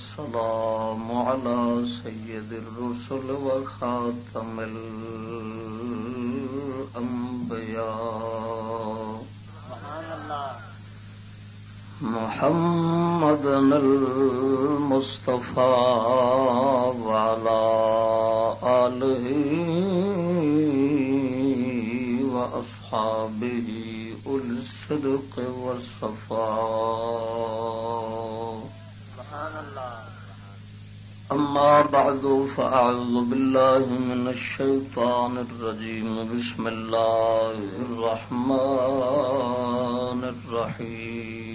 والسلام على سيد الرسل وخاتم الأنبياء. محمد المصطفى وعلى آله وأصحابه الصدق والصفاء. أما بعد، فأعوذ بالله من الشيطان الرجيم. بسم الله الرحمن الرحيم.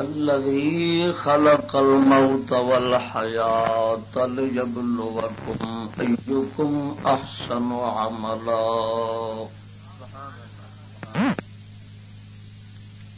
الذي خلق الموت والحياة ليبلوكم أيكم أحسن عملا.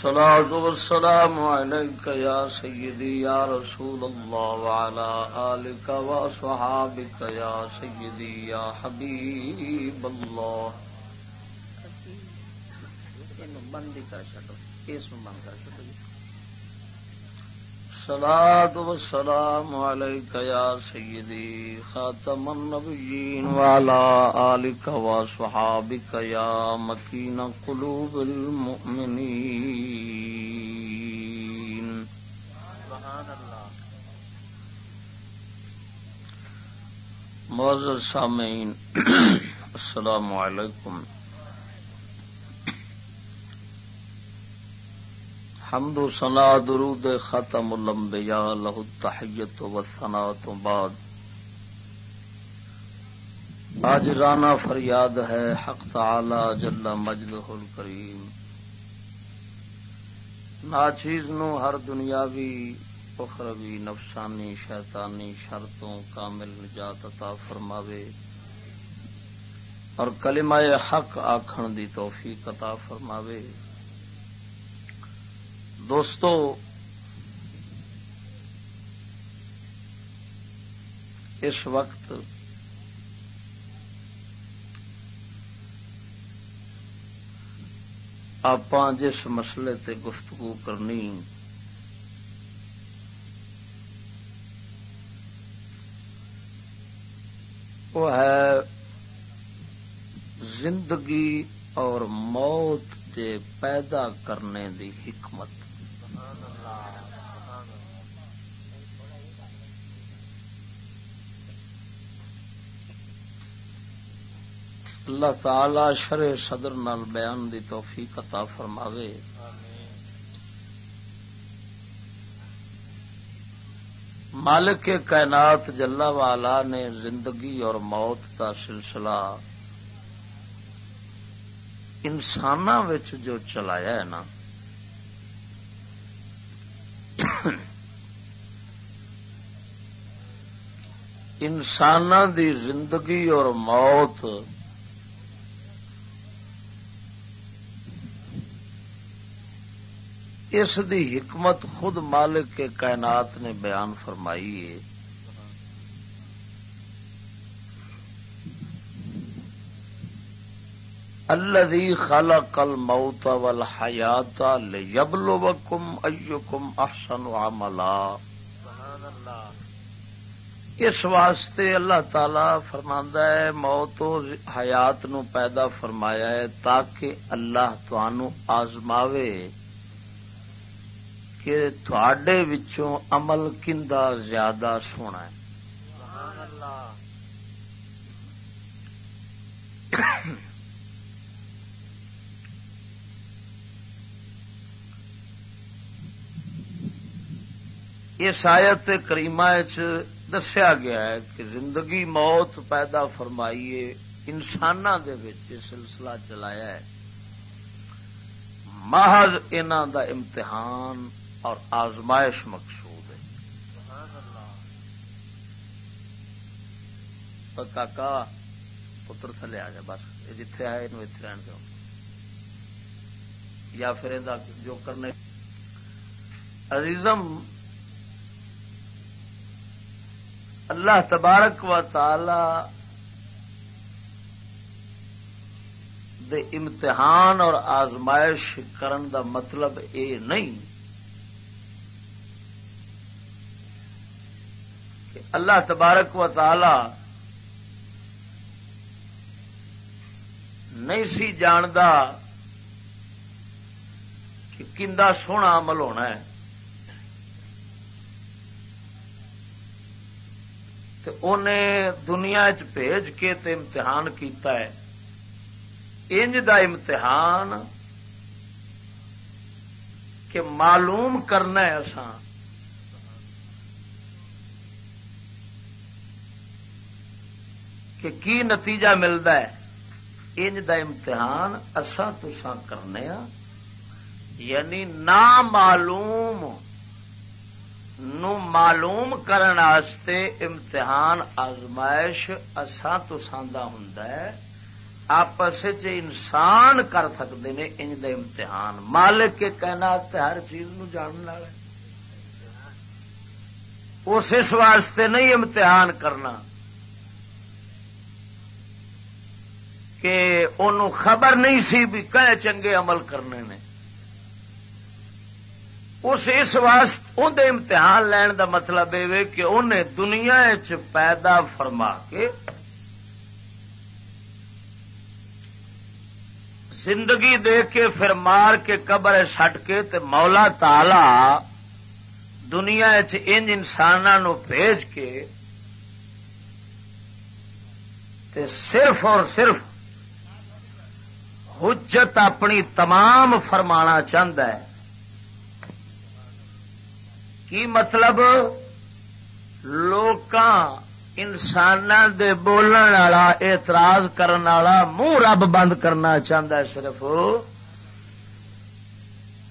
الصلاة والسلام عليك يا سيدي، يا رسول الله، وعلى آلك وصحابك يا سيدي، يا حبيب الله. بند کر چلو اس بند کر چلو الصلاة والسلام عليك يا سيدي خاتم النبيين وعلى آلك وصحابك يا مكين قلوب المؤمنين. معزز سامعين السلام عليكم حمد و سنا درود ختم الانبیاء لہو تحیت و سنا تو بعد۔ آج رانا فریاد ہے حق تعالی جل مجد الکریم۔ ناچیز نو ہر دنیاوی اخروی نفسانی شیطانی شرطوں کامل نجات عطا فرماوے۔ اور کلمہ حق آکھن دی توفیق عطا فرماوے۔ دوستو، اس وقت آپ جس مسئلے تے گفتگو کرنی، وہ ہے زندگی اور موت کے پیدا کرنے دی حکمت۔ اللہ تعالی شر صدر نال بیان دی توفیق عطا فرماوے۔ مالک کائنات جلا والا نے زندگی اور موت کا سلسلہ انسان جو چلایا ہے نا انسان دی زندگی اور موت اس دی حکمت خود مالک کے کائنات نے بیان فرمائی ہے۔ الذي خلق الموت والحیات لیبلوکم ایکم احسن عملا۔ اس واسطے اللہ تعالی فرماندا ہے، موت و حیات نو پیدا فرمایا ہے تاکہ اللہ تانوں آزماوے۔ کہ تھوڑے وچوں عمل کندہ زیادہ سونا ہے۔ اس آیت کریمہ دسیا گیا ہے کہ زندگی موت پیدا فرمائیے انسان سلسلہ چلایا ہے۔ محض انہوں دا امتحان اور آزمائش مقصود ہے۔ کاکا پتر تھلے آ جا بس یہ جتھے آئے یہ اتنے رہن دو۔ یا پھر جو کرنے۔ عزیزم، اللہ تبارک و تعالی دے امتحان اور آزمائش کرن دا مطلب اے نہیں۔ کہ اللہ تبارک و تعالی نہیں سی جاندا کہ کندا سونا عمل ہونا ہے۔ انہیں دنیا چیج کے تے امتحان کیتا ہے۔ انج دا امتحان کہ معلوم کرنا ہے اسان کہ کی نتیجہ ملتا ہے؟ انج دا امتحان اسان تسان کرنے ہاں۔ یعنی نا معلوم نو معلوم کرنے امتحان آزمائش اسان تسان کا ہوں آپس انسان کر سکتے ہیں انج دے امتحان۔ مالک کے کہنا ہر چیز نو جاننے والے۔ اس اس واسطے نہیں امتحان کرنا۔ کہ انہوں خبر نہیں سی بھی کہ چنگے عمل کرنے نے۔ اس اس واسطے اندر امتحان لین دا مطلب یہ کہ انہیں دنیا چ پیدا فرما کے زندگی دے کے پھر مار کے قبر سٹ کے تے مولا تالا دنیا انج انسان بھیج کے تے صرف اور صرف حجت اپنی تمام فرمانا چاہتا ہے۔ کی مطلب؟ لوکاں انسان دے بولن والا، اعتراض کرن والا منہ رب بند کرنا چاہتا ہے صرف۔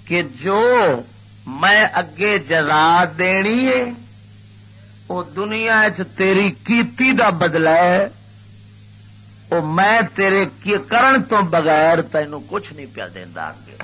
کہ جو میں اگے جزا دینی ہے، وہ دنیا چ تیری کیتی دا بدلا ہے۔ وہ میں تیرے کرن تو بغیر تینوں کچھ نہیں پیا دینا اگے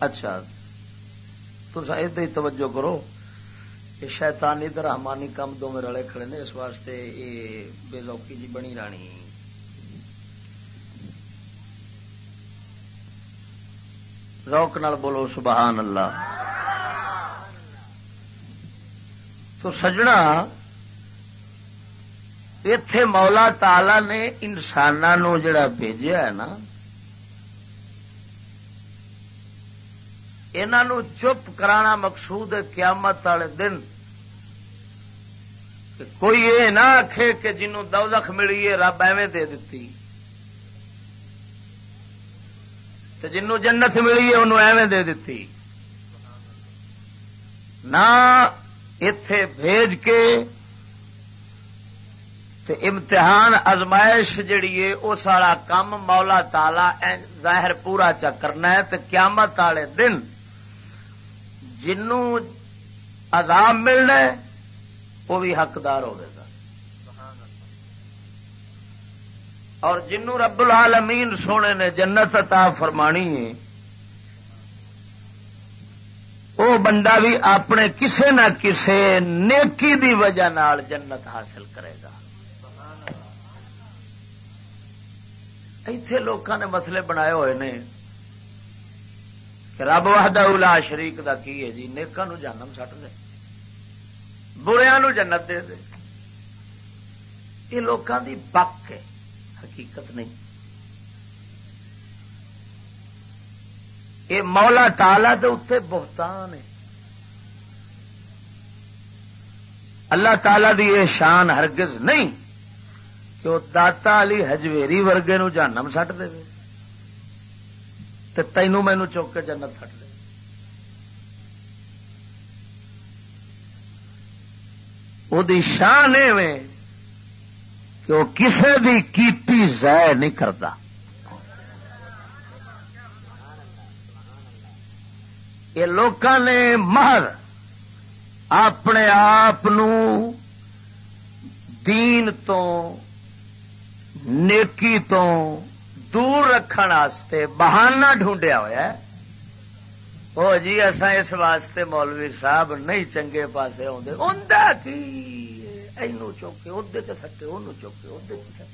اچھا تو ادھر ہی توجہ کرو۔ کہ شیطانی ادھر رحمانی کام دو میں رلے کھڑے نے اس واسطے یہ بے لوکی جی بنی رانی۔ روک نال بولو، سبحان اللہ۔ تو سجنا اتے مولا تالا نے انسانوں جڑا بھیجا ہے نا انہوں چپ کرانا مقصود ہے قیامت والے دن۔ کوئی یہ نہ آخے کہ جنوں دوزخ ملی ہے، رب ایویں دے دیتی جنوں جنت ملی ہے، انہوں ایویں دے دیتی نہ اتے بھیج کے تے امتحان ازمائش جڑی ہے، اس والا کم مولا تالا ظاہر پورا چا کرنا ہے تے قیامت والے دن۔ جنوں عذاب ملنا ہے، وہ بھی حقدار ہوگا اور جنوں رب العالمین سونے نے جنت عطا فرمانی ہے، وہ بندہ بھی اپنے کسے نہ کسے نیکی دی وجہ نال جنت حاصل کرے گا۔ ایتھے لوگوں نے مسئلے بنائے ہوئے نے۔ رب وحدہ اولا شریک دا کی ہے جی؟ نیکا نو جانم سٹ دے۔ بریا نو جنت دے دے۔ یہ لوگوں دی بک ہے، حقیقت نہیں۔ یہ مولا تالا دے اتنے بہتان ہے۔ اللہ تعالی دی یہ شان ہرگز نہیں کہ وہ داتا علی ہجویری ورگے نو جانم سٹ دے۔ تو تینوں مینو چوک کے جنت سٹ دے وہ شان کہ وہ کسی بھی کیتی ضائع نہیں کرتا۔ یہ لوگ نے مہر اپنے آپ دین تو، نیکی تو دور رکھنے بہانہ ڈھونڈیا ہوا وہ جی اصا اس واسطے مولوی صاحب نہیں چنگے پاسے آدھے کی؟ اینو چوکے ادے تو سٹے وہ چوکے ادے تو سٹے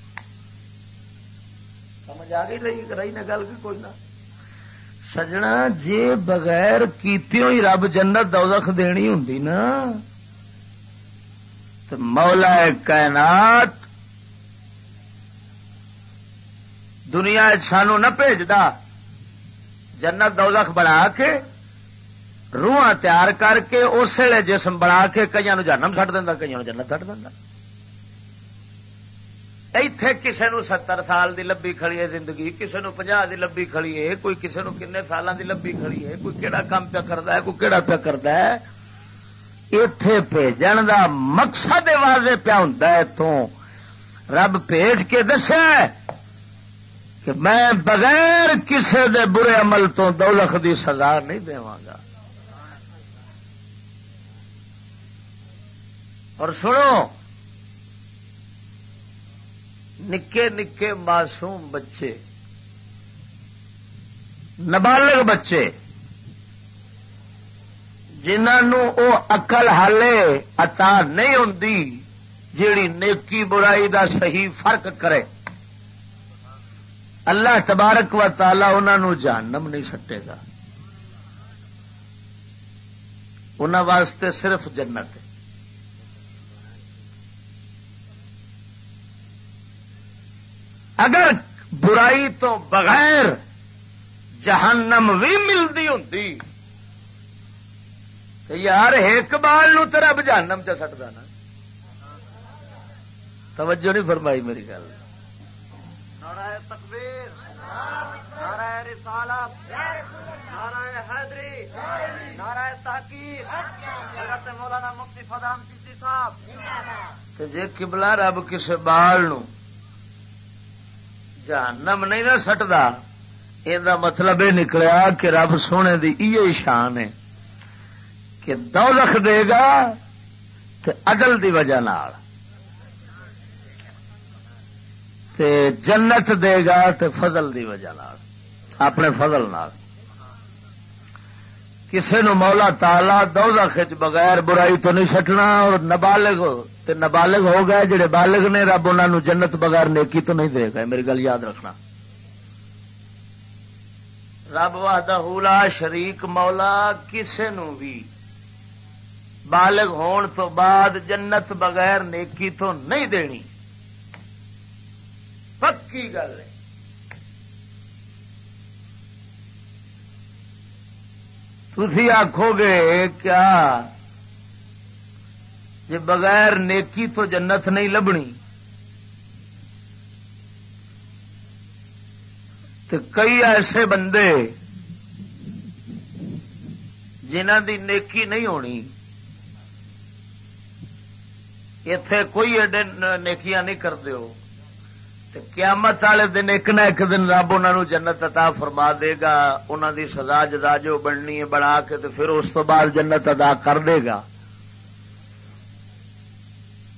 سمجھ آ گئی رہی نہ گل کی کوئی نہ۔ سجنا جی بغیر کیتوں ہی رب جنت دوزخ دینی ہوں نا تو مولا کائنات دنیا سانو نہ بھیجدا۔ جنت دوزخ بنا کے روح تیار کر کے، اس ویلے جسم بنا کے کئی جنم سٹ دینا کئی جنت سٹ دینا ایتھے کسے نو ستر سال دی لبی کھڑی ہے زندگی، کسے نو پنجا دی لبی کھڑی ہے، کوئی کسے نو کنے سالوں دی لبی کھڑی ہے، کوئی کیڑا کام پیا کرتا ہے، کوئی کیڑا پیا کرتا ہے۔ اتے بھیجن دا مقصد واضح پیا ہوں تو رب بھیج کے دسیا کہ میں بغیر کسے دے برے عمل تو دولخ دی سزا نہیں گا۔ اور سنو، نکے نکے معصوم بچے نابالغ بچے جنہوں اقل حالے اتا نہیں ہوں جیڑی نیکی برائی دا صحیح فرق کرے۔ اللہ تبارک و تعالی انہوں جانم نہیں سٹے گا۔ انہوں واسطے صرف جنت اگر برائی تو بغیر جہنم بھی ملتی ہوں تو یار ایک بال نو تیرا جہنم چ سٹتا نا۔ توجہ نہیں فرمائی میری گل۔ رسالت نعرہ حیدری، نعرہ تحقیق، حضرت مولانا مفتی فضام فدام صاحب۔ جی کبلا رب کسی بال نو جہنم نہیں نہ سٹتا یہ مطلب یہ نکلیا کہ رب سونے دی یہ شان ہے کہ دولخ دے گا تے عدل دی وجہ نال۔ تے جنت دے گا تے فضل دی وجہ نال۔ اپنے فضل نال۔ کسے نو مولا تالا دوزخ بغیر برائی تو نہیں سٹنا اور نبالغ تے نابالغ ہو گئے جڑے بالغ نے، رب انہوں جنت بغیر نیکی تو نہیں دے گا میری گل یاد رکھنا۔ رب وا شریک مولا، کسے نو بھی بالغ ہون تو بعد جنت بغیر نیکی تو نہیں دینی۔ پکی گل ہے۔ تھی آخو گے کیا جی بغیر نیکی تو جنت نہیں لبنی؟ تو کئی ایسے بندے جنہ دی نیکی نہیں ہونی۔ اتے کوئی ایڈے نیکیاں نہیں کرتے ہو قیامت والے دن ایک نہ ایک دن رب انہوں جنت عطا فرما دے گا انہوں دی سزا جدا جو بننی ہے بنا کے پھر اس تو بعد جنت ادا کر دے گا۔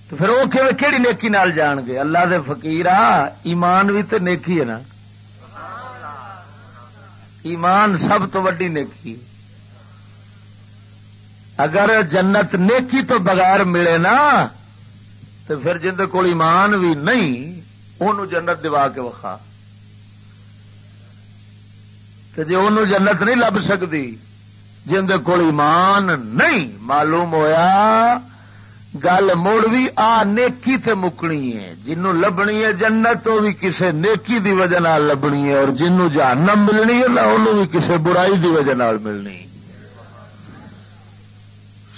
تو پھر وہ کہڑی نیکی نال جان گے؟ اللہ دے فقیر ایمان بھی تو نیکی ہے نا۔ ایمان سب تو وڈی نیکی اگر جنت نیکی تو بغیر ملے نا تو پھر جن کو ایمان بھی نہیں ان جنت دوا کے وقا جی ان جنت نہیں لب سکتی جن کو ایمان نہیں معلوم ہویا گل مڑ بھی آ نیکی تے مکنی ہے جنوں لبنی ہے جنت وہ بھی کسے نیکی دی وجہ لبنی ہے اور جنوں جہنم ملنی ہے نہ انہوں بھی کسے برائی دی وجہ نال ملنی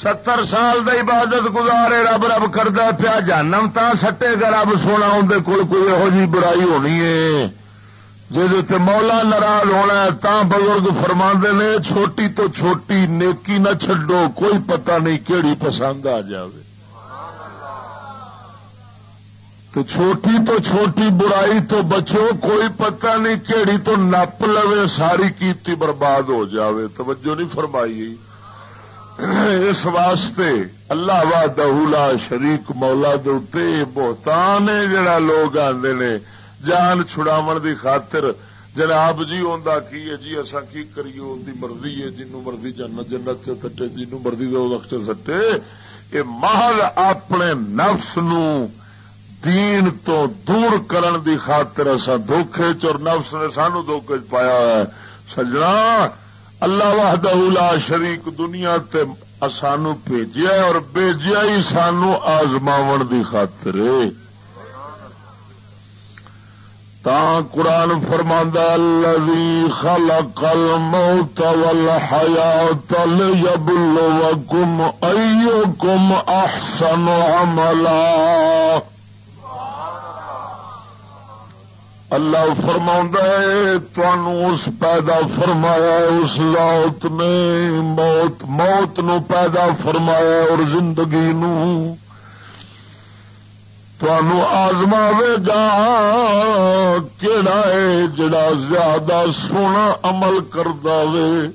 ستر سال دا عبادت گزارے رب رب کردہ پیا جانم تا سٹے گا، رب سونا اندر کول کوئی یہو جی برائی ہونی ہے۔ جی مولا ناراض ہونا ہے، تا بزرگ فرما نے، چھوٹی تو چھوٹی نیکی نہ چھڈو، کوئی پتہ نہیں کیڑی پسند آ جائے تو چھوٹی تو چھوٹی برائی تو بچو، کوئی پتہ نہیں کیڑی تو نپ لو ساری کیتی برباد ہو جاوے۔ توجہ نہیں فرمائی۔ اس واسطے اللہ وا دہلا شریک مولا دے بہتان جڑا لوگ آتے نے۔ جان چھڑاو دی خاطر جناب جی آ کی ہے؟ جی اصا کی کریے؟ ان کی مرضی ہے۔ جنوں مرضی جنت جنت سٹے، جنوں مرضی دو وقت سٹے۔ یہ محل اپنے نفس نو دین تو دور کرن دی خاطر اصا دھوکھے چ اور نفس نے سانو دھوکھے پایا ہے۔ سجنا اللہ وحدہ لا شریک دنیا تے سانو بھیجیا اور بھیجیا ہی سانو آزماو دی خاطر تا قرآن فرماندہ الذي خلق الموت والحياة ليبلوكم أيكم أحسن عملا۔ اللہ فرما اس پیدا فرمایا اس ذات نے موت موت نو پیدا فرمایا اور زندگی نو۔ آزماوے گا کہڑا ہے جڑا زیادہ سونا عمل کر دے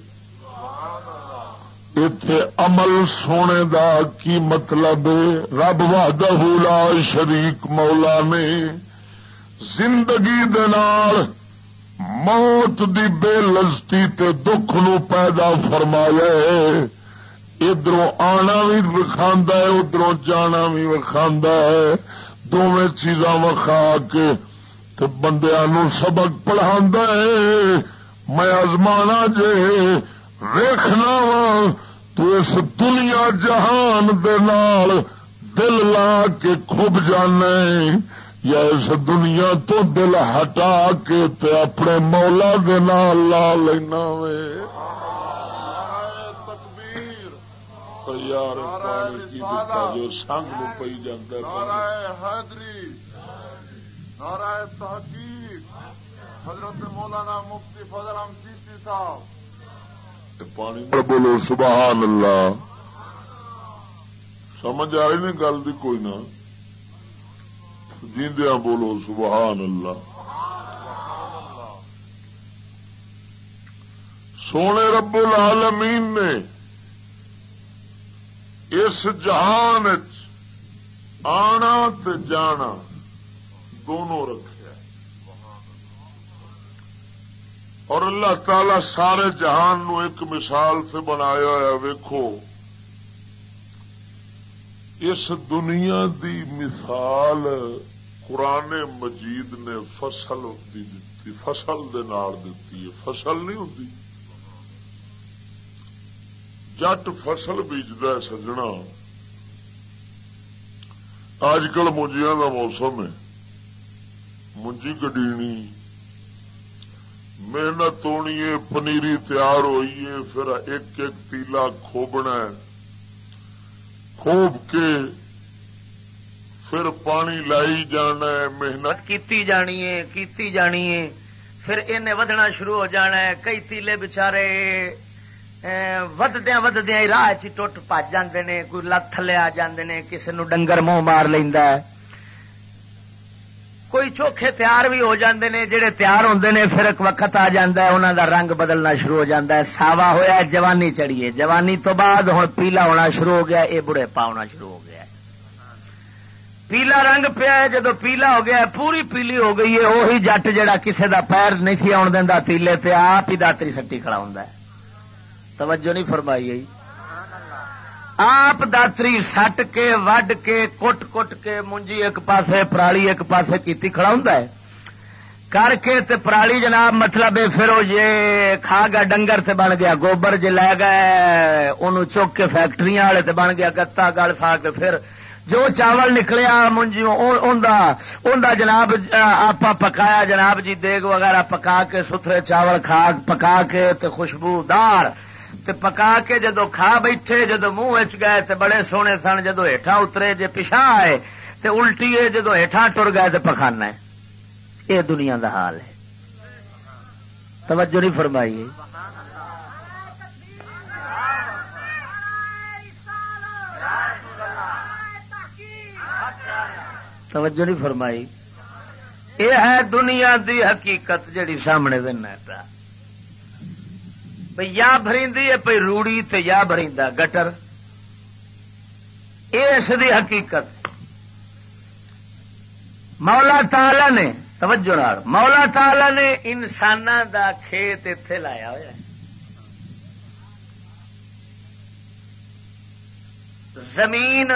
اتے عمل سونے دا کی مطلب رب وحدہ لا شریک مولا نے۔ زندگی موت دی بے لذتی تے دکھ نو پیدا فرمایا ادھر آنا بھی وکھا ہے ادھر جانا بھی وکھا ہے۔ دونوں چیزاں وکھا کے تو بندیا نو سبق پڑھا ہے۔ میں ازمانا جے ویخنا وا، تو اس دنیا جہان دے نال دل لا کے خوب جانا یا اس دنیا تو دل ہٹا کے تے اپنے مولا دے نال لا لینا وے۔ یار جو سنگ نو تحقیق۔ حضرت مولانا مفتی فضل ہم چیشتی صاحب۔ پانی بولو سبحان اللہ۔ سمجھ آ رہی نہیں گل دی کوئی نہ۔ جیندیا ہاں بولو سبحان اللہ سونے رب العالمین نے اس جہان آنا تے جانا دونوں رکھا اور اللہ تعالی سارے جہان نو ایک مثال سے بنایا ہوا ویکھو۔ اس دنیا دی مثال قرآن مجید نے فصل دی فصل دے دتی ہے۔ فصل نہیں ہوتی جٹ فصل بیجد سجنا۔ اج کل منجیا کا موسم ہے۔ منجی کڈینی محنت ہونی ہے، پنیری تیار ہوئی ہے، پھر ایک ایک تیلا کھوبنا ہے۔ کھوب کے پھر پانی لائی جانا ہے، محنت کیتی جانی ہے، کیتی جانی ہے۔ پھر انہیں ودنا شروع ہو جانا ہے، کئی تیلے بچارے وددیا وددیا راہ چٹ پج جاندے نے، کوئی لت تھلے آ جاندے نے کسی نو ڈنگر منہ مار لینا ہے۔ کوئی چوکھے تیار بھی ہو جاندے نے، جڑے تیار ہوندے نے، پھر ایک وقت آ جاندہ ہے انہوں دا رنگ بدلنا شروع ہو جاندہ ہے۔ ساوا ہویا جوانی چڑھیے جوانی تو بعد ہوں پیلا ہونا شروع ہو گیا یہ بڑے پا ہونا شروع ہو گیا۔ پیلا رنگ پیا ہے، جدو پیلا ہو گیا پوری پیلی ہو گئی ہے وہی جٹ جا کسی کا پیر نہیں تھی آن دینا تیلے پہ آپ ہی داتری سٹی کھڑا ہوں توجہ نہیں فرمائی گئی آپ داتری سٹ کے، وڈ کے، کٹ کٹ کے منجی ایک پاسے، پرالی ایک پاسے کیتی کھڑا ہوں کر کے تے پرالی جناب مطلب پھر وہ یہ کھا گیا، ڈنگر تے بن گیا۔ گوبر جی لے گئے ان چک کے فیکٹری والے تے بن گیا گتا گل سا کے پھر جو چاول نکلیا منجیوں جناب آپ پکایا، جناب جی دیگ وغیرہ پکا کے ستھرے چاول کھا پکا کے تے خوشبودار تے پکا کے جدو کھا بیٹھے، جدو منہ گئے تے بڑے سونے سن، جدو ہیٹھا اترے، جے پچھا آئے تے الٹی جدو ہیٹھا ٹر گئے تے پخانا ہے۔ یہ دنیا دا حال ہے۔ توجہ نہیں فرمائی توجہ نہیں فرمائی۔ یہ ہے دنیا دی حقیقت جڑی سامنے دینا پیا یا بریندی ہے پی روڑی تے یا بریندا گٹر۔ یہ اس دی حقیقت۔ مولا تالا نے، توجہ نار مولا تالا نے انسان دا کھیت اتے لایا ہوا زمین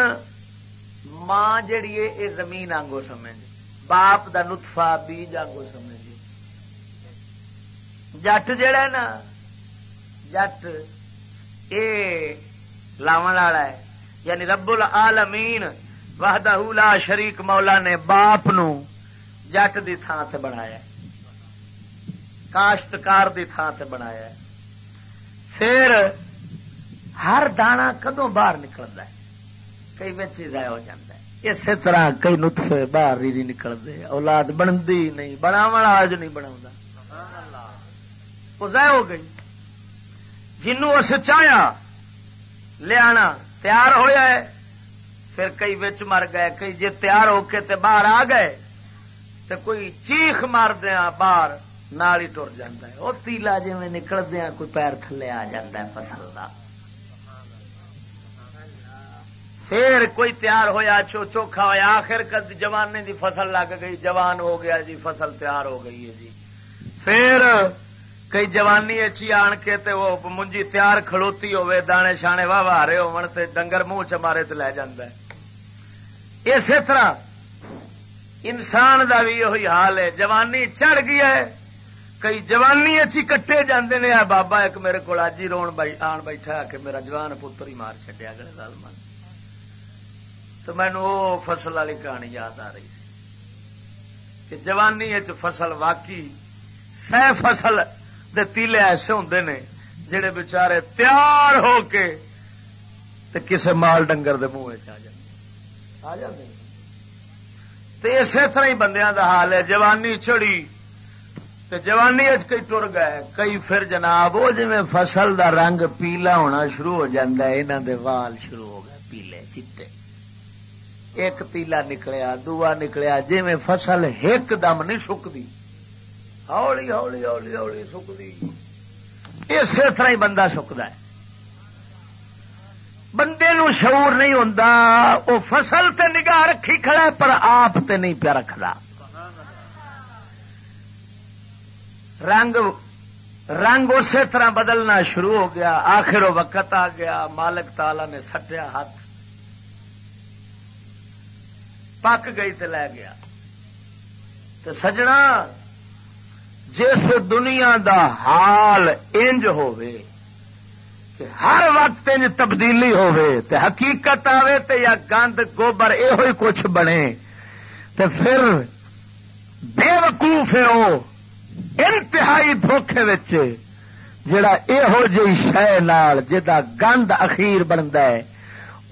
ماں جڑی ہے یہ زمین آنگو سمجھ۔ باپ دا نطفہ، بیج آنگو سمجھ۔ جٹ جڑا نا، جٹ اے لاون والا ہے۔ یعنی رب العالمین وحدہ لا شریک مولا نے باپ نو جٹ دی تھان سے بنایا کاشتکار دی تھان سے بنایا پھر ہر دانا کدو باہر نکلتا ہے؟ کئی بچ ضائع ہو جاتا ہے اسی طرح کئی نطفے باہر ہی نہیں نکلتے، اولاد بنتی نہیں بناو آج نہیں بنا ضائع ہو گئی۔ جنوں اس چاہیا لیا تیار ہوا ہے، پھر کئی بچ مر گئے، کئی جی تیار ہو کے تے باہر آ گئے تو کوئی چیخ مار دیا باہر نال ہی ٹر جا وہ تیلا جی نکل دیا کوئی پیر تھلے آ جا فصل کا پھر کوئی تیار ہویا چو چوکھا ہوا آخر جوانے دی فصل لگ گئی، جوان ہو گیا جی فصل تیار ہو گئی ہے جی۔ پھر کئی جوانی اچھی آن کے تے وہ منجی تیار کھڑوتی ہوے دانے شانے واہ واہ رہے ہو ڈنگر منہ چمارے تے لے جاندہ اسی طرح انسان دا بھی یہ حال ہے، جوانی چڑھ گئی ہے، کئی جوانی اچھی کٹے جاندے نے بابا ایک میرے کو اج ہی رون آن بیٹھا کہ میرا جوان پتر ہی مار چڈیا گلے لال تو مینو وہ فصل والی کہانی یاد آ رہی کہ جوانی فصل واقعی سہ فصل دے تیلے ایسے ہوں نے جڑے بچارے تیار ہو کے کسے مال ڈنگر دے منہ آ جاتے اسی طرح ہی بندیاں دا حال ہے، جوانی چڑی تے جوانی کئی ٹر گئے، کئی پھر جناب وہ جی فصل دا رنگ پیلا ہونا شروع ہو جاتا ہے دے وال شروع ہو گئے، پیلے، چٹے۔ ایک تیلا نکلیا دوا نکلیا جی فصل ایک دم نہیں سکتی۔ ہولی ہولی ہولی ہولی سکتی۔ اسی طرح ہی بندہ سکتا ہے۔ بندے نو شعور نہیں ہوں وہ فصل تے نگاہ رکھی کھڑا پر آپ تے نہیں پیا رکھتا رنگ رنگ اسی طرح بدلنا شروع ہو گیا، آخر وہ وقت آ گیا، مالک تالا نے سٹیا ہاتھ۔ پک گئی تے لے گیا۔ تو سجنا، جس دنیا دا حال انج ہوئے کہ ہر وقت انج تبدیلی ہوئے تے حقیقت آوے تے یا گند گوبر یہ کچھ بنے، تے پھر بے وقوف ہے وہ انتہائی دھوکھے جڑا یہو جی شہ جا گند اخیر بنتا ہے،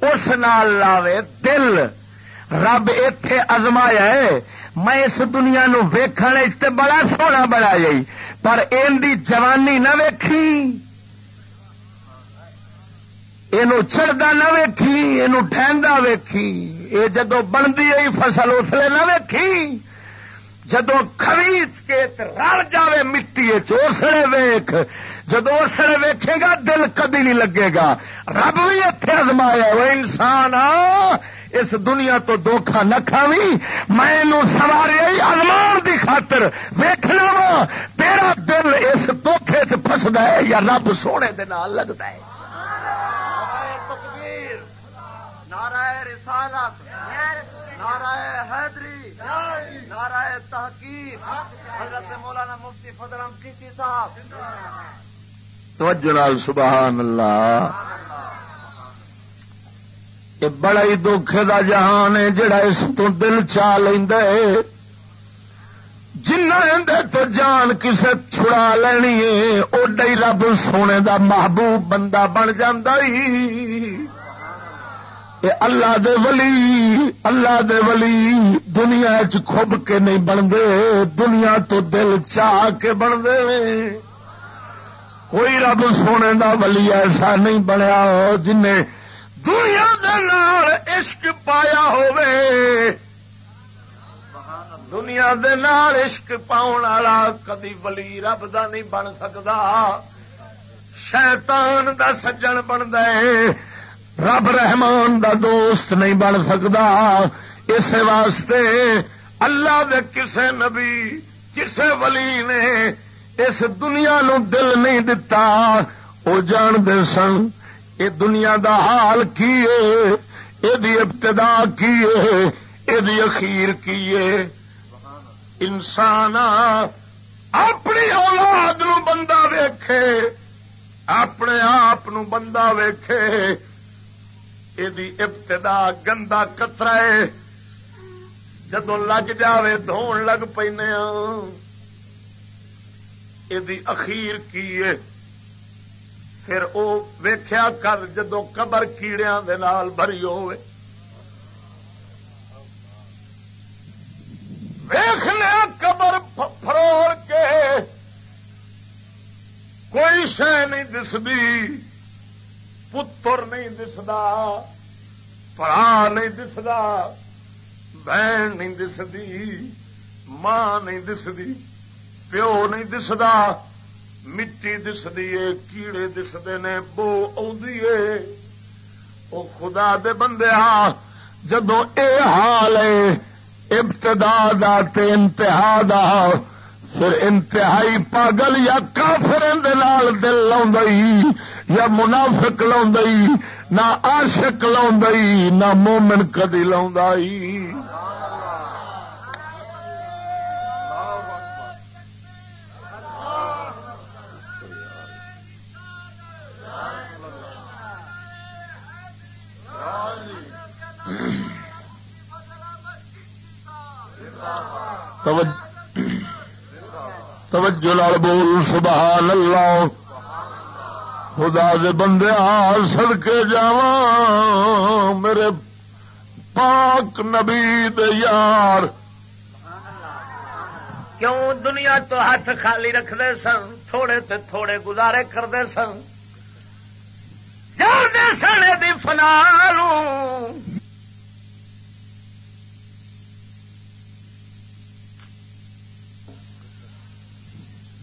اس نال لاوے دل۔ رب اتے ازمایا ہے۔ میں اس دنیا نو ویکھنے بڑا سونا بڑا جی پر ان دی جوانی نہ ویکھی۔ یہ چڑھتا نہ ویکھی یہ ڈہدا ویکھی۔ یہ جدو بنتی آئی فصل اسلے نہ ویکھی۔ جدو خرید کے رل جائے مٹی اسلے ویخ جدو اسلے ویکھے گا، دل کدی نہیں لگے گا۔ رب بھی اتنے ازمایا وہ انسان آ اس دنیا تو دھوکھا نہ کھاوی میں سواری ازمان دی خاطر ویخنا وا تیرا دل اس دھوکھے چ فسدا ہے یا رب سونے دے نال لگتا ہے؟ رسالت نعرہ حیدری نعرہ تحقیق۔ حضرت مولانا مفتی فضل کیتی صاحب۔ توجہ سبحان اللہ۔ یہ بڑا ہی دکھے دا جہان ہے جڑا اس تو دل چاہ لیند جنہ تو جان کسے چھڑا لینی ہے۔ ڈی رب سونے دا محبوب بندہ بن اللہ دے ولی، اللہ دے ولی، دنیا چب کے نہیں بنتے دنیا تو دل چاہ کے بنتے کوئی رب سونے دا ولی ایسا نہیں بنیا۔ جن دنیا دے عشق پایا ہوئے دنیا دے نال عشق پاؤن والا کدی ولی رب دا نہیں بن سکتا شیطان دا سجن بن رب رحمان دا دوست نہیں بن سکتا اس واسطے اللہ دے کسے نبی، کسے ولی نے اس دنیا نو دل نہیں دتا۔ وہ جان دے سن۔ یہ دنیا دا حال کی یہ ابتدا کی یہ اخیر کی انسان اپنی اولاد نو بندہ ویکھے، اپنے آپ بندہ ویکھے یہ ابتدا گندا کترا جدو لگ جاوے، دھون لگ پہ ہاں۔ یہ اخیر کی ہے۔ پھر وہ ویخیا کر جدو قبر کیڑیاں دے نال بھری ہوئے ویخنے قبر فروڑ کے کوئی شہ نہیں دستی پتر نہیں دستا پڑا نہیں دستا بہن نہیں دستی ماں نہیں دستی پیو نہیں دستا مٹی دستی ہے کیڑے دستے نے بو او خدا دے بندے جدو اے حال ہے ابتدا دا تے انتہا دا پھر انتہائی پاگل یا کافر نال دل لاؤں یا منافق لاؤں نہ عاشق لاؤں نہ مومن کدی لاؤں توجہ لال بول سبحان اللہ خدا دے بندے سد کے جا میرے پاک نبی دے یار۔ کیوں دنیا تو ہاتھ خالی رکھتے سن؟ تھوڑے تے تھوڑے گزارے کرتے سن۔ جانے سنے دی فنالوں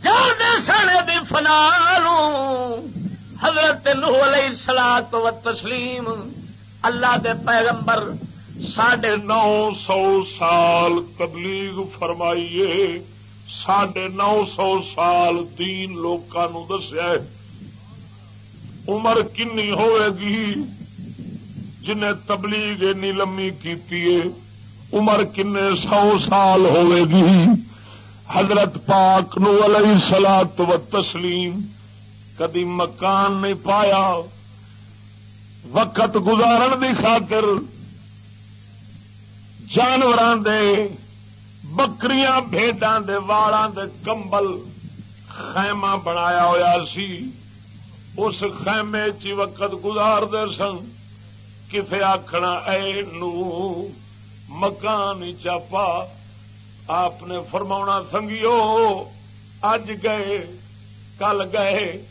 جانے سنے دی فنا حضرت نوح علیہ سلا تو تسلیم اللہ دے پیغمبر ساڑھے نو سو سال تبلیغ فرمائیے، ساڑھے نو سو سال تین لوگوں دسیا عمر کنی ہوئے گی جنہیں تبلیغ اینی لمبی کی عمر کن سو سال ہوئے گی۔ حضرت پاک نو علیہ سلاد و تسلیم کدی مکان نہیں پایا، وقت گزارن دی خاطر جانور بکریاں بھیڈاں دے، والاں دے کمبل خیمہ بنایا ہوا سی۔ اس خیمے چی وقت گزار دے سن۔ کسے آخنا اے نو مکان چاپا۔ آپ نے فرما سنگیو، اج گئے، کل گئے،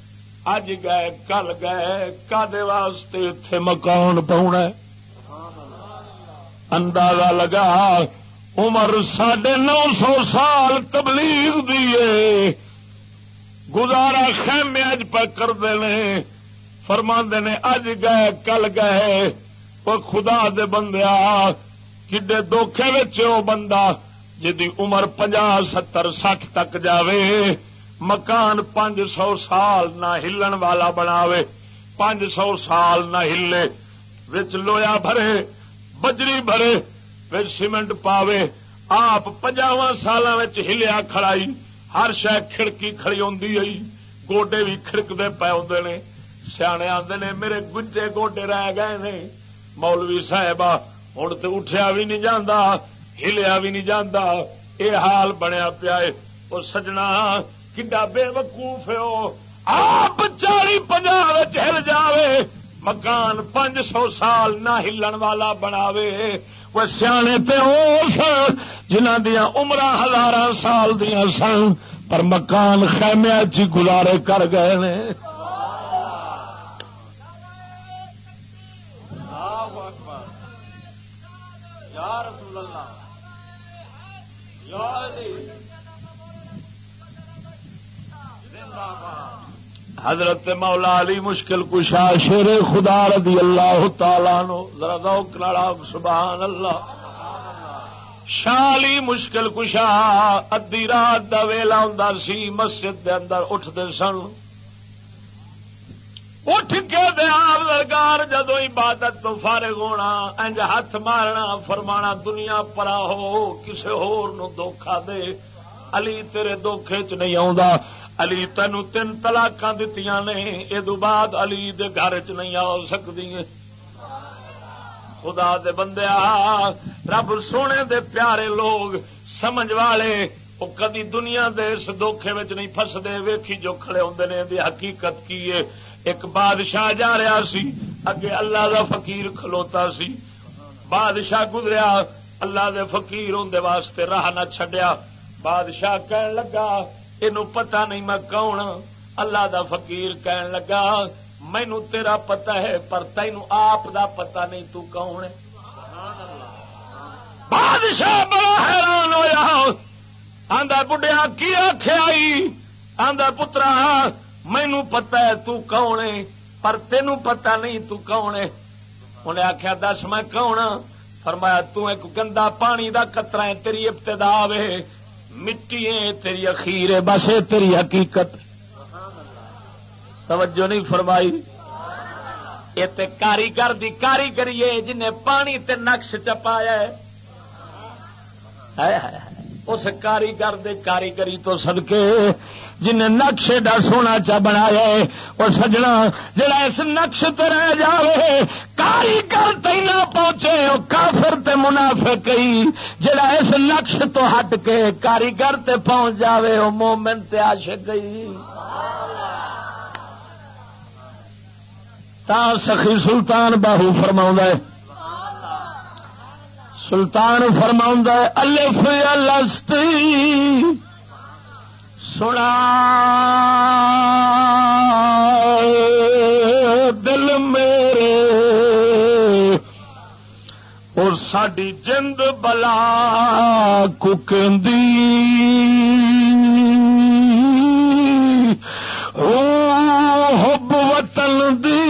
اج گئے، کل گئے، کدے واسطے اتے مکان پاؤنا اندازہ لگا، عمر ساڑھے نو سو سال تبلیغ دیے گزارا خیمے اج پہ کرتے ہیں فرما نے اج گئے، کل گئے۔ وہ خدا دے بندیا کڈے دکھے بندہ؟ جی عمر پنجا ستر، سٹھ تک جاوے، مکان پانچ سو سال نہ ہلن والا بناوے، پانچ سو سال نہ ہلے، وچ لویا بھرے، بجری بھرے سیمنٹ پاوے، آپ پنجاو سال ہلیا کھڑائی، ہر شہ کھڑکی کھڑی ہوئی، گوڈے بھی کھڑکتے پے ہوں نے، سیانے آتے نے، میرے گجے گوڈے رہ گئے نے، مولوی صاحب ہوں تو اٹھیا بھی نہیں جانا ہلیا بھی نہیں جانا یہ حال بنیا پیا وہ سجنا، کڈا بے وقوف ہو آپ چالی پنجہ ہل جاوے۔ مکان پانچ سو سال نہ ہلن والا بناوے۔ وہ سیانے تے اس جنہ دیا عمر ہزار سال دیا سن، پر مکان خیمیا چی گزارے کر گئے نے۔ حضرت مولا علی مشکل کشا شیر خدا رضی اللہ تعالی نو ذرا ذوق سبحان اللہ۔ شالی مشکل کشا ادی رات دا ویلا ہوں سی، مسجد دے اندر اٹھتے سن۔ اٹھ کے دیا لگار جدو عبادت تو فارغ ہونا، انج ہاتھ مارنا، فرمانا، دنیا پرا ہو، کسے ہور نو دھوکھا دے۔ علی تیرے دھوکھے چ نہیں آؤں علی تین تین تلاک دیتی نے یہ بعد علی دے گھر چ نہیں آ سکتی خدا دے بندے رب سونے دے پیارے لوگ، سمجھ والے وہ کدی دنیا دے اس دھوکھے نہیں فسدے ویکھی جو کھڑے ہوندے نے، دی حقیقت کی ہے۔ ایک بادشاہ جا رہا سی، اگے اللہ دا فقیر کھلوتا سی۔ بادشاہ گزریا، اللہ دے فقیر ہوندے واسطے راہ نہ چھڈیا۔ بادشاہ کہن لگا یہ پتا نہیں میں کون ہاں۔ اللہ دا فقیر کہن لگا، مینو تیرا پتا ہے، پر تین آپ دا پتا نہیں تو کون ہے۔ بادشاہ بڑا حیران ہوا آدھا بڈیا، کی آخیا آدھا پترا، مینو پتا ہے تو کون ہے، پر تینوں پتا نہیں تو کون ہے۔ انہیں آخیا دس میں کون ہاں؟ فرمایا، تو ایک گندا پانی دا قطرہ ہے، تیری ابتدا وے۔ مٹی تیری اخیر ہے، بس تیری حقیقت۔ توجہ نہیں فرمائی۔ یہ کاریگر دی کاریگری ہے، جنہیں پانی تے نقش چپایا ہے۔ اس کاریگر دے کاریگری تو سدکے جن نقش ایڈا سونا چا بنایا اور سجنا جڑا اس نقش تے رہ جائے کاریگر تھی نہ پہنچے وہ کافر تے منافع کئی جڑا اس نقش تو ہٹ کے کاریگر تے پہنچ جاوے وہ مومن تے عاشق گئی تا سخی سلطان باہو فرما سلطان فرما الف الستی سنا دل میرے اور ساری جند بلا ککندی۔ حب وطن دی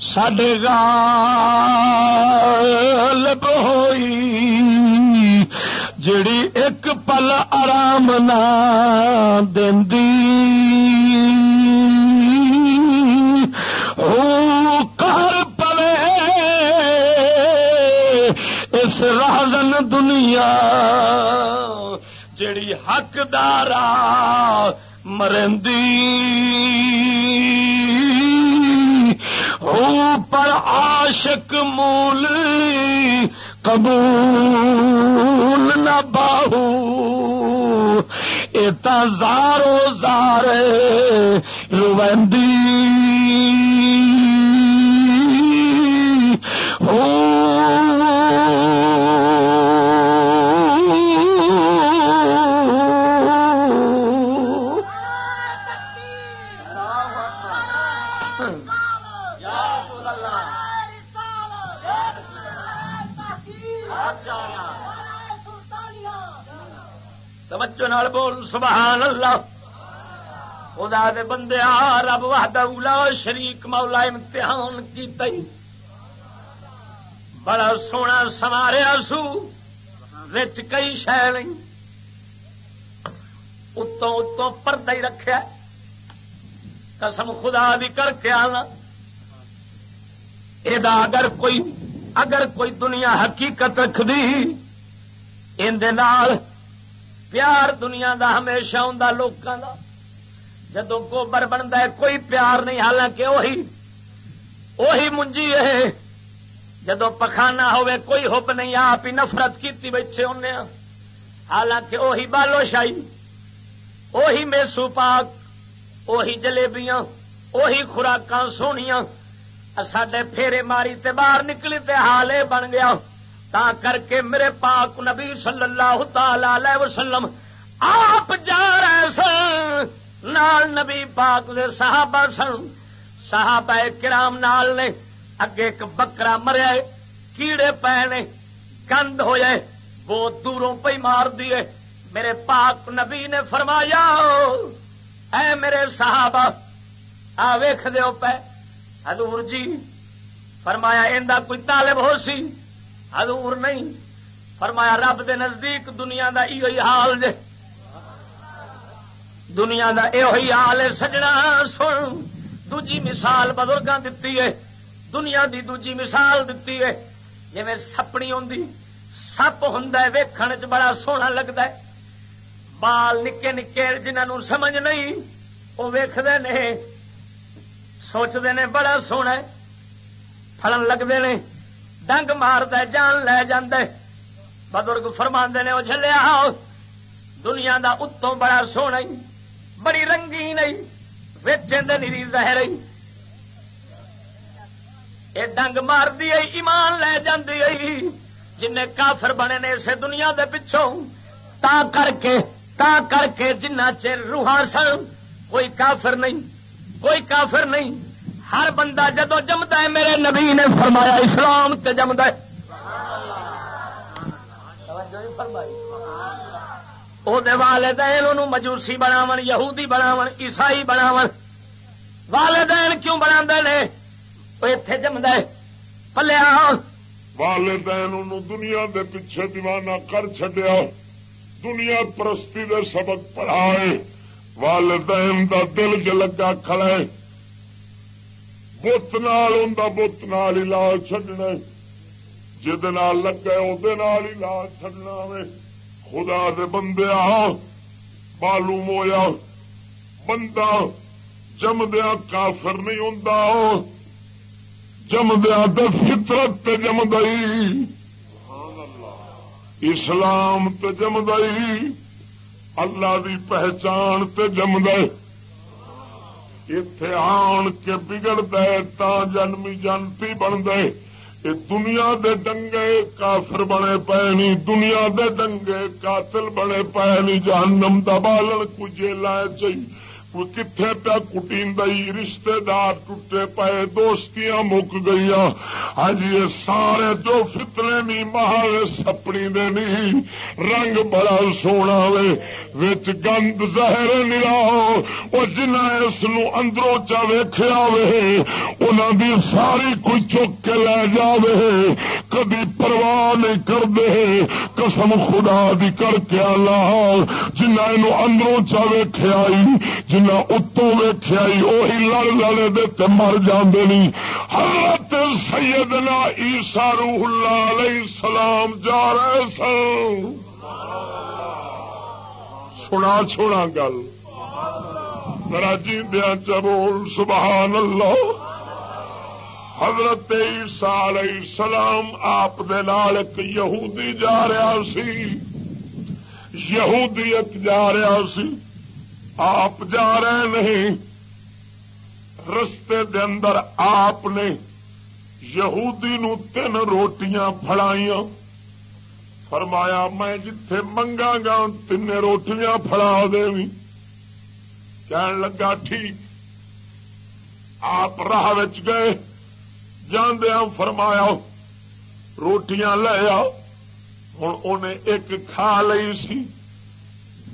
سڈے غالب ہوئی۔ جڑی ایک پل آرام نہ کر پلے اس رازن دنیا جڑی حقدار مرندی۔ پر عاشق مول قبول نہ باہو ایتا زارو زار روندی ہو نال بول، سبحان اللہ۔ خدا دے بندے آ، رب وحدہ اولا شریک مولا امتحان کی تئی بڑا سونا سواریا سو، رچ کئی شہ نہیں اتوں اتوں پردہ ہی رکھا قسم خدا بھی کر کے آنا۔ یہ اگر کوئی اگر کوئی دنیا حقیقت رکھ دی اندر پیار دنیا دا ہمیشہ ہوں لوگوں کا جدو گوبر بنتا ہے، کوئی پیار نہیں، حالانکہ وہی وہی منجی ہے۔ جدو پخانا ہوئے کوئی حب نہیں، آپ ہی نفرت کی بیٹھے انہیں حالانکہ وہی بالو شاہی وہی میسو پاک وہی جلیبیاں وہی خوراک سونیاں۔ سڈے پھیرے ماری تے باہر نکلی تے حال بن گیا۔ تا کر کے میرے پاک نبی صلی اللہ تعالی وسلم آپ جا رہے سن۔ نال نبی پاک دے صحابہ سن۔ صحابہ کرام نال نے اگے ایک بکرا مریا کیڑے پے نے، گند ہو جائے بہت دوروں پہ مار دیے۔ میرے پاک نبی نے فرمایا، اے میرے صحابہ، آ ویخ دیو پہ حضور جی فرمایا اندر کوئی طالب ہو سی۔ حضور نہیں۔ فرمایا، رب دے نزدیک دنیا دا یہ حال جے۔ دنیا دا یہ حال ہے، سجنا سن۔ دوجی مثال بزرگاں دتی ہے۔ دنیا دی دوجی مثال دتی ہے۔ جی سپنی ہوں سپ ہوں ویکھن چ بڑا سونا لگتا ہے۔ بال نکے نکے جنہوں سمجھ نہیں وہ ویختے نے سوچتے نے، بڑا سونا فلن لگتے نے۔ ڈنگ مارد جان لے جاندے بزرگ فرما نے وہ جلیا دنیا دا اتوں بڑا سونا بڑی رنگی نہیں ویچی زہر یہ ڈنگ مار دی ایمان لے جی جن کافر بنے نے اسے دنیا دے پچھوں تا کر کے تا کر کے جنہ چر روحان سن کوئی کافر نہیں کوئی کافر نہیں ہر بندہ جدو جمتا ہے، میرے نبی نے فرمایا، اسلام تے جمد والدین مجوسی بناو یہودی بناو عیسائی بناو والدین کیوں بنا اتے جمد پلیا۔ والدین دنیا دے پیچھے دیوانہ کر چڈیا دنیا پرستی دے سبق پڑھائے۔ والدین دا دل چ لگا کھڑے۔ بت نال بت نال علاج چڈنا جد لگے وہ علاج چڈنا وے۔ خدا دے بندے آ بالو مویا بندہ جمدیا کافر نہیں ہوں جمدیا تو فطرت جمد اسلام تو جمد اللہ دی پہچان تے جمد اتے آن کے بگڑ دے تا جنمی جنتی بن دے یہ دنیا دے دنگے کافر بنے پے نہیں دنیا دے ڈنگے قاتل بنے پے نہیں جہنم دبالن کچھ کجے لائے چاہیے کتنے پیا کٹی رشتے دار ٹوٹے پے دوستیاں مک گئی ہاں جی سارے جو فتنے نہیں مہا سپنی دے نہیں رنگ بڑا سونا وے وچ گند زہر نلا وہ جنہ اس اندروں چا ویخیا وے انہوں دی ساری کوئی چک کے لے جاوے کدی پرواہ نہیں کرتے قسم خدا دی کر کے لا جنہ اندروں چا ویخیا جن اتوں ویخیا اہی لڑ لڑے دے مر جاندے نہیں حضرت سیدنا عیسیٰ روح اللہ علیہ السلام جا رہے سن سنا چھوڑا گل ذرا جی دیا چبول سبحان اللہ حضرت عیسیٰ علیہ السلام آپ دے نال ایک یہودی جا رہا سی یہودی ایک جا رہا سی آپ جا رہے نہیں۔ رستے دے اندر آپ نے یہودی نو تین روٹیاں فڑائیاں فرمایا، میں جتھے منگا گا تین روٹیاں فڑا دے کہن لگا، ٹھیک۔ آپ راہ گئے جاندیا فرمایا، روٹیاں لے آؤ۔ ہوں انہیں ایک کھا لی سی۔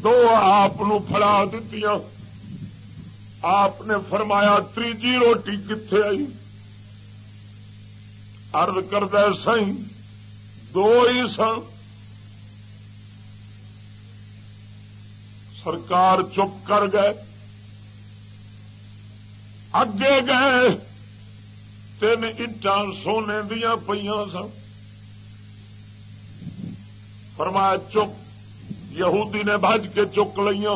دو آپ فڑا دیتی آپ نے فرمایا تیجی روٹی کتنے آئی؟ ارد کرد سی دو ہی سن۔ سرکار چپ کر گئے۔ اگے گئے۔ تین اٹان سونے دیا پہ سن۔ فرمایا، چپ یہودی نے بج کے چک لیا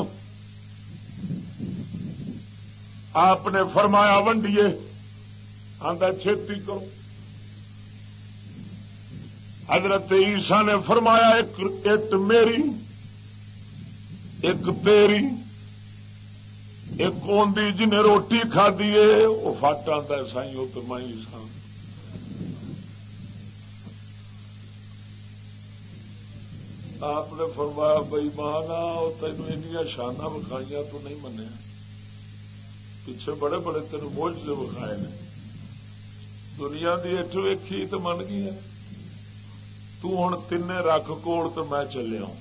آپ نے فرمایا، ونڈیے آدھا چھتی کرو۔ حضرت عیسا نے فرمایا، ایک اٹ میری، ایک تیری ایک آدھی جنہیں روٹی کھدی ہے، وہ فٹ آتا ہے سائی وہ تو میں سان آپ نے فرمایا بئی مانا تین این شانہ بکھائی تو نہیں منیا۔ پیچھے بڑے بڑے تین موج سے بکھائے نے۔ دنیا کی اٹھ ویکھی تو من گئی ہے؟ تن تین رکھ کوڑ تو میں چلیا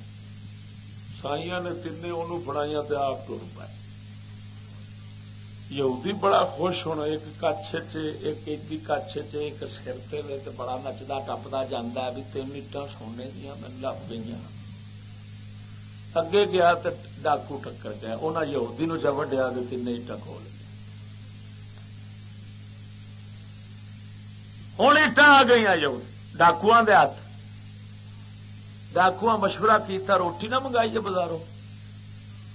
سائیاں نے تین انہوں فڑائی آپ ٹر پائے۔ یہودی بڑا خوش ہونا، ایک کچھ ایک کچھ ایک سر تے بڑا نچتا ٹپتا جانا بھی تین اٹا سونے دیا من لب گئی اگے گیا تو ڈاکو ٹکر گیا۔ انہیں یہودی نو چ وڈیا تین اٹا کھول ہوں اٹا آ گئی یہودی۔ ڈاکو دے ہاتھ۔ ڈاکو مشورہ کیتا، روٹی نہ منگائی بازاروں۔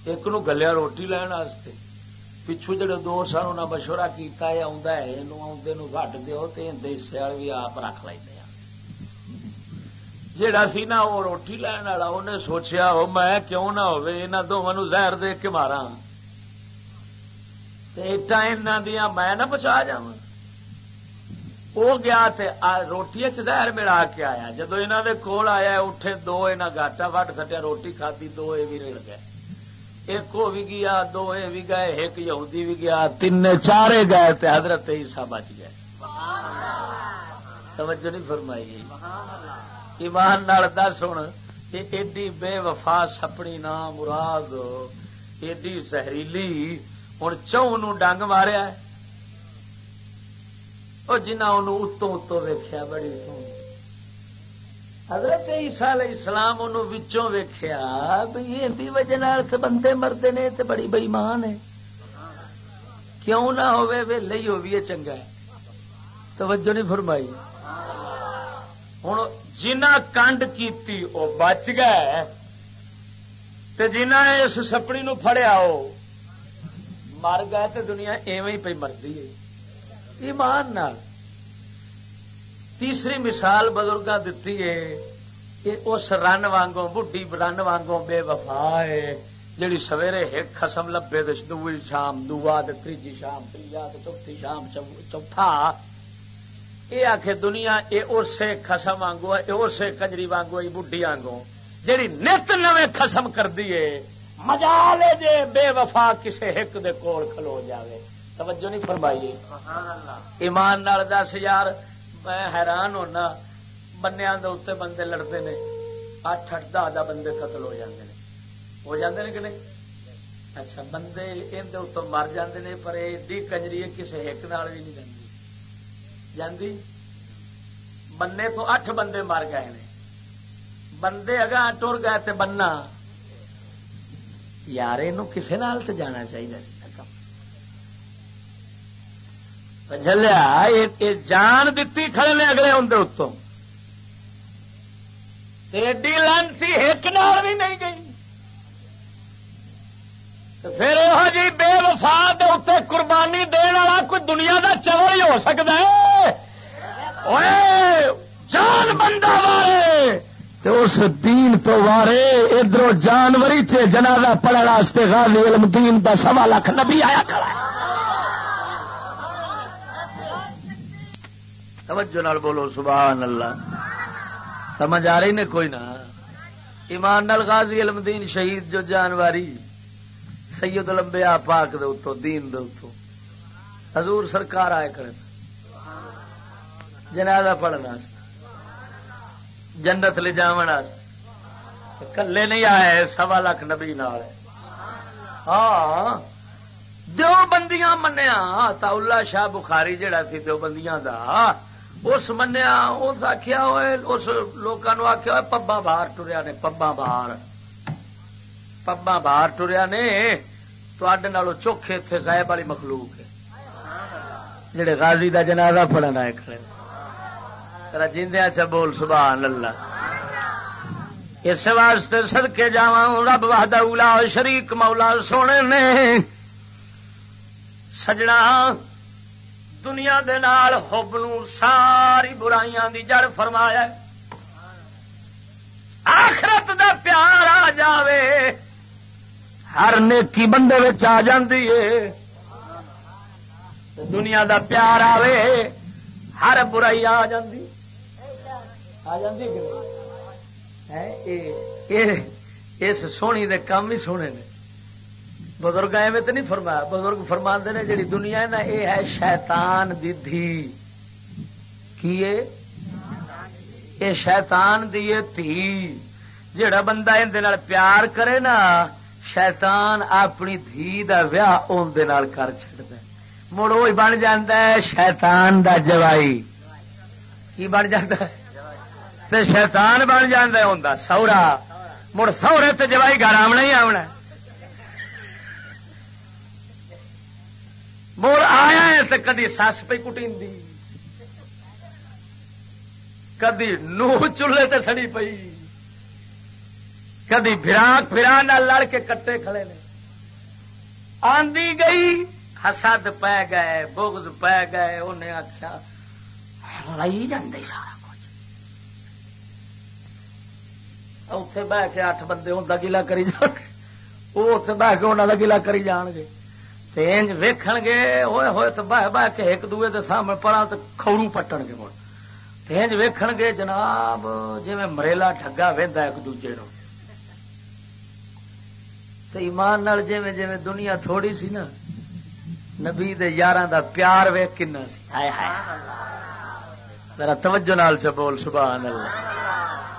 ایک نو گلیا روٹی لین واسطے پچھو جڑے دو سن انہیں مشورہ کیتا ہے آدھا ہے یہ گٹ دو حصے بھی آپ رکھ لیں جڑا سی نا وہ روٹی لین والا انہیں سوچیا ہو میں کیوں نہ ہو دونوں زہر دے کے مارا اٹا دیا میں نہ بچا جا وہ گیا روٹی چہر ملا کے آیا جدو یہاں دے کول آیا اٹھے دو یہاں گاٹا وٹ سٹیا روٹی کھدی دو یہ بھی رل گئے ایک وہ بھی گیا، دو یہ بھی گئے، ایک یہودی بھی گیا، تین چار گئے تے حضرت عیسا بچ گئے۔ توجہ نہیں فرمائی۔ ایمان نال دس ہوں ایڈی بے وفا سپنی نا مراد، ایڈی زہریلی ہوں چون ڈنگ ماریا ہے؟ وہ جنہ اتوں اتوں ویخیا بڑی سونی حضرت عیسیٰ علیہ السلام انہوں وچوں ویخیا بھئی یہ دی وجہ نال تے بندے مردے نے تے بڑی بئیمان ہے۔ کیوں نہ ہوئے وے لئی ہوئے چنگا ہے۔ توجہ نہیں فرمائی۔ ہوں جنہ کنڈ کیتی او بچ گئے تے جنہ اس سپڑی نو پھڑیا ہو مر گئے تے دنیا ایویں ہی پہ مردی ہے۔ ایمان نال۔ تیسری مثال بزرگ دتی ہے اس رن وانگوں بڈی رن وانگوں بے وفا ہے جیڑی سویرے ایک خسم لبے دوئی شام دوا تیجی شام تیجا چوتھی شام چوتھا یہ آخ دنیا یہ اسے خسم وانگو ہے اسے کجری وانگو بڈی وانگو جیڑی نت نو خسم کر دیے مزا لے جے بے وفا کسے ایک دے کول کھلو جاوے۔ توجہ نہیں فرمائیے ایمان نال دس یار میں حیران ہونا بنیا اتنے بندے لڑتے ہیں اٹھ اٹھ دہ دہ بندے قتل ہو جاتے ہیں ہو جاتے ہیں کہ نہیں؟ اچھا بندے اندر مر جاتے ہیں پر ایڈی کنجری کسی ایک نال بھی نہیں جاتی جاندی؟ بننے تو اٹھ بندے مر گئے ہیں بندے اگاں ٹر گئے تے بننا۔ یار یہ کسی نال تو جانا چاہیے جلیا جان دتی کھڑے نے اگلے اندر اتوں۔ ایڈی لانسی ایک نال بھی نہیں گئی۔ پھر وہ جی بے وفا دے اتنے قربانی دن والا کوئی دنیا کا چور ہی ہو سکتا ہے۔ جان بندہ وارے۔ تو اس دین تو وارے ادھر جانوری چ جنازہ پڑھنے غازی علم دین کا سوا لاکھ نبی آیا کھڑا ہے۔ توجہ نال بولو، سبحان اللہ۔ سمجھ آ رہی نے کوئی نہ؟ ایمان نال غازی علم دین شہید جو جانواری، سید لمبیا پاک دے اتو دین دے اتو حضور سرکار آئے کرے جنازہ پڑھنا جنت لے جاونا کلے نہیں آئے، سوا لاکھ نبی نال۔ ہاں دو بندیاں منیا تا اللہ شاہ بخاری جڑا سی دو بندیاں دا اس منیا، اس آخیا اس لوگوں آخیا ہوئے پبا باہر ٹریا نے پبا باہر۔ پبا باہر ٹریا نے تو چوکھے اتنے غائب والی مخلوق ہے۔ جڑے غازی دا جنازہ پڑھنا ہے کھڑے۔ جیندیا چ بول، سبحان اللہ۔ اس واسطے سدکے جا رب وحدہ اولا شریک مولا سونے نے۔ سجنا دنیا دے نال حب نو ساری برائیاں دی جڑ فرمایا آخرت دا پیار آ جاوے۔ ہر نیکی بندے آ جاندی ہے۔ دنیا دا پیار آوے۔ ہر برائی آ جاندی۔ آ جاندی اس سونی دے کام ہی سونے نے۔ بزرگ ایویں تو نہیں فرمایا، بزرگ فرما نے جی دنیا نا یہ ہے شیطان دی دھی کی یہ شیطان دی تھی جڑا بندہ اندر پیار کرے نا، شیطان اپنی دھی دا ویاہ اندر کر چڑتا مڑ وہ بن ہے، شیطان دا جوائی۔ کی بن جا شیطان بن جا سورا۔ مڑ سورے تو جوائی گھر آمنا ہی آمنا آیا ہے تو کدی سس پہ کٹی کدی نو چولہے تے سڑی پئی۔ کدی فراق فرا نہ لڑ کے کٹے کھڑے نے۔ آندی گئی، حسد پی گئے، بغض پی گئے، انہیں آخیا لڑائی جانے سارا کچھ۔ اتے بہ کے اٹھ بندے ہوں گلا کری جان وہ اتنے بہ کے انہوں کا گلا کری جان گے۔ ویخ گے ہوئے ہوئے تو بہ بہ کے ایک دوے دے سامنے پڑا تو کھڑو پٹن گے مڑ۔ تینج ویخ گے، جناب جی مریلا ٹگا وہدا ایک دوجے نو تو ایمان نال جی جی دنیا تھوڑی سی نا، نبی یار دا پیار ویخ کنا سی۔ ہائے ہائے۔ ذرا توجہ نال چ بول، سبحان اللہ۔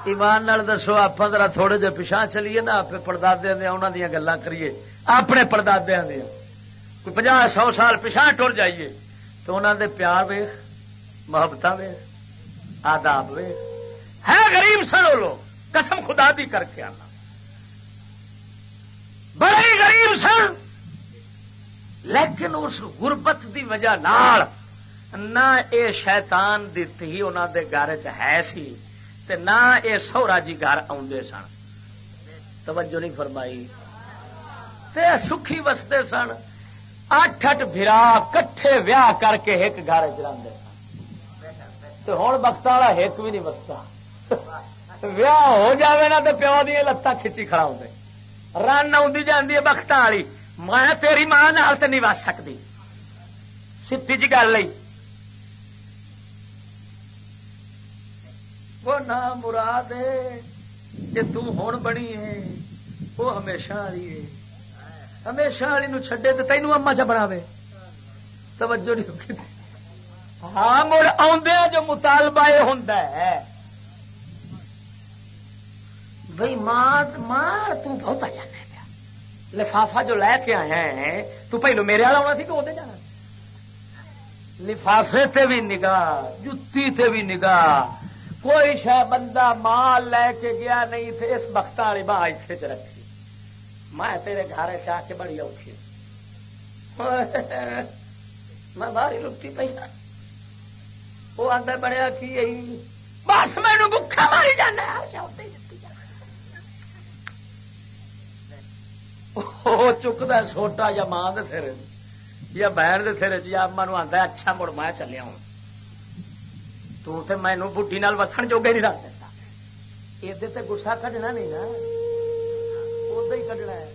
ایمان نال دسو آپ ذرا تھوڑے جے پچھا چلیے نا آپ پردادے دیا انہوں دیا گلا کریے۔ اپنے پردادیا دیا کوئی پناہ سو سال پچھا ٹر جائیے تو انہوں دے پیار ویخ محبت ویخ آداب ویخ ہے غریب سنو لو قسم خدا دی کر کے آنا۔ بڑے غریب سن، لیکن اس غربت دی وجہ نال نہ اے شیطان دتی انہوں دے گھر چ ہے سی، تے نہ اے سہرا جی گھر آدھے سن۔ توجہ نہیں فرمائی۔ تے سکھی وستے سن۔ اٹھ اٹھ برا کٹھے ویاہ کر کے ایک گھر چلے سن ہوں وقت والا ایک بھی نہیں وستا۔ ویاہ ہو جاوے نا تو پیو دیا لتاں کھچی کھڑا ہوتے رن آدھی جاتی ہے بخت والی۔ میں تیری ماں نال تو نہیں بچ سکتی سی جی گل وہ نہ مراد ہے جی تن بنی ہے، وہ ہمیشہ والی ہے۔ ہمیشہ والی نو چھڈے تو تینوں اما چ بنا توجہ نہیں ہاں مڑ آدھے جو مطالبہ یہ ہوں بھائی ماں ماں، تو بہت آ جانا پیا جو لے کے آیا ہے تو پہلو میرے والا ہونا سی کہ وہ جانا۔ لفافے تے بھی نگاہ، جتی تے بھی نگاہ۔ کوئی شہ بندہ مال لے کے گیا نہیں تھے اس بخت والی ماں اتنے چ رکھی۔ میں تیرے گھر چاہ کے بڑی اوکھی۔ میں باہر لٹی پہ وہ آدھا بڑیا کی بس مینو بکھا ماری جانا چکتا سوٹا یا ماں دے سر یا بہن دے سر یا اما نو آتا اچھا مڑ میں چلیا ہوں۔ تو تے مینو بڈی نال وسن جوگے نہیں رکھ دیتا۔ یہ گسا کھڈنا نہیں نا۔ ادا ہی کھڈنا ہے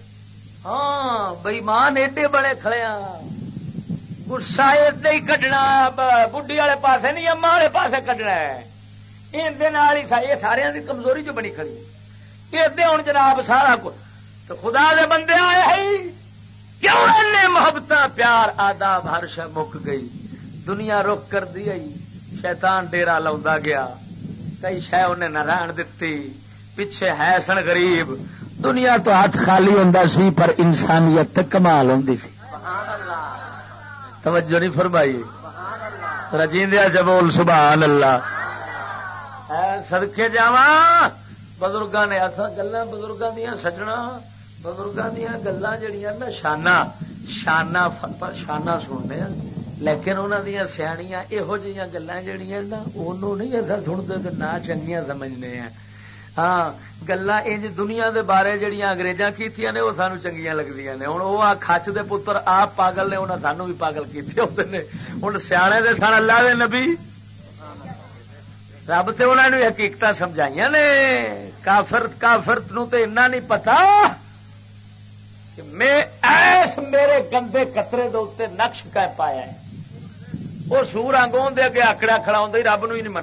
ہاں بئی مان ایڈے بڑے کھڑے ہاں گسا ادا ہی کھڈنا بڈی والے پاسے نہیں اما والے پاسے کھڈنا ہے یہ سارے کی کمزوری جو بنی کھڑی ادے ہوں جناب سارا کچھ تو خدا دے بندے آئے کیوں محبت پیار آداب ہر شہ مک گئی دنیا رخ کر دی شیطان ڈیرا لا گیا کئی شہ انہیں نہ رہن دتی پیچھے ہے سن غریب دنیا تو ہاتھ خالی ہوں سی، پر انسانیت کمال ہوں سی۔ توجہ نہیں فرمائی۔ رجیندیا چبول سبحان اللہ۔ سدکے جا بزرگوں نے گلا بزرگوں دیا سجنا۔ بزرگوں دیا گلا جہیا نا شانہ شانہ شانہ سننے لیکن انہوں دیا سیاح یہو جہاں گلیں جہیا نا انہوں نہیں ایسا سنتے کہ نہ چنگیا سمجھنے ہیں ہاں گلا انج دنیا دے بارے جہیا اگریزاں کی نے، وہ سانو چنگیا لگتی نے۔ ہوں وہ کچ دے پتر، آپ پاگل نے انہیں سانو بھی پاگل کیتے ہوتے ہیں ہوں سیانے دے سن اللہ دے نبی۔ رب تو انہوں نے حقیقت سمجھائی نے۔ کافر کافر نو تو ایسا نہیں پتا کہ میں ایس میرے گندے قطرے دے نقش کہ پایا ہے۔ وہ سور آگوں دے اگے آکڑا کھڑا ہوں رب نو ہی نہیں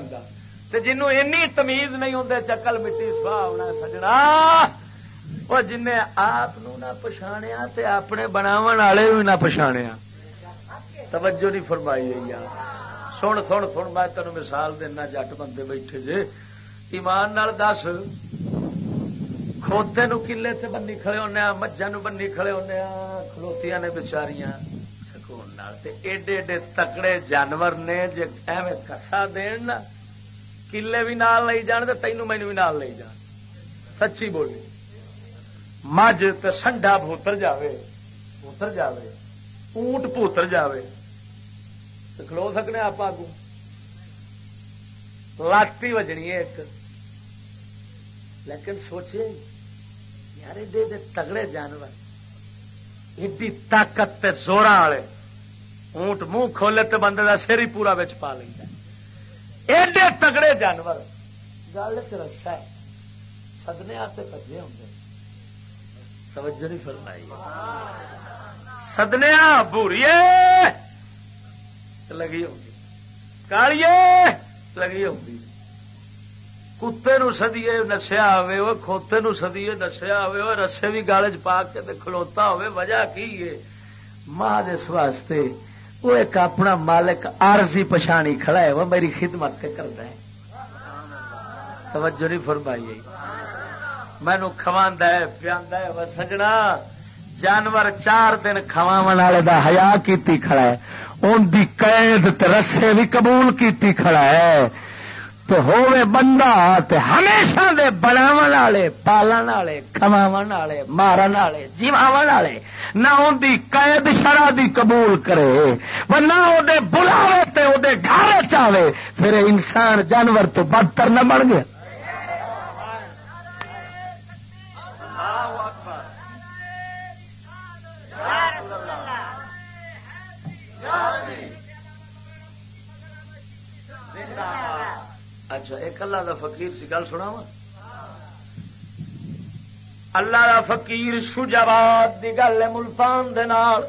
منگا جنوں اینی تمیز نہیں ہوں چکل مٹی سوا ہونا سجنا، وہ جن آپ نہ پچھاڑیا تے اپنے بناو والے بھی نہ پچھاڑیا توجہ نہیں فرمائی گئی سن سن سن، میں تینوں مثال دینا، جٹ بندے بیٹھے جے۔ ایمان نال دس، کھوتے نو کلے تے بنی کھڑے ہونے مجھا نو بنی کھڑے ہونے کھلوتیاں نے بچاریاں سکون ایڈے ایڈے تکڑے جانور نے، جے ایویں کسا دین نا کلے بھی نال لے جان تے تینوں مینوں بھی نال لے جان سچی بولی مجھ تے سنڈا بھوتر جاوے بھوتر جاوے اونٹ پوتر جاوے تو کھلو سکنے آپ آگوں لاتی وجنی ہے ایک لیکن سوچے یار ایڈے تگڑے جانور ایڈی طاقت تے زورا والے اونٹ منہ کھولے تے بندے کا سر ہی پورا بچ پا لینا ایڈے تگڑے جانور۔ گل رسا ہے۔ سدنے آتے پجے ہوں توجہ نہیں فرمائی۔ سدنیا بوریے لگی ہوگی کالیے لگی ہوگی کتے نو سدیے نسیا ہوے وہ کھوتے نو سدیے نسیا ہوے وہ رسے بھی گالج پا کے کھلوتا ہوے وجہ کی ہے؟ ماں اس واسطے وہ ایک اپنا مالک آرزی پچھانی کھڑا ہے، وہ میری خدمت تے کرتا ہے۔ توجہ نہیں فرمائی۔ مینو کھوا ہے پیا ہے سجنا۔ جانور چار دن کھوا والے دا حیا کیتی کھڑا ہے۔ ان دی قید تے رسے بھی قبول کیتی کھڑا ہے۔ تو ہوے بندہ تے ہمیشہ دے بناو والے، پالن والے کما والے، مارن والے جیوا والے نہ ان دی قید شرح دی قبول کرے وہ نہ وہ بلاوے تے وہ گھر چاہے پھر انسان جانور تو بدتر نہ بن گیا۔ اچھا ایک اللہ دا فقیر سی گل سنا وا اللہ دا فقیر شجاباد دی گل ہے ملتان دے نال۔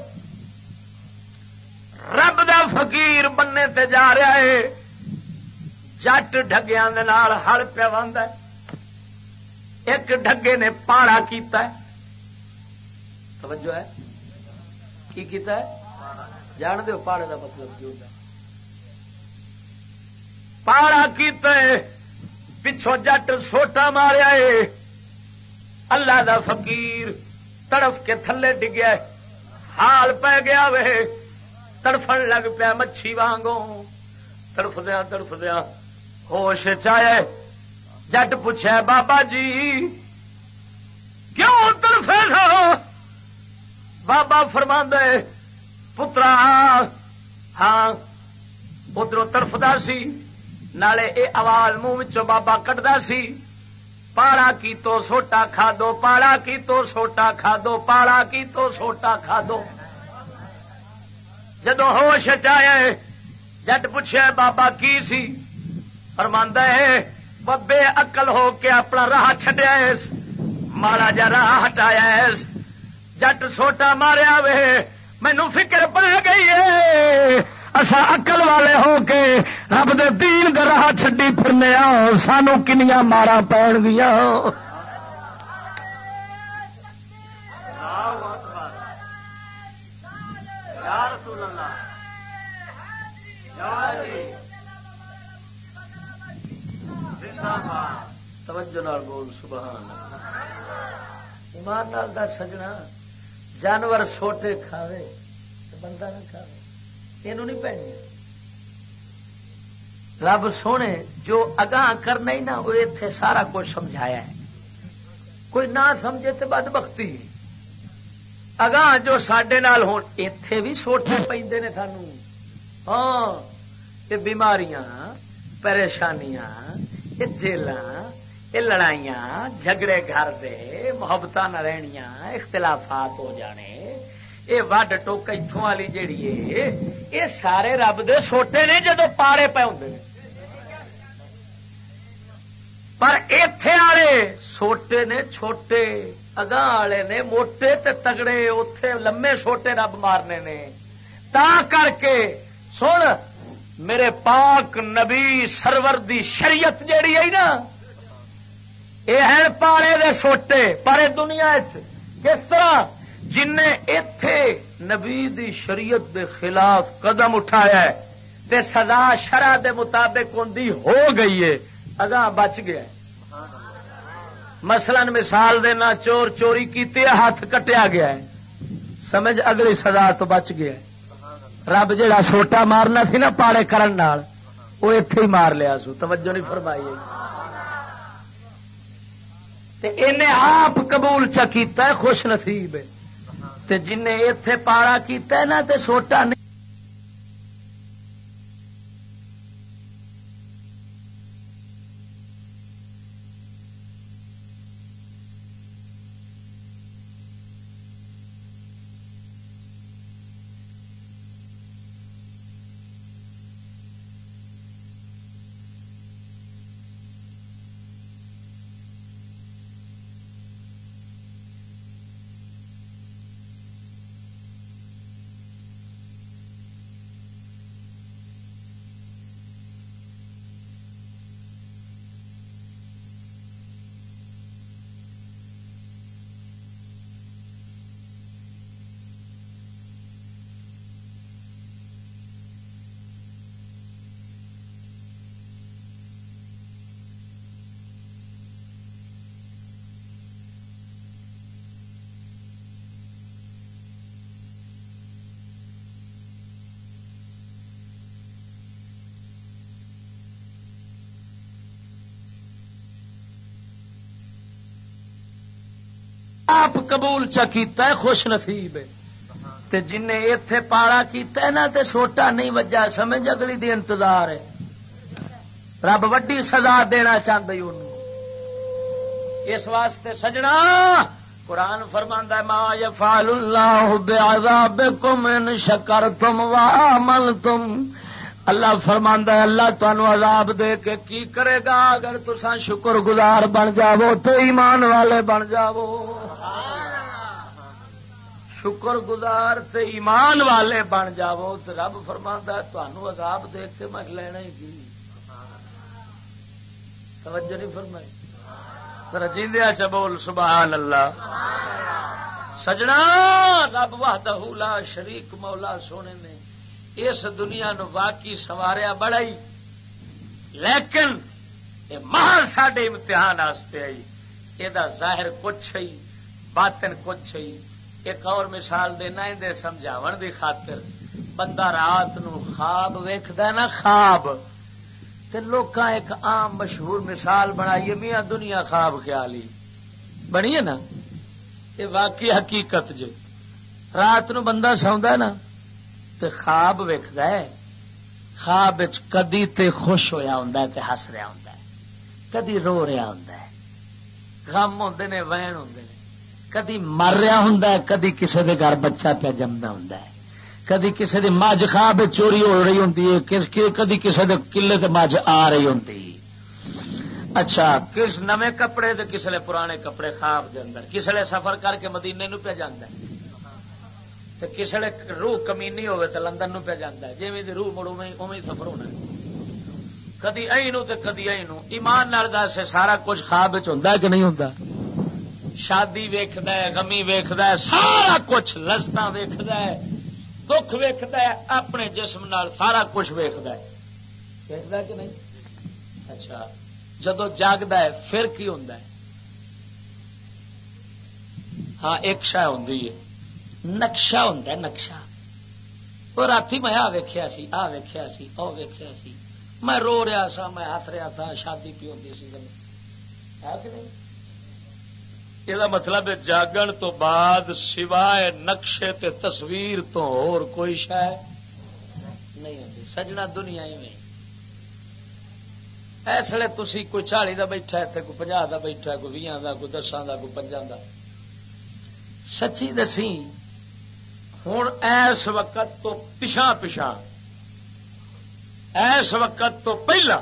رب دا فقیر بننے تے جا رہا ہے۔ جٹ ڈگیا ہر پیا بند ہے۔ ایک ڈگے نے پاڑا کیتا ہے۔ توجہ ہے۔ کی کیتا ہے؟ جان دو پاڑے دا مطلب کی ہوتا ہے۔ پاڑا کیتے پچھو جٹ سوٹا ماریا ہے۔ اللہ دا فقیر تڑف کے تھلے ڈگیا حال پی گیا وے۔ تڑفن لگ پیا مچھی وانگوں۔ تڑف دیا تڑف دیا ہوش چاہے جٹ پوچھا بابا جی کیوں تڑفے نہ بابا فرما پترا ہاں ادھر ترفدار سی، نالے اے آواز منہ بابا کٹدا سی۔ پاڑا کی تو سوٹا کھا دو پاڑا کی تو سوٹا کھا دو پاڑا کی تو سوٹا کھا دو۔ جدو ہوش چاہے جٹ پوچھے بابا کی سی؟ فرماندا ہے، ببے اکل ہو کے اپنا راہ چڈیا ماڑا جا راہ ہٹایا جٹ سوٹا ماریا وے مینو فکر پہ گئی ہے۔ اصا اقل والے ہو کے رب دے دین دے راہ چڈی پھرنے سانو کنیا مارا پہن گیا بول، سبحان ایمان نال دا سجنا، جانور سوٹے کھاوے بندہ نہ کھاوے۔ یہ نہیں پہنی رب سونے، جو اگاں کرنا ہی نا وہ اتنے سارا کچھ سمجھایا ہے۔ کوئی نہ سمجھے تو بد بختی۔ اگاں جو سڈے ہوں اتے بھی سوٹے پہ سانو ہاں یہ بیماریاں، پریشانیاں، یہ جیل یہ لڑائیاں، جھگڑے گھر دے محبت نہ رہنیاں، اختلافات ہو جانے۔ یہ وڈ ٹوک اتوں والی جیڑی ہے یہ سارے رب دے سوٹے نے جدو پاڑے پہ ہوں پر اتے والے سوٹے نے چھوٹے اگاں والے نے موٹے تے تگڑے اتے لمے چھوٹے رب مارنے نے تا کر کے سن میرے پاک نبی سرور دی شریعت جیڑی ہے نا یہ ہے پارے دے سوٹے پارے دنیا کس طرح جن اتے نبی دی شریعت دے خلاف قدم اٹھایا ہے، تے سزا شرع دے مطابق ہو گئی ہے، اگاں بچ گیا مثلا مثال دینا، چور چوری کیتی ہاتھ کٹیا گیا ہے۔ سمجھ، اگلی سزا تو بچ گیا ہے۔ رب جا سوٹا مارنا سی نا پاڑے کرن وہ اتے ہی مار لیا سو۔ توجہ نہیں فرمائی آپ قبول چکیتا ہے، خوش نصیب تے جن اتے پارا کیتا ہے نا تے سوٹا نہیں آپ قبول چکیتا ہے، خوش نصیب تے جن اتے پاڑا کیتا ہے نا، تے سوٹا نہیں وجہ، سمجھ اگلی دی انتظار ہے۔ رب وڈی سزا دینا چاہتا اس واسطے سجنا، قرآن فرماندہ ما یفعل اللہ بعذابکم ان شکرتم وآمنتم اللہ فرماندہ اللہ تنوع عذاب دے کے کی کرے گا؟ اگر تسا شکر گزار بن جاو تو ایمان والے بن جاو شکر گزار تے ایمان والے بن جاو تو رب فرما تنوع عذاب دے کے میں لینا ہی کی توجہ نہیں فرمائی۔ رجیندیا چبول سبحان اللہ سجنا، رب وحدہ لا شریک مولا سونے نے اس دنیا نو واقعی سواریا بڑا ہی۔ لیکن یہ مہا سڈے امتحان آئی۔ یہ ظاہر کچھ ہی، باطن کچھ ہی۔ ایک اور مثال دینا دے سمجھاو دی خاطر۔ بندہ رات نو خواب ویکد نا، خواب۔ تے لوکاں ایک عام مشہور مثال بنائی میاں دنیا خواب خیالی۔ بنی ہے نا؟ یہ واقعی حقیقت جو۔ رات نو بندہ سوندا نا، تے خواب ویکد خواب کدی تے خوش ہویا ہوں تے ہس رہا ہوں کدی رو رہا ہوں غم ہوں نے، وین ہوں کدی مر رہا ہوں کدی کسی دے گھر بچہ پہ جمنا ہوں کدی کسی دی مجھ خواب چوری ہو رہی ہوں کدی کسی دے کلے تے مجھ آ رہی ہوں اچھا کس نویں کپڑے تے کسے پرانے کپڑے خواب دے اندر؟ کسے سفر کر کے مدینے نو پہ جانا ہے۔ کسی روح کمینی ہوے تو لندن نو پہ جانا ہے۔ جی روح مڑ اوی سفر ہونا کدی ائی نو تے کدی ائی نو ایمان نال دس سارا کچھ خواب ہوندا کہ نہیں ہوندا؟ شادی ویکھدا غمی ویکھدا سارا کچھ لذتاں ویکھدا دکھ ویکھدا اپنے جسم نال سارا کچھ ویکھدا ہے۔ کہ نہیں؟ اچھا جدو جاگدا ہے، پھر کی ہوندا ہے؟ ہاں ایک شے ہوندی ہے۔ نقشہ ہوں نقشہ۔ وہ رات میں آ ویخیا سی، آ ویخیا سی، او ویخیا سی۔ میں رو رہا سا میں ہاتھ رہا تھا شادی پی ہوتی سی۔ گل ہے کہ نہیں؟ یہ مطلب ہے جاگن تو بعد سوائے نقشے تے تصویر تو اور کوئی شاید نہیں ہوتی سجنا دنیا ہی میں اس لیے تھی کوئی چالی کا بیٹھا اتنے کوئی پناہ کا بیٹھا کوئی بھی کوئی دساں کا کوئی پنجا کا سچی دسی ہوں ایس وقت تو پچھا پچھا ایس وقت تو پہلا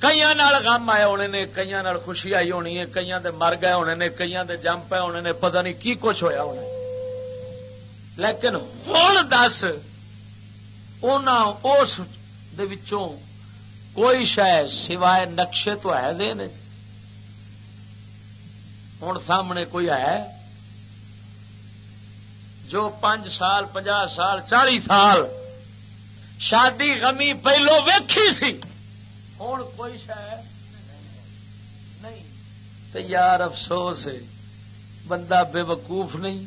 کئی غم آئے ہونے نے کئی خوشی آئی ہونی ہے کئی مر گئے ہونے نے کئی جم پے ہونے نے، پتہ نہیں کی کچھ ہویا ہونا لیکن ہوں دس اس کوئی شاید سوائے نقشے تو ہے دین ہوں سامنے کوئی ہے جو پانچ سال پناہ سال، چالی سال شادی غمی پہلو ویکھی سی؟ ہوں کوئی شاید نہیں۔ تو یار افسوس ہے، بندہ بے وقوف نہیں،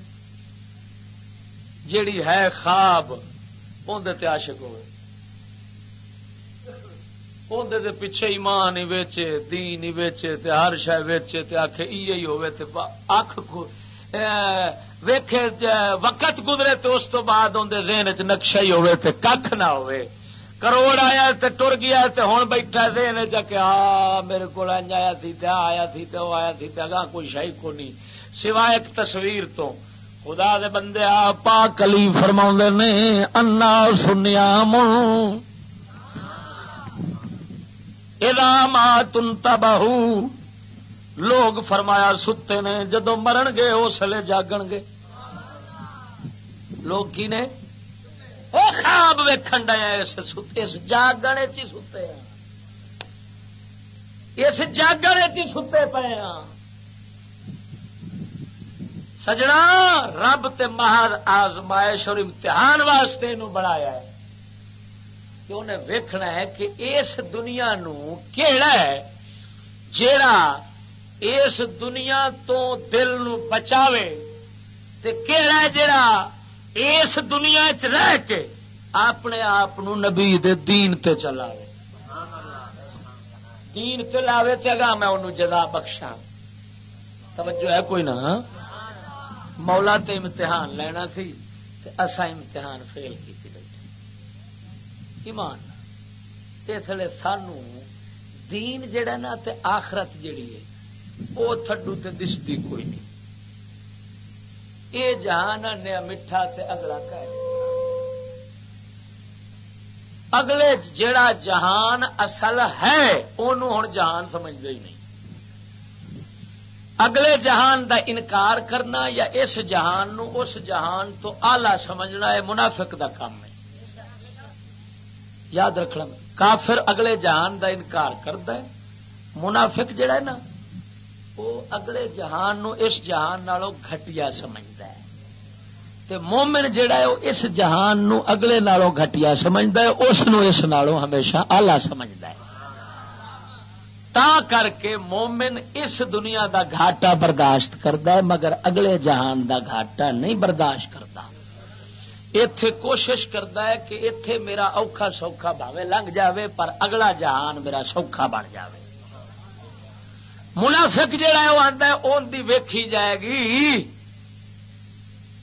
جیڑی ہے خواب اندر عاشق ہوئے۔ اندر پیچھے ایمان ہی ویچے، دین ہی ویچے، تے ہر شہ ویچے، تے آخ ای ہوئے، تے اکھ ویکھے وقت گزرے تو اس تو بعد اندر ذہن چ نقشہ ہی ہوئے، تے کھ نہ ہوئے۔ کروڑ آیا تے ٹر گیا تے ہوں بیٹھا ذہن چ کہ آ، میرے کو آیا تھی تے آیا تھی تے وہ آیا تھی تے، اگاں کوئی شاہی کو نہیں۔ سوائے ایک تصویر تو۔ خدا دے بندے آ پا کلی فرما نے، انا سنیا من تنتا بہو لوگ فرمایا، ستے نے جدو مرن گے اس لیے جاگن گے لوگ کی نے وہ خواب ویکن ڈیا اس جاگنے چی ستے ہیں۔ اس جاگنے چی ستے پے ہاں سجنا، رب تے مہر آزمائش اور امتحان واسطے نو بنایا ہے۔ کہ انہیں ویکھنا ہے کہ اس دنیا نو کیڑا ہے جیڑا اس دنیا تو دل نو بچاوے تے کیڑا ہے جیڑا اس دنیا چ رہ کے اپنے آپ نبی دے دین تے چلاوے۔ دین تے لاوے تے اگا میں انہوں جزا بخشا توجہ ہے کوئی نہ؟ مولا تے امتحان لینا تھی تے اسا امتحان فیل کی ایمان اس لیے سانو دین جڑا نا تے آخرت جڑی ہے وہ تھڈو تے دستی کوئی نہیں۔ یہ جہان نیا میٹھا تے اگلا کہ اگلے جڑا جہان اصل ہے ہوں جہان سمجھتے ہی نہیں۔ اگلے جہان دا انکار کرنا یا اس جہان نو اس جہان تو آلہ سمجھنا ہے منافق دا کام ہے۔ یاد رکھنا، کافر اگلے جہان دا انکار کرتا ہے۔ منافق جڑا ہے نا وہ اگلے جہان نو اس جہان نالوں گھٹیا سمجھتا تے مومن جڑا ہے وہ اس جہان نو اگلے نالوں گھٹیا سمجھتا ہے، اس نو اس نالوں ہمیشہ آلہ سمجھتا ہے۔ تا کر کے مومن اس دنیا دا گھاٹا برداشت کرتا ہے، مگر اگلے جہان دا گھاٹا نہیں برداشت کرتا۔ اتے کوشش کرتا ہے کہ اتے میرا اوکھا سوکھا بھاوے لنگ جاوے، پر اگلا جہان میرا سوکھا بن جاوے۔ منافق جہا ہے، وہ آتا ہے ان کی ویکھی جائے گی۔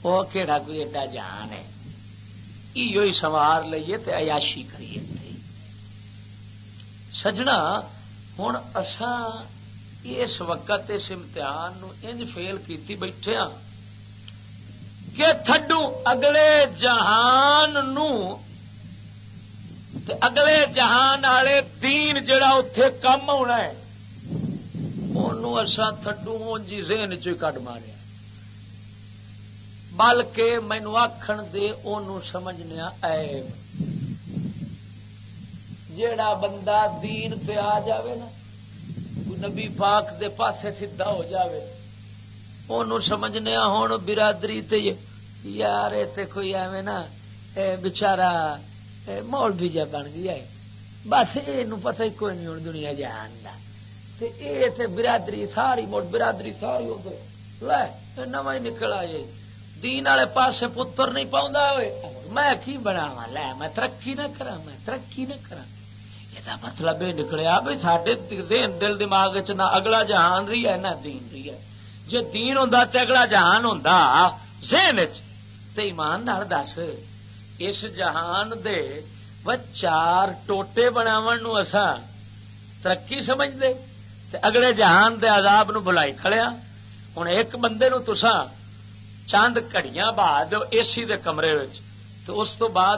وہ کہڑا کوئی ایڈا جہان ہے؟ یہ سوار لیے تے عیاشی کریے۔ سجنا ہوں اسان اس وقت اس امتحان نو انج فیل کیتی بیٹھے ہاں۔ کہ تھڈو اگلے جہان نو، تے اگلے جہان والے دین جڑا اتے کم ہونا ہے انسان تھڈو جی ذہن چڈ ماریا۔ بلکہ مینو آخر دے ان سمجھنے ایب جیڑا بندہ دین تے آ جاوے نا نبی پاک دے پاسے سیدھا ہو جاوے سمجھنے ہوں برادری تے یار تے کوئی ایویں نا بچارا مول بھی جا بن گیا ہے بس یہ پتہ ہی کوئی نہیں ہوں دنیا جہان کا برادری ساری موٹ برادری ساری ہو گئی۔ نو ہی نکل آئے۔ دین والے پاسے پتر نہیں پاؤں ہوئے۔ میں کی بناوا لے، میں ترقی نہ کرا میں ترقی نہ کرا یہ مطلب یہ نکلیا بھائی سڈے دل دماغ چ نہ اگلا جہان رہی ہے، نہ دین رہی ہے۔ جی دین ہوں تو اگلا جہان ہوں ذہن ایمان دس۔ اس جہان دے و چار ٹوٹے بناو اسا ترقی سمجھتے اگلے جہان دے عذاب نو بلائی کھڑیا۔ ہوں ایک بندے نو تسا چند کڑیاں بعد اے سی دے کمرے تو اس تو بعد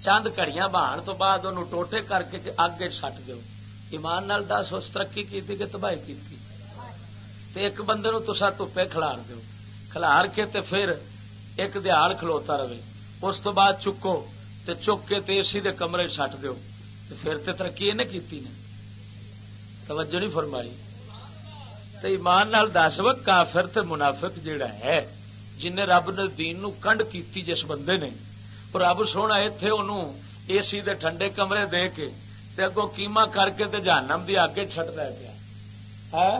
چند کڑیاں بہان تو بعد انہوں ٹوٹے کر کے اگ سٹ دو ایمان نال دس، اس ترقی کی کہ تباہی کی ایک بندے نو تسا تپے کھلار دو کھلار کے تے پھر ایک دیہڑ کھلوتا رہے۔ اس تو بعد چکو تے چک کے تے اسی دے کمرے سٹ دیو۔ تے پھر تے ترقی نے کیتی نے۔ توجہ نہیں فرمائی۔ تے ایمان نال دس و کافر تے منافق جیڑا ہے جن رب نے دین نو کنڈ کیتی جس بندے نے۔ رب سونا ایتھے انہوں اے سی دے ٹھنڈے کمرے دے کے تے اگوں کیما کر کے تے جہنم دی اگے چھٹ دے پیا۔ ہے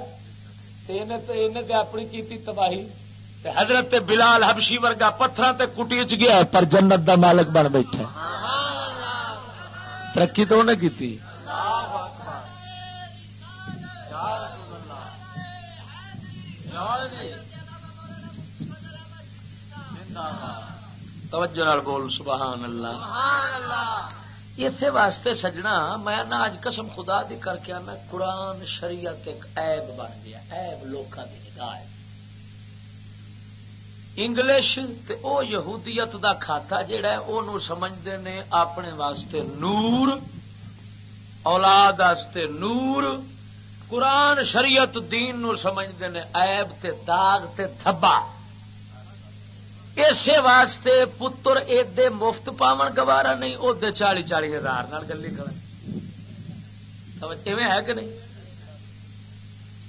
تے اپنی کیتی تباہی۔ تے حضرت بلال حبشی ورگا پتھر تے کٹی چ گیا پر جنت دا مالک بن بیٹھا ترقی تو انہیں کی توجہ نال بول سبحان اللہ اسی واسطے سجنا، میں نہ اج قسم خدا دی کر کے آنا، قرآن شریعت ایک عیب بن گیا، عیب لوکاں دی نگاہ انگلش تے او یہودیت دا کھاتا جیڑا ہے، او نو سمجھدے نے اپنے واسطے نور، اولاد واسطے نور۔ قرآن شریعت دین نو سمجھدے نے عیب تے داغ تے تھبا۔ اسی واسطے پتر ایدے مفت پاون گوارا نہیں ادے چالی چالی ہزار گلی ہے۔ کہ نہیں؟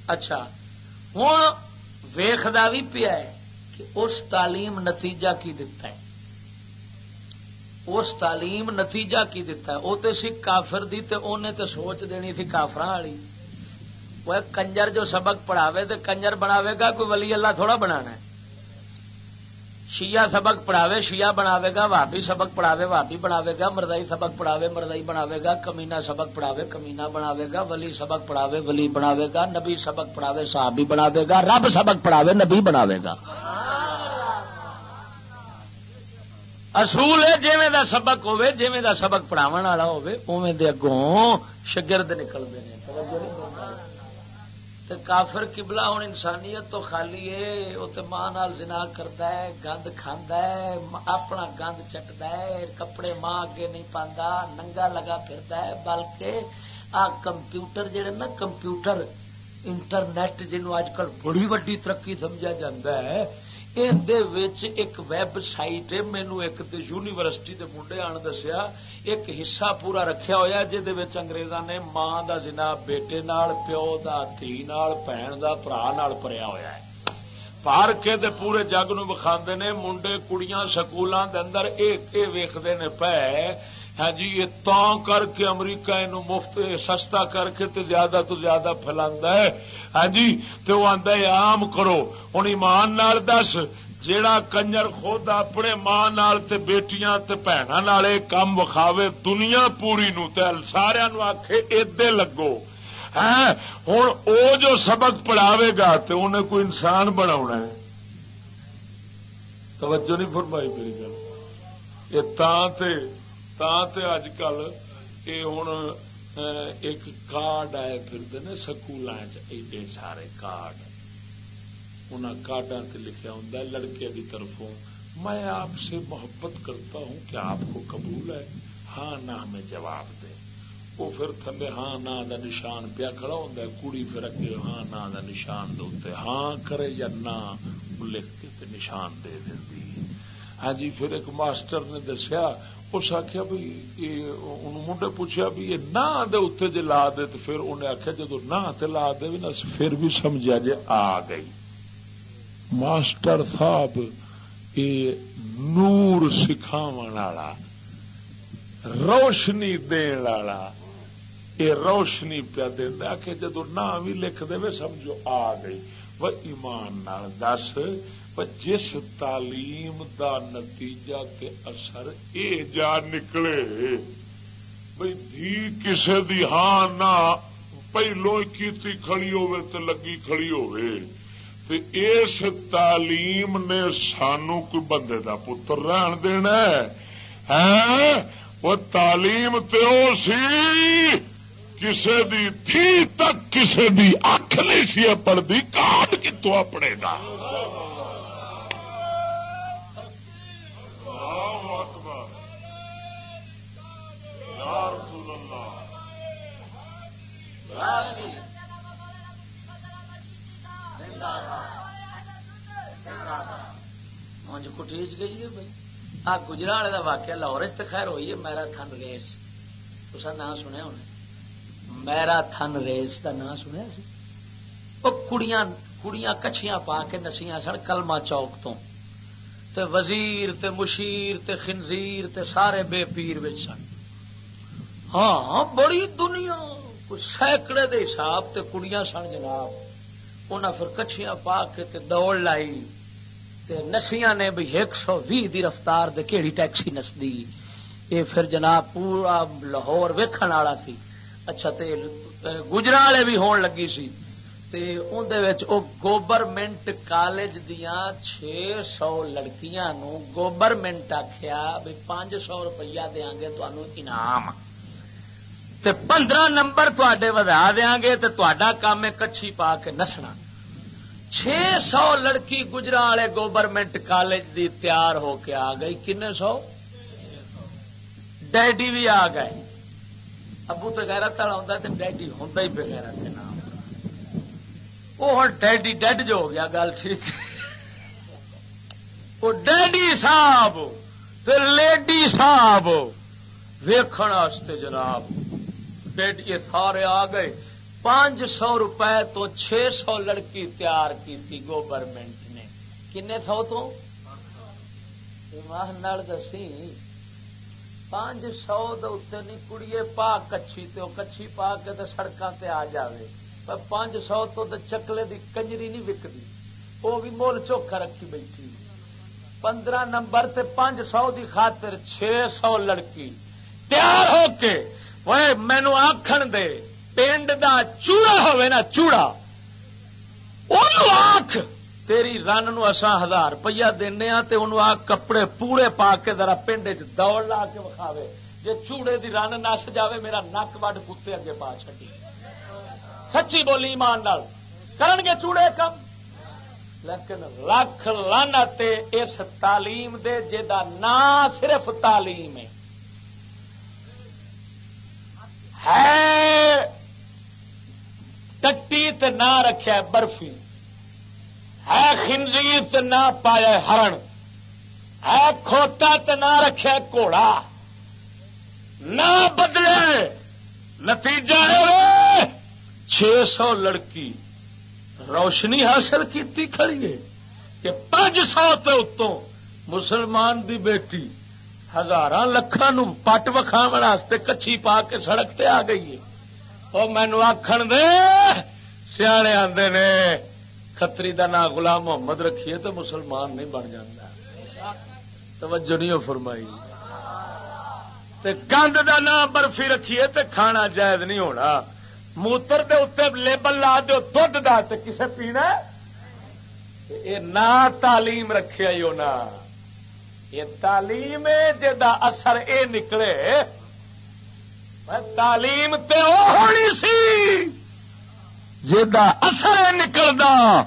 اچھا ہوں ویخا بھی پیا ہے کہ اس تعلیم نتیجہ کی دتا ہے۔ اس تعلیم نتیجہ کی دتا ہے۔ وہ تو سی کافر دی تے انہیں تے سوچ دینی تھی کافر والی۔ وہ کنجر جو سبق پڑھاوے تے کنجر بناوے گا، کوئی ولی اللہ تھوڑا بنانا ہے۔ شیعہ سبق پڑھاوے، شیعہ بناوے گا وابی سبق پڑھاوے وابی بناوے گا، مردائی سبق پڑھاوے، مردائی بناوے گا کمینا سبق پڑھاوے کمینا بناوے گا، ولی سبق پڑھاوے، ولی بناوے گا، نبی سبق پڑھاوے، صحابی بناوے گا، رب سبق پڑھاوے، نبی بناوے گا۔ اصول ہے، جیویں دا سبق ہوے جیویں دا سبق پڑھاون والا ہوے اوویں دے اگوں شاگرد نکلدے نے۔ تے کافر کبلا ہوں انسانیت تو خالی ہے وہ تو ماں نال زنا کرتا ہے، گند کھانا ہے، اپنا گند چٹتا ہے، کپڑے ماں اگے نہیں پاندا، ننگا لگا پھرتا ہے، بلکہ آ کمپیوٹر جڑے نا، کمپیوٹر، انٹرنیٹ جنوب اج کل بڑی وڈی ترقی سمجھا جاتا ہے ایک ویب سائٹ ہے مینو ایک یونیورسٹی کے منڈے آن دسیا ایک حصہ پورا رکھیا ہوا جہد انگریزاں نے ماں دا جنا بیٹے نال، پیو دا، دھی نال بھن دا، برا نال پریا ہوا ہے۔ پار کے دے پورے جگ نو بخا نے، منڈے، کڑیاں سکولوں دے اندر ایک اے ویختے نے پے ہاں جی یہ تا کر کے امریکہ یہ مفت، سستا کر کے تے زیادہ تو زیادہ فلا ہے۔ ہاں جی تو وہ آدھا عام کرو۔ ہوں ایمان نال دس۔ جیڑا کنجر خود اپنے ماں نال تے بیٹیاں تے بھنا نال کام وکھاوے، دنیا پوری نو تے سارا نو آخے ادے لگو۔ ہاں، ہے ہوں او جو سبق پڑھاوے گا تے انہیں کوئی انسان بنا ہے۔ توجہ نہیں فرمائی میری گل یہ اج کل یہ ہوں ہاں، ایک کارڈ آئے پھر سکول ایڈے سارے کارڈ۔ ان کارڈا لکھا ہوں لڑکے کی طرفوں۔ میں آپ سے محبت کرتا ہوں کہ آپ کو قبول ہے۔ ہاں نہ ہمیں جواب دے۔ وہ پھر تھلے ہاں نہ دا نشان پیا کھڑا ہوں کڑی پھر اگے ہاں نہ دا نشان دے ہاں کرے یا نہ لکھ کے تے نشان دے دی ہاں جی پھر ایک ماسٹر نے دسیا، اس آخیا بھائی منڈے پوچھا بھی یہ نہ دے اتنے جی لا دے تو پھر انہیں آخیا جدو نہ لا دے بھی نہ، پھر بھی سمجھا جی آ گئی۔ ماسٹر صاحب، یہ نور سکھاو والا، روشنی دن والا، یہ روشنی پیا دینا کہ جدو نہ بھی لکھ دے سمجھو آ گئی۔ وہ ایمان نال دس جس تعلیم دا نتیجہ تے اثر اے جا نکلے۔ بھئی دھی کسے دی ہاں نہ، پہلو کیتی کھڑی ہوئے تے لگی کھڑی ہوئے تے اس تعلیم نے سانو کوئی بندے دا پتر رہن دینا ہے وہ تعلیم تے او سی کسے دی تھی تک کسے دی اکھ نہیں سی پڑھتی کاٹ کتوں پڑے گا تشریح گئی ہے بھائی۔ آ گجرا والے کا واقعہ لاہور تو خیر ہوئی ہے میرا تھن ریس۔ اس نام سنیا ہونا میرا تھن ریس کا نام سنیا سی۔ وہ کڑیاں کڑیاں کچھیاں پا کے نسیاں سن کلما چوک تو۔ تے وزیر، تے مشیر، تے خنزیر، تے سارے بے پیر بچ سن۔ ہاں بڑی دنیا سینکڑے دے حساب تے کڑیاں سن جناب۔ انہاں پھر کچھیاں پا کے تے دوڑ لائی۔ تے نسیاں نے بھی ایک سو بھی دی رفتار دے کیڑی ٹیکسی نسدی؟ یہ پھر جناب پورا لاہور ویکھن والا سی۔ اچھا تے گجرا والے بھی ہون لگی سی۔ گوورمنٹ کالج دیا چھ سو لڑکیاں نو گوورمنٹ آخیا بھی پانچ سو روپیہ دیا گے انعام۔ تے پندرہ نمبر تے ودا دیا گے تو کام ہے کچھی پا کے نسنا۔ چھ سو لڑکی گجرا والے گوورمنٹ کالج دی تیار ہو کے آ گئی۔ کن سو؟ ڈیڈی بھی آ گئے۔ ابو تو گیرت والا ہوں ڈیڈی ہوں ہی بغیر نام وہ ہوں ڈیڈی ڈیڈ جو ہو گیا، گل ٹھیک وہ ڈیڈی صاحب لیڈی صاحب ویخن جناب، ڈیڈی سارے آ گئے۔ پانچ سو روپے تو چھ سو لڑکی تیار کی تھی گورنمنٹ نے۔ کن سو تو؟ دسی۔ پانچ سو نہیں کڑیے پا کچھی تو کچھی پا کے سڑکوں تے آ جائے پانچ سو تو چکلے دی کنجری نہیں وکتی وہ بھی مول چوکھا رکھی بیٹھی۔ پندرہ نمبر تے پانچ سو دی خاطر چھ سو لڑکی تیار ہو کے وہ مینو آخن دے پنڈ دا چوڑا ہوئے نا، چوڑا۔ آخ تیری رن نو اصا ہزار روپیہ دینا ہاں تے انہوں آ کپڑے پورے پا کے ذرا پنڈ چ دوڑ لا کے وکھاوے۔ جے چوڑے دی رن نس جاوے، میرا نک وڈ کتے اگے پا چڈی سچی بولی ایمان نال۔ کرن گے چوڑے کم۔ لیکن لکھ لانا اس تعلیم دے جا نا صرف تعلیم ہے ٹٹی تے نہ رکھا برفی۔ ہے خنزیر تے نہ پایا ہرن۔ ہے کھوتا تے نہ رکھا گھوڑا۔ نہ بدلے۔ نتیجہ ہے چھ سو لڑکی روشنی حاصل کی کھڑی ہے کہ پانچ سو تے اتوں مسلمان دی بیٹی ہزار لکھان پٹ واسطے کچھی پا کے سڑک تے آ گئی ہے۔ وہ مینو آخر دے سیانے آدھے نے کتری کا نام گلام محمد رکھیے تو مسلمان نہیں بن جانا توجہ نہیں فرمائی۔ تے گند کا نام برفی رکھیے تو کھانا جائز نہیں ہونا۔ موتر دے اتنے لیبل لا دو دھد دا تے کسے پینا یہ نہ تعلیم رکھے نا۔ یہ تعلیم جا اثر اے نکلے تعلیم تے او ہونی سی جا اثر نکلدا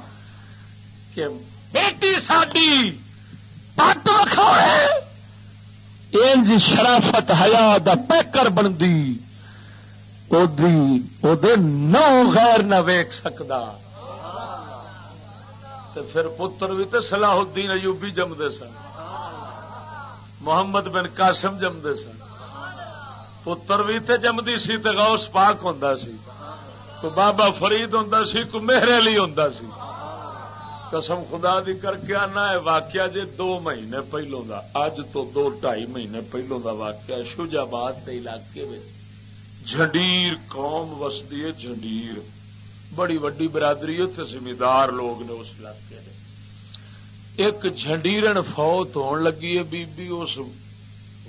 کہ بیٹی ساڈی پٹ وکھاؤ انج شرافت حیا دا پیکر بنتی نو غیر نہ ویک سکتا پھر پتر بھی تو سلاح الدین ایوبی جمدے سن محمد بن قاسم جمدے سن پتر بھی تے جمدی سی تے غوث پاک ہوندا سی۔ کو بابا فرید ہوندا سی کو میرے علی ہوندا سی۔ قسم خدا دی کر کے آنا ہے، واقعہ جے دو مہینے پہلوں دا، اج تو دو ڈھائی مہینے پہلوں دا واقعہ شوجاباد کے علاقے میں جھنڈیر قوم وسدی ہے، جھنڈیر۔ بڑی وڈی برادری اتنے زمیندار لوگ نے اس علاقے ایک جھنڈیرن فوت ہون لگی ہے بی بی، اس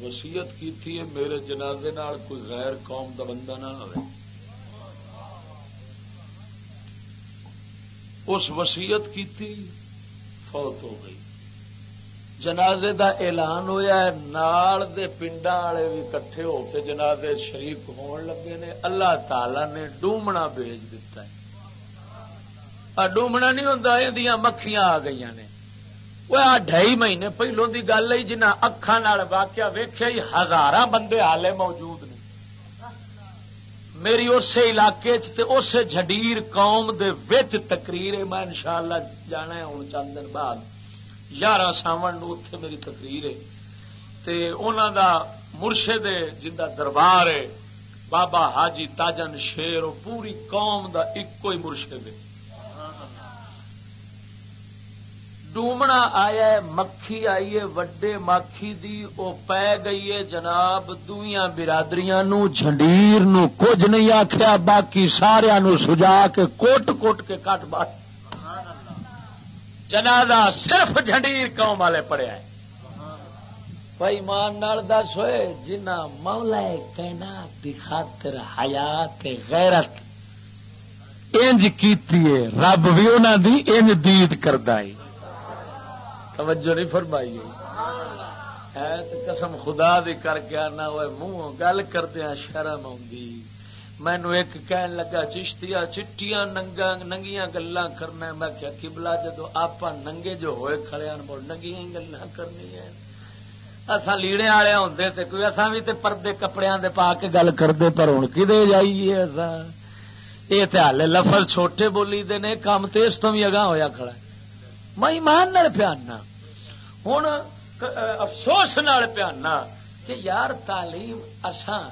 وسیعت کی تھی میرے جنازے نال کوئی غیر قوم کا بندہ نہ ہو اس وسیعت کی تھی، فوت ہو گئی۔ جنازے دا اعلان ہوا نال دے پنڈا والے بھی کٹھے ہو کے جنازے شریف ہون لگے نے۔ اللہ تعالی نے ڈومنا بھیج دیتا ہے۔ ڈومنا نہیں ہوں مکھیاں آ گئی نے۔ وہ ڈھائی مہینے پہلوں کی گل ہے جنہ اکھان واقعہ ویخیا ہی ہزار بندے ہالے موجود نے میری اسی علاقے اسے جڈیر قوم دے وچ تقریر میں انشاءاللہ جانا ہوں چند دن بعد یارہ ساون اتے میری تقریر ہے تے انہوں دا مرشد جا دربار ہے بابا حاجی تاجن شیر پوری قوم دا ایک ہی مرشد ہے ڈومنا آیا ہے، مکھی آئی ہے، وڈے مکھی دی، او پی گئی ہے، جناب دویاں برادریاں نو، جھنڈیر نو، کچھ نہیں آخیا باقی سارا نو سجا کے کوٹ کوٹ کے کٹ بات۔ جنازہ صرف جھنڈیر قوم والے پڑیا ہے بھائی مان دس ہوئے، جنہ مولا کہنا خاطر حیات غیرت انج کیتی ہے، رب بھی انہوں دی انج دید کردہ توجہ نہیں فرمائی قسم خدا دی کر کے آنا ہوئے منہ گل کردیا شرم آئی مینو ایک کہن لگا چشتیا چٹیاں، ننگا، ننگیاں گلا کرنا میں کیا کبلا جدو آپ ننگے جو ہوئے کھڑے مڑ ننگیاں گلا کرنی اصا لیڑے والے ہوتے تے کوئی اصا بھی تے پردے کپڑے دے پا کے گل کرتے پر ہوں کدے جائیے اصا یہ تو ہال لفظ چھوٹے بولی دے نے، کام تو اس تو بھی اگاں ہویا کھڑا میں ایمان پیانا ہوں افسوس نال پیانا کہ یار تعلیم اسان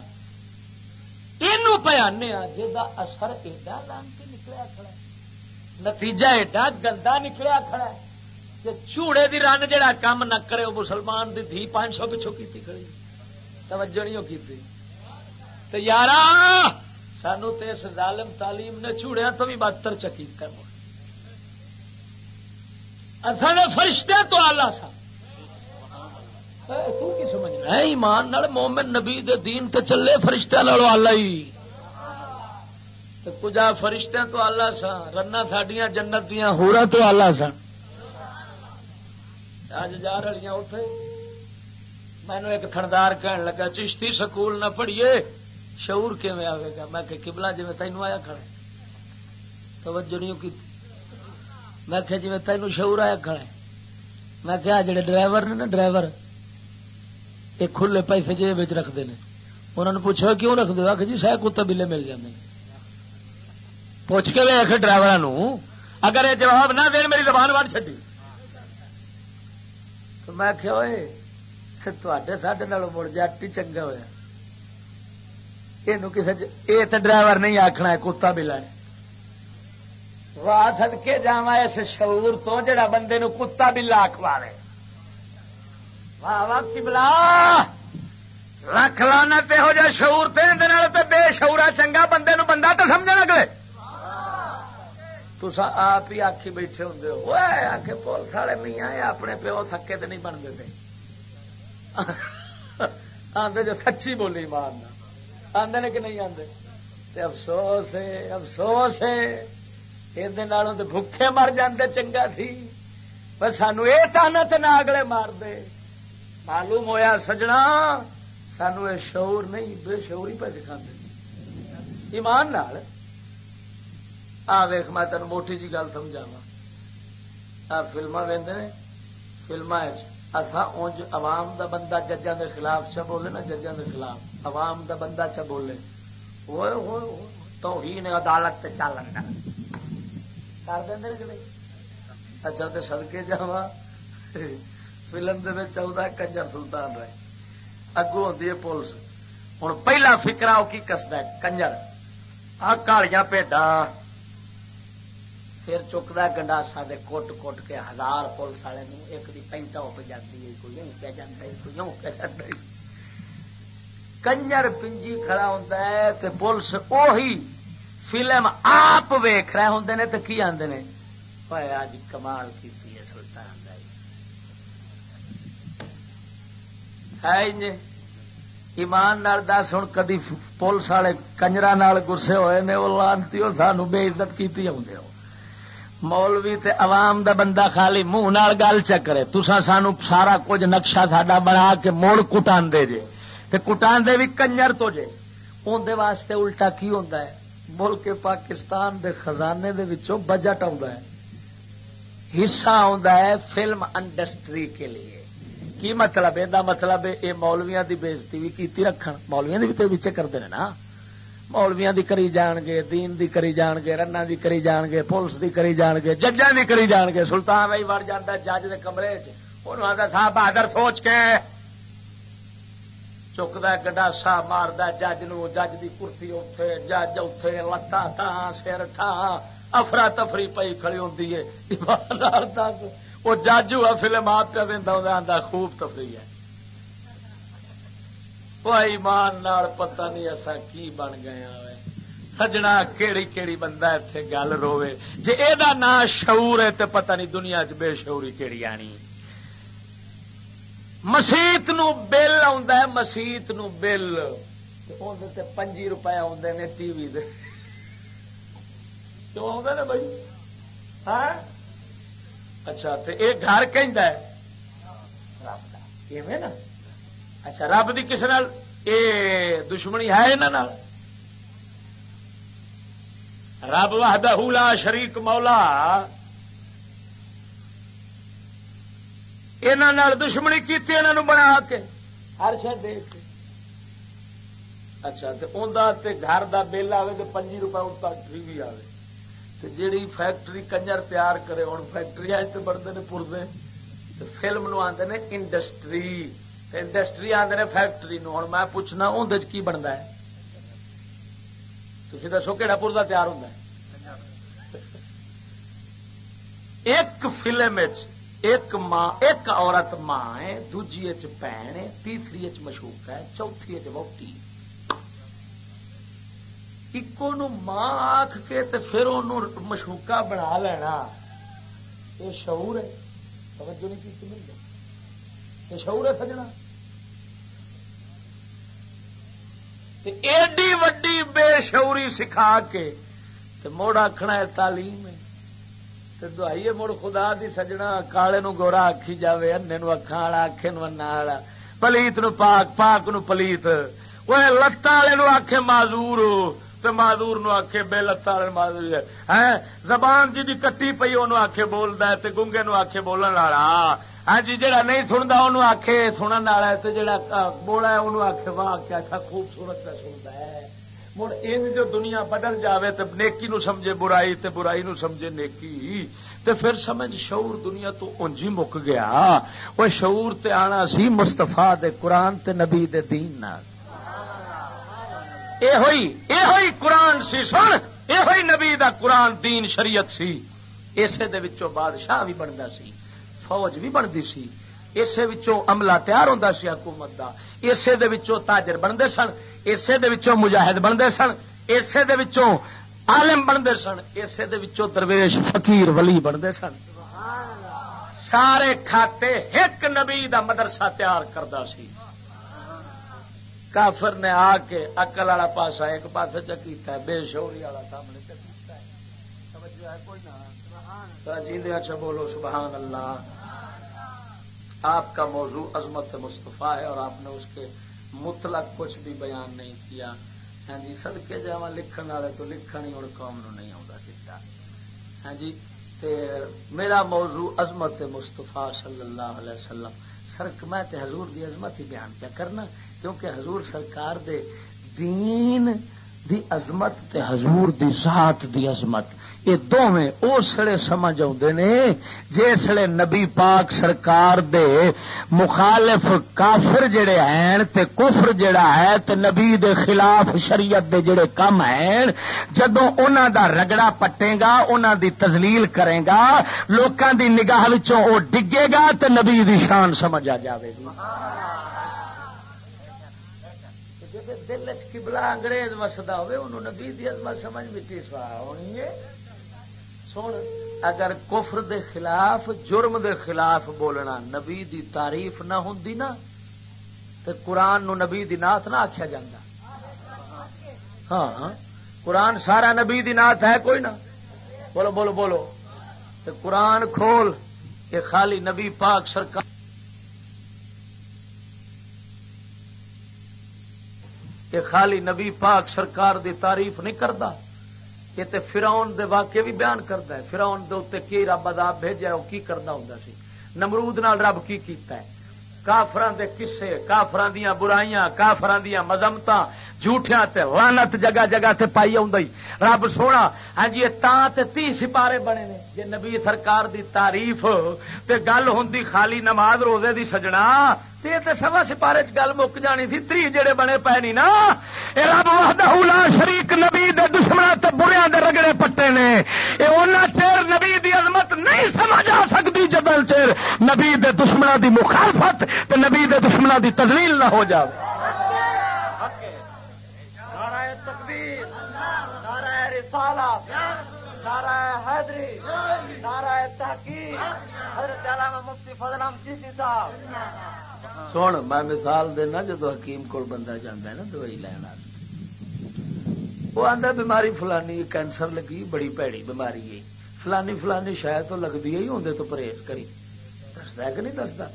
یہ پیانے جا اثر ایڈا لانتی نکلیا کھڑا نتیجہ ایڈا گندا نکلیا کھڑا ہے کہ چوڑے دی رن جڑا کام نہ کرے وہ مسلمان دی دھی پانچ سو پچھو کی کھڑی توجہ نہیں کی یار سانو تے اس ظالم تعلیم نے چوڑیا تو بھی بدتر چکیتا اصل فرشتے تو آلہ سا سمجھنا ہے؟ ایمان مومن نبی دے دین تے چلے فرشتہ لڑو آلہ ہی۔ کجا فرشتہ تو آلہ سا رنا ساڈیاں، جنت دیا ہورا تو آلہ سن اج جا رہی اٹھے مینو ایک تھندار کہن لگا، چشتی سکول نہ پڑھیے، شعور کیون آئے گا؟ میں کہ کبلا جی تینوں آیا کھڑا توجہ نہیں کی میں کہ جی تینوں شعور آیا کھڑا میں کیا جڑے ڈرائیور نے نا، ڈرائیور۔ یہ کھلے پیسے جیب رکھتے ہیں۔ انہوں نے پوچھا کیوں رکھ دو آخ جی سہ کتا بلے مل جاتے پوچھ کے آخ ڈرائیور اگر یہ جواب نہ دین میری زبان بڑھ چڈی تو میں کیا تے ساڈے مڑ جٹ ہی چنگا ہوا یہ کسی یہ تو ڈرائیور نہیں آخنا ہے کتا بلا واہ سدکے جا اس شعور تو جڑا بندے نو کتا بلا آخوا بلا رکھ لانا ہو جا شعور تے بے شعورا چنگا بندے نو بندہ تو سمجھ لگے تو آپ ہی آخی بیٹھے ہوں آ کے پولیس والے میاں اپنے پیو تھکے تو نہیں بنتے آدھے جو سچی بولی مارنا آدھے نے کہ نہیں آدھے افسوس ہے افسوس ہے۔ یہ بھوکے مر جاندے، چنگا تھی۔ پر سانو یہ تانا نہ اگلے مار دے۔ معلوم ہویا سجنا، سانو یہ شعور نہیں، بے شعور ہی پہ دکھا ایمان نال۔ آ ویخ میں تین موٹی جی گل سمجھاوا آ فلما وے فلما اصا اونج عوام دا بندہ ججاں دے خلاف چ بولے نا، ججاں دے خلاف۔ عوام دا بندہ چ بولے۔ ہوئے ہوئے تو عدالت تے چالن کر دیں اچھا تو سڑکے جا فلم دے کنجر سلطان رہے اگو ہوتی ہے پولیس ہوں پہلا فکرا وہ کی کستا ہے کنجر آ کالیاں پیڈا پھر چکتا گنڈاسا دے کوٹ کوٹ کے ہزار پولیس والے ایک دی پینٹا ہو پہ جاتی ہے کوئی یوں پہ جاتا ہے کوئی یوں پہ جاتا ہے کنجر پنجی کھڑا ہوتا ہے تے پولیس اوہی فلم آپ ویخ رہے ہوں نے تو کی آدھے نے اج کمال کی ہے ایمان دس ہوں کدی پولیس والے کنجر گسے ہوئے نے، وہ لانتی سانو بے عزت کی مولوی تے عوام دا بندہ خالی منہ گل چکرے تسا سانو سارا کچھ نقشہ ساڈا بنا کے موڑ کٹا دے جے۔ تے کٹان دے بھی کنجر تو جے۔ اندر واسطے الٹا کی ہوتا ہے؟ ملک پاکستان دے خزانے دے وچوں بجٹ آ حصہ آ فلم انڈسٹری کے لیے۔ کی مطلب, مطلب یہ مطلب یہ مولویا کی بےزتی بھی کی رکھ مولویا بھی تو کرتے ہیں نا۔ مولویاں دی کری جان گے، دین دی کری جان گے رنا دی کری جان گے، پولیس دی کری جان گے، ججاں دی کری جان گے۔ سلطان بھائی وڑ جانا جج دے کمرے چاہ بہادر سوچ کے۔ چکتا گڈاسا مارد جج نو، جج دی کرسی اتے جج اتے لتا تھان سر ٹھان افرا تفری پی کھڑی ہوتی ہے۔ وہ جج ہوا فلم آپ پہ دینا آتا خوب تفریح ہے۔ ایمان نال پتہ نہیں اصا کی بن گیا سجنا کیڑی کیڑی بندہ اتنے گل روے جی یہ نام شعور ہے تو پتہ نہیں دنیا چ بے شعوری کیڑی آنی۔ مسیت نو بل آ مسیت نو بل۔ پنجی روپئے آدھے نے ٹی وی دے۔ کیوں آدھے نا بھائی؟ ہاں؟ اچھا گھر کہ نا؟ اچھا رب کی کسی دشمنی ہے یہاں رب وحدہ لا شریک مولا۔ یہاں دشمنی کی بنا کے۔ ہر شہر دیکھ کے۔ اچھا اندر گھر کا بل آئے تو پنجی روپئے ٹی وی آئے جیڑی فیکٹری کنجر تیار کرے ہوں فیکٹری بڑھتے ہیں پورتے فلم نو آتے ہیں انڈسٹری انڈسٹری آتے آدھے فیکٹری نو ہوں میں پوچھنا اندر کی بنتا ہے تھی دسو کہڑا پورا تیار ہوتا ہے ایک فلم ایک ماں ایک عورت ماں ہے دوجی بھن ہے تیسری مشوق ہے چوتھی چوٹی ایک ماں آخ کے تے پھر انہوں مشوقہ بنا لینا۔ یہ شعور ہے۔ توجہ نہیں کی مل جائے یہ شعور ہے سجنا۔ ایڈی وڈی بے شعوری سکھا کے تے موڑ آخنا ہے تعلیم ہے۔ تے دہائیے مڑ خدا دی سجنا۔ کالے نو گورا آخی جائے انے نو اکھان والا آخے نو انا والا۔ پلیت نو پاک پاک نو پلیت۔ وہ لتان والے نو آخے معذور۔ تو معذور نو آخے بے لتا والے معذور ہے۔ ہاں، زبان جی دی کٹی پئی انہوں آخے بولتا ہے تے گنگے نو آخے بولن والا۔ ہاں جی جہاں نہیں سنتا انہوں آخے سنن والا ہے جہاں بولا ہے انہوں آخے واہ کیا خوبصورت کا سنتا ہے۔ مڑ ان جو دنیا بدل جاوے تو نیکی نو سمجھے برائی تے برائی نو سمجھے نیکی، تے پھر سمجھ شعور دنیا تو انجی مک گیا۔ وہ شعور تے آنا سی مستفا دے قرآن تے نبی دے دین نال۔ اے ہوئی اے ہوئی قرآن سی سن اے ہوئی نبی دا قرآن دین شریعت سی۔ اسے دے وچوں بادشاہ بھی بنتا سی، فوج بھی بنتی سی۔ اسے وچوں عملہ تیار ہوتا سی حکومت دا۔ اسے دے وچوں تاجر بنتے سن اسے دے وچوں مجاہد بنتے سن اسے دے وچوں عالم بنتے سن اسے دے وچوں درویش فقیر ولی بنتے سن۔ سارے کھاتے ایک نبی دا مدرسہ تیار کرتا سی۔ کافر نے آ کے اکل والا پاسا ایک پاس چکیتا ہے، بے شوری والا سامنے چکیتا ہے۔ کوئی نہ؟ جی اچھا بولو، سبحان اللہ۔ آپ کا موضوع عظمت مصطفیٰ ہے اور آپ نے اس کے مطلق کچھ بھی بیان نہیں کیا۔ ہاں جی سڑکے جا لکھن والے تو لکھن ہی، اور قوم نو نہیں آتا سیٹا ہاں جی تے میرا موضوع عظمت مستفا صلی اللہ علیہ وسلم۔ سرک میں تے حضور دی عظمت ہی بیان کیا۔ کرنا کیونکہ حضور سرکار دے دین دی عظمت تے حضور دی ذات دی عظمت۔ یہ دونیں اسلے سمجھ آتے نے جسے نبی پاک سرکار دے مخالف کافر جڑے ہیں تے کفر جڑا ہے تے نبی دے خلاف شریعت دے جڑے کم ہیں جدو انہوں دا رگڑا پٹے گا انہوں دی تزلیل کرے گا، لوکاں دی نگاہ وہ ڈگے گا تے نبی دی شان سمجھ آ جائے گی دل چبلا انگریز وسدا ہوئے انہوں نبی دی عظمت سمجھ مٹی سوا ہونی ہے۔ سن اگر کفر دے خلاف جرم دے خلاف بولنا نبی دی تعریف نہ ہوں نا تو قرآن نو نبی دی نات نہ آخیا جا ہاں, ہاں۔ قرآن سارا نبی دی نات ہے کوئی نہ۔ بولو بولو بولو۔ تو قرآن کھول کہ خالی نبی پاک سرکار کہ خالی نبی پاک سرکار دی تعریف نہیں کرتا یہ تے فراؤن دے واقعے بھی بیان کرتا ہے۔ فراؤن دے اتنے کی رب اداب بھیجا وہ کی کرتا ہوں سی؟ نمرود نال رب کی کیتا ہے؟ کافران دے کسے کافران دیاں برائیاں کافران دیاں مذمتاں جھوٹیا لانت جگہ جگہ تے پائی آئی رب سونا ہاں جی تے تی سپارے بنے نے۔ جی نبی سرکار دی تعریف تے گل ہوں خالی نماز روزے دی سجنا، تے تے سوا سپارے چ گل مک جانی تھی۔ تری جڑے بنے پے نہیں نا، اے رب وحدہ لا شریک نبی دے دشمنوں تے بریاں دے رگڑے پٹے نے۔ اے اونا چیر نبی دی عظمت نہیں سمجھ آ سکتی جدل چیر نبی دے دشمنوں دی مخالفت تے نبی دے دشمنوں دی تذلیل نہ ہو جائے سن، میں مثال دینا، جدو حکیم کو بندہ جانا ہے نا، دوائی لینا وہ آدھا بیماری فلانی کینسر لگی، بڑی پیڑی بیماری ہے۔ فلانی فلانی شاید تو لگتی ہے اندر تو پرہیز کری۔ دستا ہے کہ نہیں دستا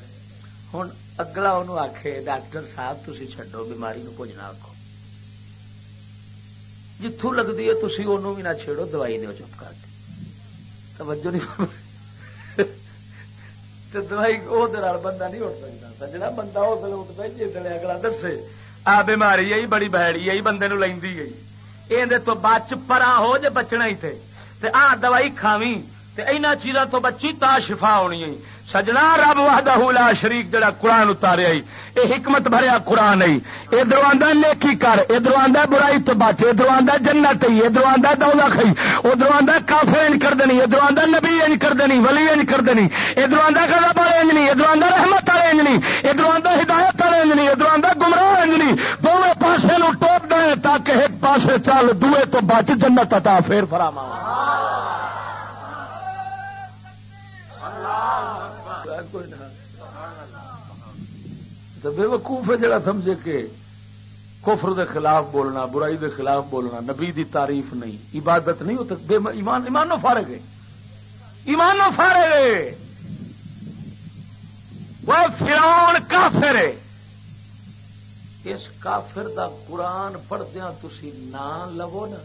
ہوں اگلا انہوں آخے ڈاکٹر صاحب تھی چڈو بیماری پوجنا آخو جتوں لگتی ہے تھی انہوں بھی نہ چھیڑو دوائی دو چپ کر کے توجہ نہیں دوائی وہ بندہ نہیں اٹھ سکتا بندہ اس اٹھتا جس اگلا دسے آ بیماری آئی بڑی بہڑی آئی بندے نو لینی گئی یہ تو بچ پرا ہو جے بچنا ہی تھے آ دوائی کھاوی اینا چیزاں تو بچی تا شفا ہونی ہے سجنا رب وحدہ لا شریک جڑا قرآن اتاریا یہ حکمت بھریا قرآن ہے ادھر آدھا نیکی کر ادھر آدھا برائی تو بچ ادھر آدھا جنت ہی ادھر آدھا دولا کھئی ادھر آدھا کافر انج کر دینی ادھر آدھا نبی انج کر دینی ولی انج کر دینی ادھر آدھا گزا والے انج نہیں ادھر آدھا رحمت والے انج نہیں ادھر آدھا ہدایت والے انج نہیں ادھر آدھا گمراہ انج نہیں دونوں پاسے نو ٹوپ دے تاکہ ایک پاسے چل دوے تو بچ جنت عطا پھر فراما کوئی نہ تو بے وقوف ہے جڑا سمجھے کہ کفر دے خلاف بولنا، برائی دے خلاف بولنا نبی دی تعریف نہیں، عبادت نہیں ہوتا بے ایمان ایمان نو فارے گئے ایمان نو فارے گئے وہ فرون کافر ہے اس کافر دا قرآن پڑھدیا تھی نہ لو نا۔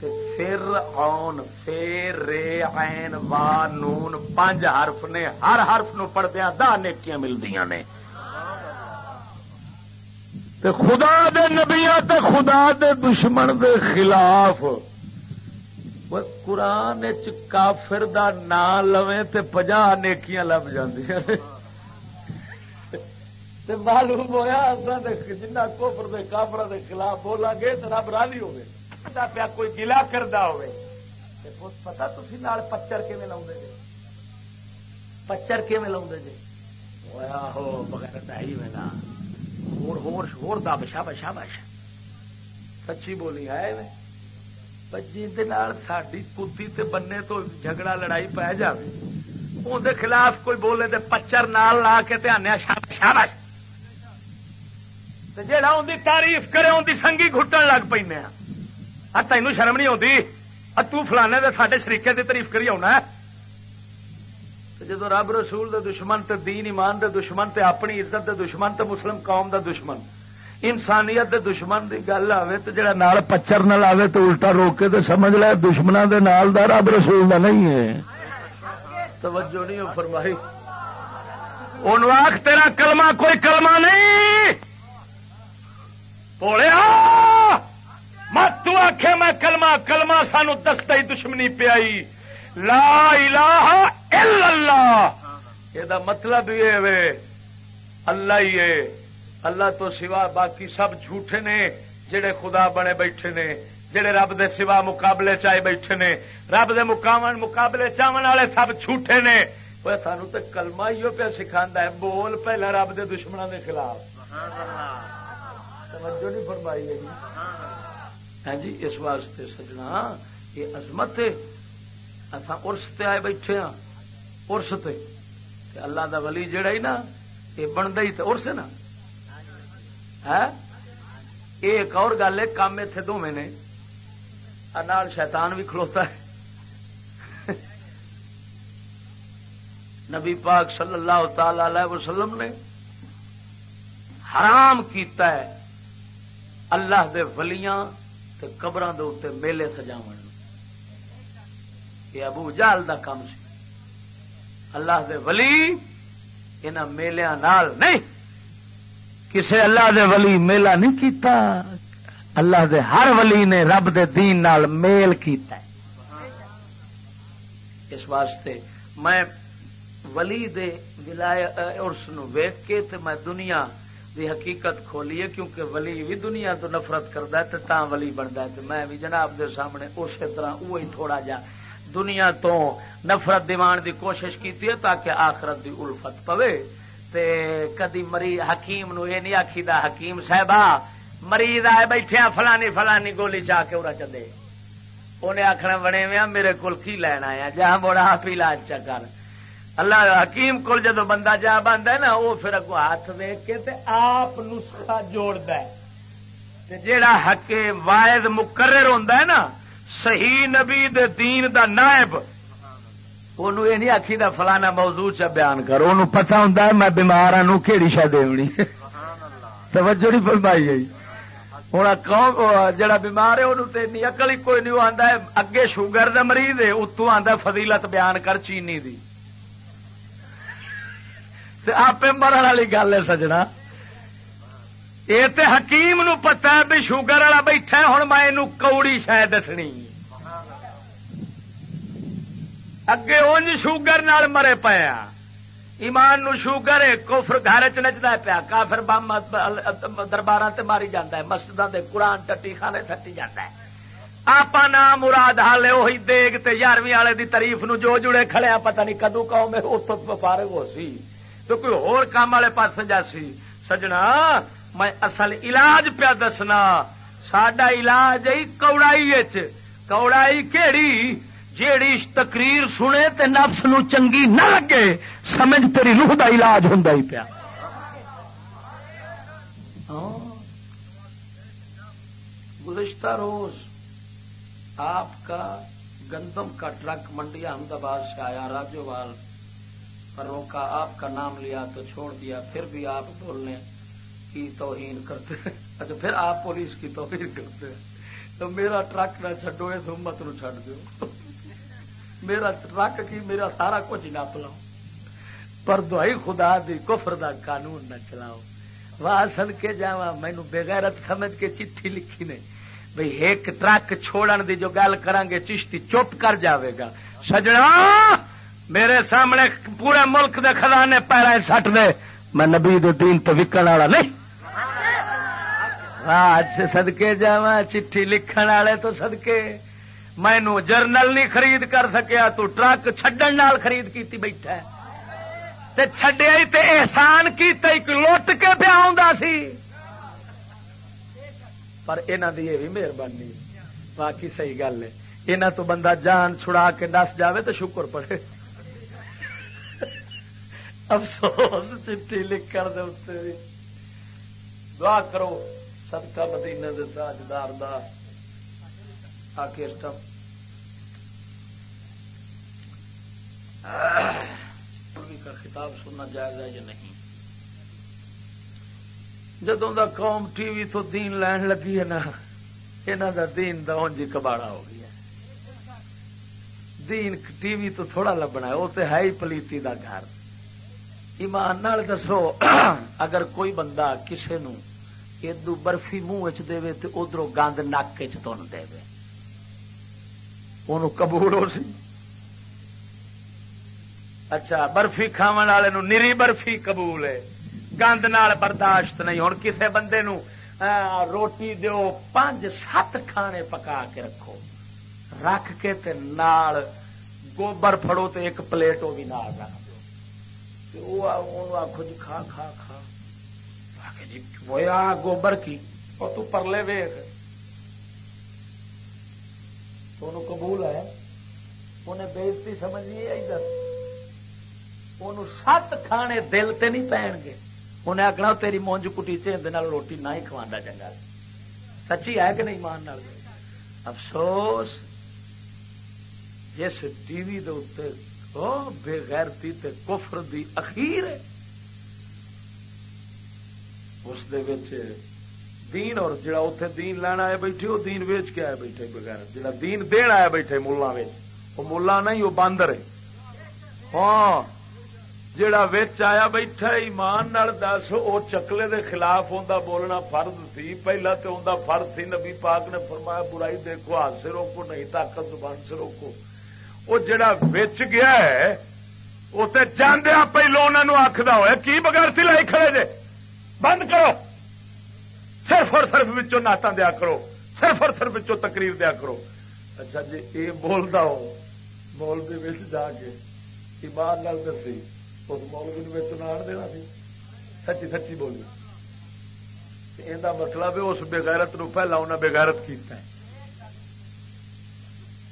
پھر آن فیر رے عین وا نون پانچ حرف نے ہر حرف نو پڑھدیا دہ نیکیاں ملتی نے تے خدا دے نبیا تے خدا دے دشمن دے خلاف قرآن کافر دا نا لویں تے پجا نیکیاں لب جاندیاں تے معلوم ہویا جنہ کوفر دے کافر دے خلاف بولا گے تو رب راضی ہوگی پیا کوئی گلا کرتا ہوئے پتا تھی نال پچر کھے لاؤ جی پچر کھے لاؤ جی ہو بغیر ڈائی میں دب شا بشا سچی بولی ہے جی ساری کتی تے بننے تو جھگڑا لڑائی پی جائے اندر خلاف کوئی بولے تے پچر نال لا کے دھیان شابش جہاں ان کی تعریف کرے ان کی سنگھی گھٹن لگ پہ تینوں شرم نہیں آتی فلانے دے ساڈے شریقے کی تعریف کری آنا جدو رب رسول دے دشمن تے دین ایمان دے دشمن تے اپنی عزت دے دشمن تے مسلم قوم دا دشمن انسانیت دے دشمن دی گل آئے تو جڑا نال پچر نہ لاوے تو الٹا روکے تو سمجھ لے دشمنوں دے نال دا رب رسول دا نہیں ہے توجہ نہیں فرمائی ان آخ تیرا کلمہ کوئی کلمہ نہیں بولیا مت تو آخ میں کلمہ کلمہ سانو دستا ہی دشمنی پیائی۔ لا الہ الا اللہ۔ یہ مطلب یہ اللہ ہی ہے۔ اللہ تو سوا باقی سب جھوٹے نے جڑے خدا بنے بیٹھے نے، جڑے رب دے سوا مقابلے چائے بیٹھے نے۔ رب دے مقام مقابلے چاون والے سب جھوٹے نے۔ وہ سانو تو کلمہ ہی پہ سکھا ہے۔ بول پہلا رب دے دشمنوں دے خلاف۔ توجہ نہیں فرمائی ہے جی۔ ہاں جی اس واسطے سجنا یہ عظمت اصا ارس تے آئے بیٹھے ہاں ارس تے۔ اللہ دا ولی جڑا ہی نا، یہ بنتا ہی تو ارس نا۔ ہاں؟ ایک اور گل ہے کام اتنے دونوں نے۔ نال شیطان بھی کھلوتا ہے۔ نبی پاک صلی اللہ تعالی علیہ وسلم نے حرام کیتا ہے۔ اللہ دے ولیاں قبر میلے سجاو یہ ابو جال دا کام سی۔ اللہ دے ولی ان میلیا نال نہیں۔ کسے اللہ دے ولی میلہ نہیں کیتا۔ اللہ دے ہر ولی نے رب دے دین نال میل کیتا ہے۔ اس واسطے میں ولی دے ارس ویک کے تے میں دنیا دی حقیقت کھولی ہے کیونکہ ولی بھی دنیا تو نفرت کرتا ہے تا ولی بنتا ہے میں بھی جناب دے سامنے اسی طرح وہی تھوڑا جا دنیا تو نفرت دیوان دی کوشش کی تاکہ آخرت دی الفت پوے۔ تے کدی مری حکیم نو یہ نہیں آخی دا حکیم صاحبہ مریض آئے بیٹھے فلانی فلانی گولی چاہ کے ارا چدے انہیں آخنا بنے میں میرے کو کی لینا ہے جہاں بڑا آپ علاج چکر اللہ حکیم کول جدو بندہ جا بنتا ہے نا وہ پھر اگو ہاتھ ویک کے تے آپ نسخہ جوڑتا ہے۔ جیڑا حق واحد مقرر ہوتا ہے نا، صحیح نبی دے دین دا نائب انہوں یہ نہیں آخی دا فلانا موضوع چ بیان کرو انہوں پتا ہوں میں بیمار ہوں کہڑی شا دونی توجہ نہیں فرمائی گئی۔ ہوں جڑا بیمار ہے انہوں اکل ہی کوئی نہیں آتا ہے اگے شوگر دا مریض ہے اتو آتا فضیلت بیان کر چینی دی۔ آپ مرن والی گل ہے سجنا۔ یہ تو حکیم نو پتا ہے بھی شوگر والا بیٹھا ہوں میں کوڑی شاید دسنی۔ اگے اونج شوگر نال مرے پیا ایمان نو شوگر ہے کوفر گھر چ نچتا پیا۔ کافر بم دربار سے ماری جانا ہے مسجد کے قرآن ٹٹی خانے تھٹی جانا ہے۔ آپ نام مراد حال وہی دیگ تے یارویں والے دی تعریف نو جو جڑے کھڑے پتہ نہیں کدو کہو میں اتو فارغ ہو سی۔ تو کوئی ہور کام والے پاس جا سی۔ سجنا، میں اصل علاج پیا دسنا۔ سڈا علاج کوڑائی کوڑائی کہڑی جیڑی تقریر سنے تے نفس نو چنگی نہ لگے، سمجھ تیری روح دا علاج ہوں ہی پیا۔ ہاں۔ گزشتہ روز آپ کا گندم کا ٹرک منڈی احمد آباد سے آیا راجوال روکا آپ کا نام لیا تو چھوڑ دیا، پھر بھی آپ بولنے کی توہین کرتے اچھا پھر آپ پولیس کی توہین کرتے ہیں۔ تو میرا ٹرک نہ چڈو اس امت نو چڈ دو میرا ٹرک کی میرا سارا کچھ نہ پلاؤ۔ پر دہائی خدا دی، کفر دا قانون نہ چلاؤ۔ واہ سن کے جا مینو بےغیرت سمجھ کے چٹھی لکھی نے۔ بھئی ایک ٹرک چھوڑن دی جو گل کریں گے چشتی چپ کر جاوے گا۔ سجنا میرے سامنے پورے ملک دے خزانے پیرا سٹ دے۔ میں نبی دے دین تو وکن والا نہیں۔ آج سدکے جا چٹھی لکھن والے تو سدکے مینو جرنل نہیں خرید کر سکیا، تو ٹرک چڈن نال خرید کیتی بیٹھا تے چڈیا تے احسان کیتا ایک لٹ کے پیا سی۔ پر یہاں دی یہ بھی مہربانی باقی صحیح گل ہے۔ یہاں تو بندہ جان چھڑا کے دس جاوے تو شکر پڑے۔ افسوس، چٹھی لکھ کر دے دعا کرو سدکا مدینے دے تاجدار دا۔ آ کا خطاب سننا جائز ہے یا نہیں؟ جدوں دا قوم ٹی وی تو دین لین لگی ہے نا یہاں دا دین دا انجی کباڑا ہو گیا۔ دین ٹی وی تو تھوڑا لبنا ہے وہ تو ہے ہی پلیتی دا گھر۔ ایمان نال دسو، اگر کوئی بندہ کسے نو ادو برفی منہ چ دے تو ادھر گند نک چن دے قبول ہو سی؟ اچھا برفی کھا والے نری برفی قبول ہے، گند نال برداشت نہیں ہوں کسے بندے نو روٹی دیو پانچ سات کھانے پکا کے رکھو، رکھ کے تے نال گوبر فڑو تے ایک پلیٹ وہ بھی نال رکھ۔ دو آخو جی کھا کھا کھا۔ جی وہ گوبر کی؟ اور تو پرلے ویخ تو قبول ہے انہیں بےزتی سمجھ ادھر سات کھانے دل تے نہیں پہن گے۔ انہیں آخنا تیری مونج کٹی چند روٹی نہ ہی کھوا چنگا۔ سچی ہے کہ نہیں مان افسوس۔ جس ٹی وی دے بے غیرتی تے کفر دی اخیر ہے۔ اس دے دین اور جڑا اتے دین لینا آئے بیٹھے وہ دین ویچ کے آئے بیٹھے بغیر۔ جڑا دین دین آیا بیٹھے ملا وہ ملا نہیں وہ باندر ہے۔ ہاں جڑا وچ آیا بیٹھا، ایمان نال دس، او چکلے دے خلاف ہوندا بولنا فرض سی پہلا تے ہوندا فرض سی نبی پاک نے فرمایا، برائی دیکھو ہاتھ سے روکو نہیں طاقت زبان سے روکو او جڑا وچ گیا ہے او تے جاندیا پہلو انہاں آکھدا ہوئے کی بغیر لائی کھڑے جے؟ بند کرو۔ صرف اور صرف وچوں نعتاں دیا کرو، صرف اور صرف تقریر دیا کرو۔ اچھا جی اے بولدا ہو، مولوی وچ جا کے ایمان نال دسی، اس مولوی نے چناڑ دینا سی۔ سچی سچی بولی یہ مطلب ہے، اس بےغیرت نو پہلا انہیں بےغیرت کیتا ہے۔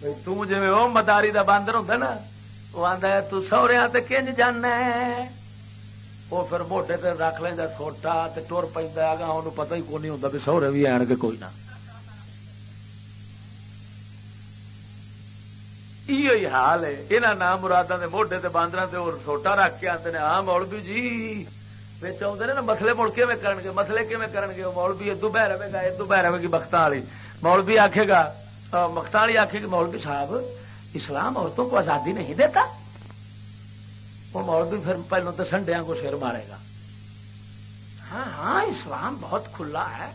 تم جی وہ مداری دا باندر ہوں نا وہ آتا ہے تو سہریا تے کنج جانا وہ پھر موٹے تے رکھ لینا چھوٹا تے ٹر پہ گا انہوں پتہ ہی کون نہیں ہوتا بھی سہرے بھی آن کے کوئی نہ یہ حال ہے یہاں نام مرادہ کے موڈے سے باندر سے اور چھوٹا رکھ کے آتے ہیں ہاں مولوی جی بچ آتے نا مسلے مڑ کے کرن گے مسلے کیون کرن گے مولوی ادو بہ رہے گا ادو بہ رہے گی بختان والی مولوی آخے گا مختان والی آخے گی مولوی صاحب، اسلام عورتوں کو آزادی نہیں دیتا۔ وہ مولوی پھر پہلو تو سنڈیا کو سر مارے گا۔ ہاں ہاں اسلام بہت کھلا ہے۔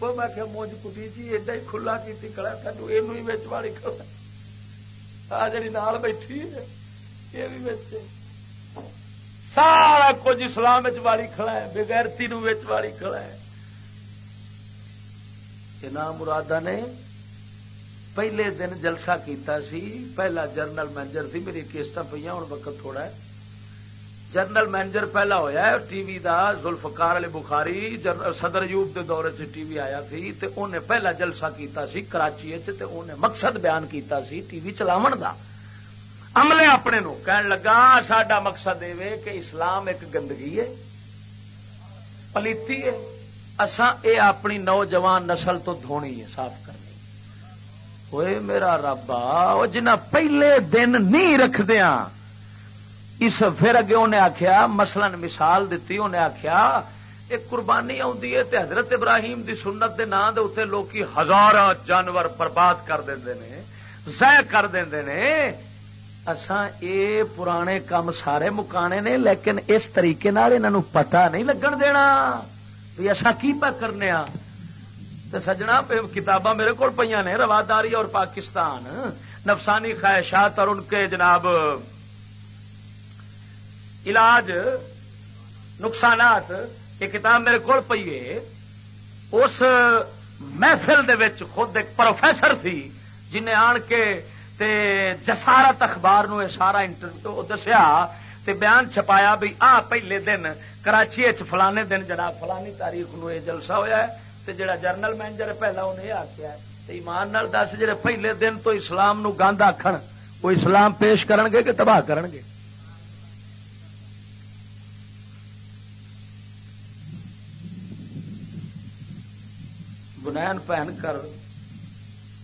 وہ میں کہ موج کٹی جی ایڈا ہی کھلا کی کڑا سانو یہ بچ والی آ، جڑی نال بیٹھی ہے، یہ بھی سارا کچھ اسلام والی کھڑا ہے، بغیرتی نو والی کھڑا ہے۔ کہ نام مرادہ نے پہلے دن جلسہ کیتا سی، پہلا جرنل مینجر تھی میری کیسٹ پہ ہوں وقت تھوڑا ہے۔ جنرل مینیجر پہلا ہویا ہے، ٹی وی دا ذوالفقار علی بخاری صدر یوب دے دورے چ ٹی وی آیا سی، تے انہیں پہلا جلسہ کیتا سی کراچی تے انہیں مقصد بیان کیتا سی ٹی وی چلاون دا۔ عملے اپنے نو کہن لگا، ساڈا مقصد اے کہ اسلام ایک گندگی ہے، پلیتی ہے۔ اساں اے اپنی نوجوان نسل تو دھونی ہے، صاف کرنی ہوئے میرا ربا وہ جنہ پہلے دن نہیں رکھدیاں، اس پھر اگے انہیں آخیا مثلا مثال دیتی انہیں آخیا ایک قربانی آتی ہے تے حضرت ابراہیم دی سنت دے نام دے اتنے لوگ ہزار جانور برباد کر دے ضائع کر دے اساں اے پرانے کام سارے مکانے نے، لیکن اس طریقے انہوں پتا نہیں لگن دینا۔ بھی اصا کی پا کرنے تو سجنا کتاباں میرے کو پہ نے، رواداری اور پاکستان۔ نفسانی خواہشات اور ان کے جناب، علاج، نقصانات، یہ کتاب میرے کو پیے اس محفل دے وچ خود ایک پروفیسر تھی، جنہیں آن کے تے جسارت اخبار نو سارا انٹرویو دسیا، تے بیان چھپایا بھی آ پہلے دن کراچی فلانے دن جناب فلانی تاریخ نو یہ جلسہ ہویا ہے تے جڑا جرنل مینیجر پہلا انہیں آخیا تے ایمان نال دس جڑے پہلے دن تو اسلام نو گند آخر وہ اسلام پیش کرن گے کہ تباہ کرن گے؟ بنین پہن کر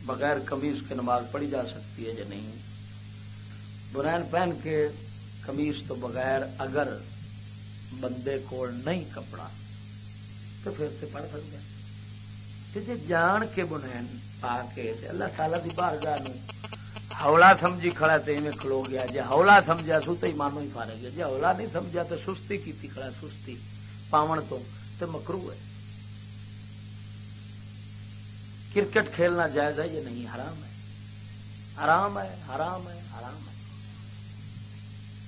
بغیر کمیز کے نماز پڑھی جا سکتی ہے یا نہیں؟ بنین پہن کے کمیز تو بغیر اگر بندے کو نہیں کپڑا، تو پھر سے پڑھ سکتے جی جان کے بنین پا کے اللہ تعالی کی باہر جانو ہولا سمجھی کھڑا تو میں کھلو گیا۔ جی ہولا سمجھا سو تو مانو ہی فارغ گیا جی ہولا نہیں سمجھا تو سستی کی کھڑا سستی پاون تو مکرو ہے۔ کرکٹ کھیلنا جائز ہے یہ نہیں؟ حرام ہے۔ حرام ہے حرام ہے حرام ہے۔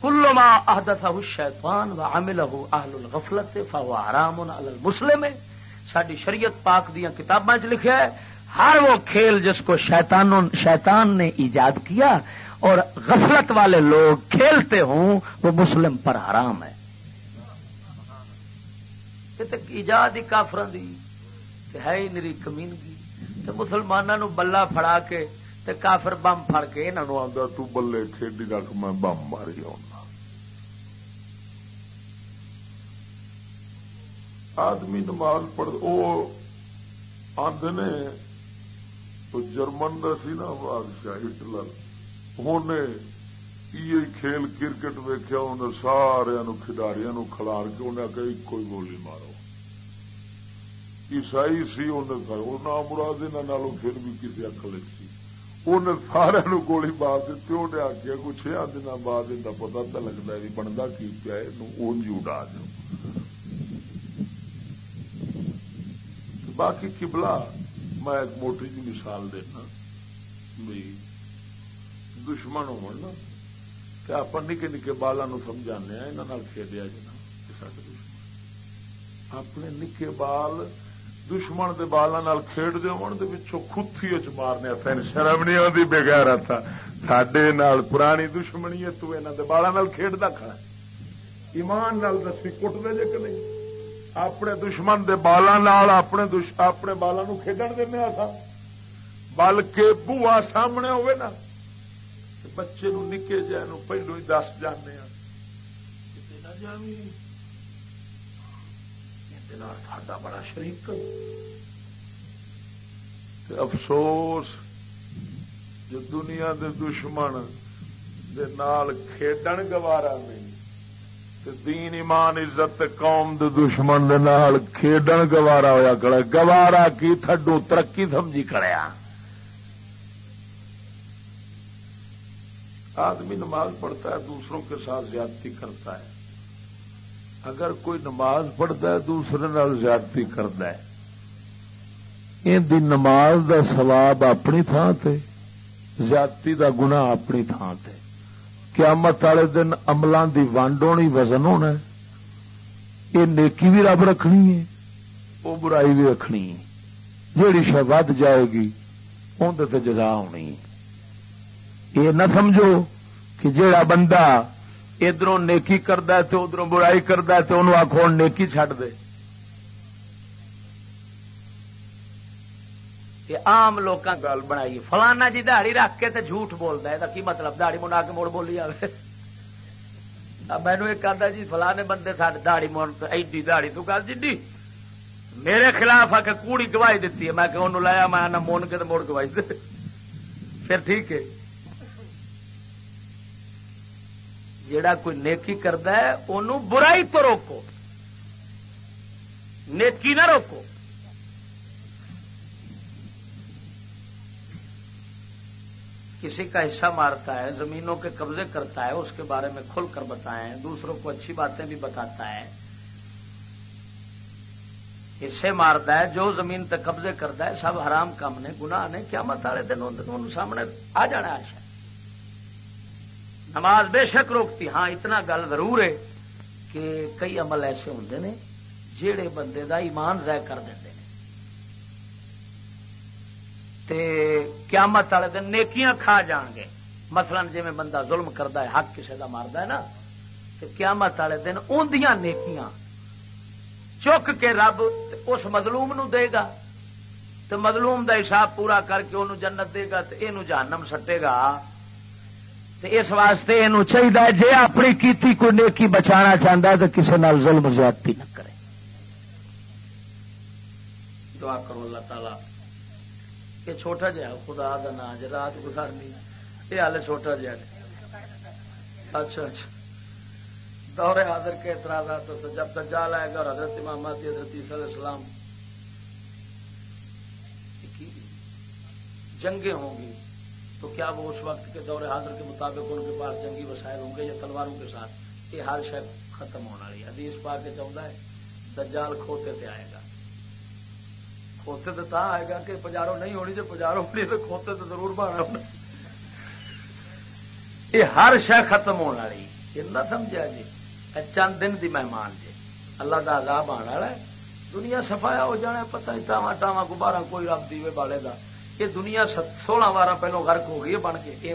کلو ما احدث الشیطان و عمله اهل الغفلت فهو حرام علی المسلم. ساری شریعت پاک دیا کتاباں چ لکھا ہے، ہر وہ کھیل جس کو شیطان شیطان نے ایجاد کیا اور غفلت والے لوگ کھیلتے ہوں، وہ مسلم پر حرام ہے۔ ایجاد ہی کافران دی ہے ہی نری کمینگی۔ تو مسلمانوں بلا فڑا کے تے کافر بم فڑ کے آتا تو بلے کھیڈی رکھ، میں بم ماری آنا ہاں۔ آدمی نماز پڑھ وہ آدھے نے، تو جرمن کا سی نا بادشاہ ہٹلر۔ انہیں یہ کھیل کرکٹ ویکیا انہیں سارا کھلاڑیوں کھلار کے انہیں کہ ایک کوئی گولی مارو۔ عیسائی سی انہیں مراد پھر بھی کسی اکل سی۔ انہیں سارا گولی مار دیتی انہیں آخیا کچھ چھ دن بعد ان کا پتا تو لگتا ہے بنتا کی پیا اونج اڈا دو باقی کبلا میں ایک موٹی جی مثال دینا بھی دشمن ہو آپ نکے نکے بالا سمجھانے یہاں کھیڈیا جنا دشمن اپنے نکے بال دشمن دے کے بالوں کھیڈ دے پچھوں ختی چ مارنے تین شرم نہیں آتی بغیر تھا سڈے پرانی دشمنی ہے، تو یہاں کے بالوں کھیڈتا کھڑا ایمان نال دسی کٹ دے جے کہ نہیں؟ اپنے دشمن دے کے بالوں اپنے دش، اپنے بالوں کھیڈن دینا تھا بلکہ بوا سامنے ہوئے نا۔ بچے نو نکے جائے پہلو ہی دس جانے ساڈا بڑا شریک۔ افسوس، جو دنیا دے دشمن دے نال کھیڈن گوارا نہیں دین، ایمان، عزت، قوم دے دشمن دے نال کھیڈن گوارا ہوا کڑا گوارا کی تھڈو ترقی سمجھی کڑیا آدمی نماز پڑھتا ہے، دوسروں کے ساتھ زیادتی کرتا ہے۔ اگر کوئی نماز پڑھتا ہے دوسرے نال زیادتی کرتا ہے۔ یہ نماز دا ثواب اپنی تھان تے، زیادتی دا گنا اپنی تھان تے۔ قیامت والے دن عملوں دی ونڈ ہونی، وزن ہونا ہے۔ یہ نیکی بھی رب رکھنی ہے، وہ برائی بھی رکھنی ہے۔ جیڑی شہ ود جائے گی اندر جزا ہونی یہ نہ سمجھو کہ جیڑا بندہ ادھر نیکی کرد تو ادھر برائی کرد تو انہوں آخو نیکی چڈ دے۔ آم لوگ گل بنائی، فلانا جی دہڑی رکھ کے تے جھوٹ بولتا ہے کی مطلب؟ دہڑی منا کے مڑ بولی آئے مینو ایک آتا جی فلانے بندے سارے دہڑی مڑ ایڈی دہڑی تو گل جی میرے خلاف آ کے کوڑی گواہی دیتی ہے، میں کہ انہوں لایا، میں نہ مون کے مڑ گواہی دے۔ پھر ٹھیک ہے۔ جیڑا کوئی نیکی کرد برائی تو روکو۔ نیکی نہ روکو۔ کسی کا حصہ مارتا ہے، زمینوں کے قبضے کرتا ہے، اس کے بارے میں کھل کر بتائیں، دوسروں کو اچھی باتیں بھی بتاتا ہے۔ حصے مارتا ہے، جو زمین تک قبضے کرتا ہے، سب حرام کام نے، گناہ نے کیا مت والے دن سامنے آ جانا آشا نماز بے شک روکتی۔ ہاں اتنا گل ضرور ہے کہ کئی عمل ایسے ہوں نے جہے بندے دا ایمان ضائع کر دیں قیامت والے دن نیکیاں کھا جان گے۔ مثلا جی بندہ ظلم کرتا ہے، حق کسی کا مارد ہے نا تو قیامت والے دن اندیاں نیکیاں چک کے رب اس مظلوم نو دے گا۔ تو مظلوم دا حساب پورا کر کے انہوں جنت دے گا تو یہ جہنم سٹے گا۔ اس واسطے یہ چاہیے جی اپنی کیتی کوئی نیکی بچانا چاہتا ہے تو کسی نال ظلم زیادتی نہ کرے۔ دعا کرو اللہ تعالی یہ چھوٹا جہا خدا کا نام جی رات گزارنی یہ ہال چھوٹا جہا اچھا اچھا۔ دورے حاضر کے اعتراضات تو جب تک جا لائے گا اور حضرت امام حضرت عیسی علیہ السلام جنگیں ہوں گی۔ تو کیا وہ اس وقت کے دور حاضر کے مطابق ان کے پاس جنگی وسائل ہوں گے یا تلواروں کے ساتھ؟ یہ ہر شاید ختم ہونا رہی حدیث پا کے چاہتا ہے، دجال کھوتے تے آئے گا۔ کھوتے تو تا آئے گا کہ پجاروں نہیں ہونی، جب پجاروں ہونی تو کھوتے تو ضرور بنا ہونا۔ یہ ہر شہ ختم ہونا رہی یہ نہ سمجھا جی چند دن دی مہمان جی۔ اللہ کا عذاب آنے والا ہے۔ دنیا سفایا ہو جانا پتہ نہیں ٹاوا ٹاوا گبارا کوئی رب دیوے والے کا یہ دنیا سولہ وار پہلو غرق ہو گئی ہے، بن کے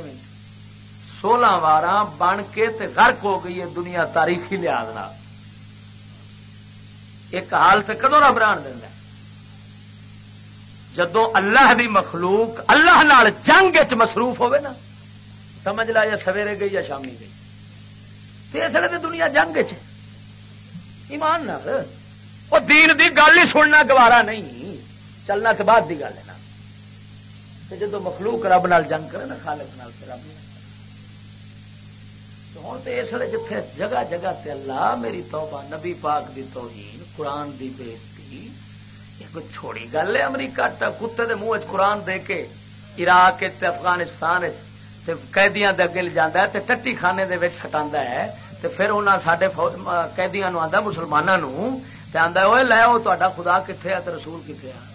سولہ وار بن کے تے غرق ہو گئی ہے دنیا تاریخی لحاظ ایک حال سے کدو رب ران دینا جدو اللہ دی مخلوق اللہ نال جنگ چ مصروف ہوے نا، سمجھ لا یا سویرے گئی یا شامی گئی۔ تو اس لیے دنیا جنگ چ ایمان نال۔ وہ دین دی گل ہی سننا گوارا نہیں۔ چلنا تو بعد دی گل ہے نا۔ جدو مخلوق رب نال جنگ کرے نا، خالق نال رب ہوں تو اس لیے جتنے جگہ جگہ تے اللہ میری توبہ، نبی پاک دی توہین، قرآن دی بےزتی یہ کوئی چھوڑی گل ہے امریکہ کتے دے منہ قرآن دے کے، عراق تے افغانستان تے قیدیاں دے اگے جانا ہے تے ٹٹی خانے دے وچ ہٹا ہے تے پھر انہیں سارے قیدیاں نو آتا مسلمانوں آتا وہ لے آؤ تا خدا کتنے آ رسول کتنے آ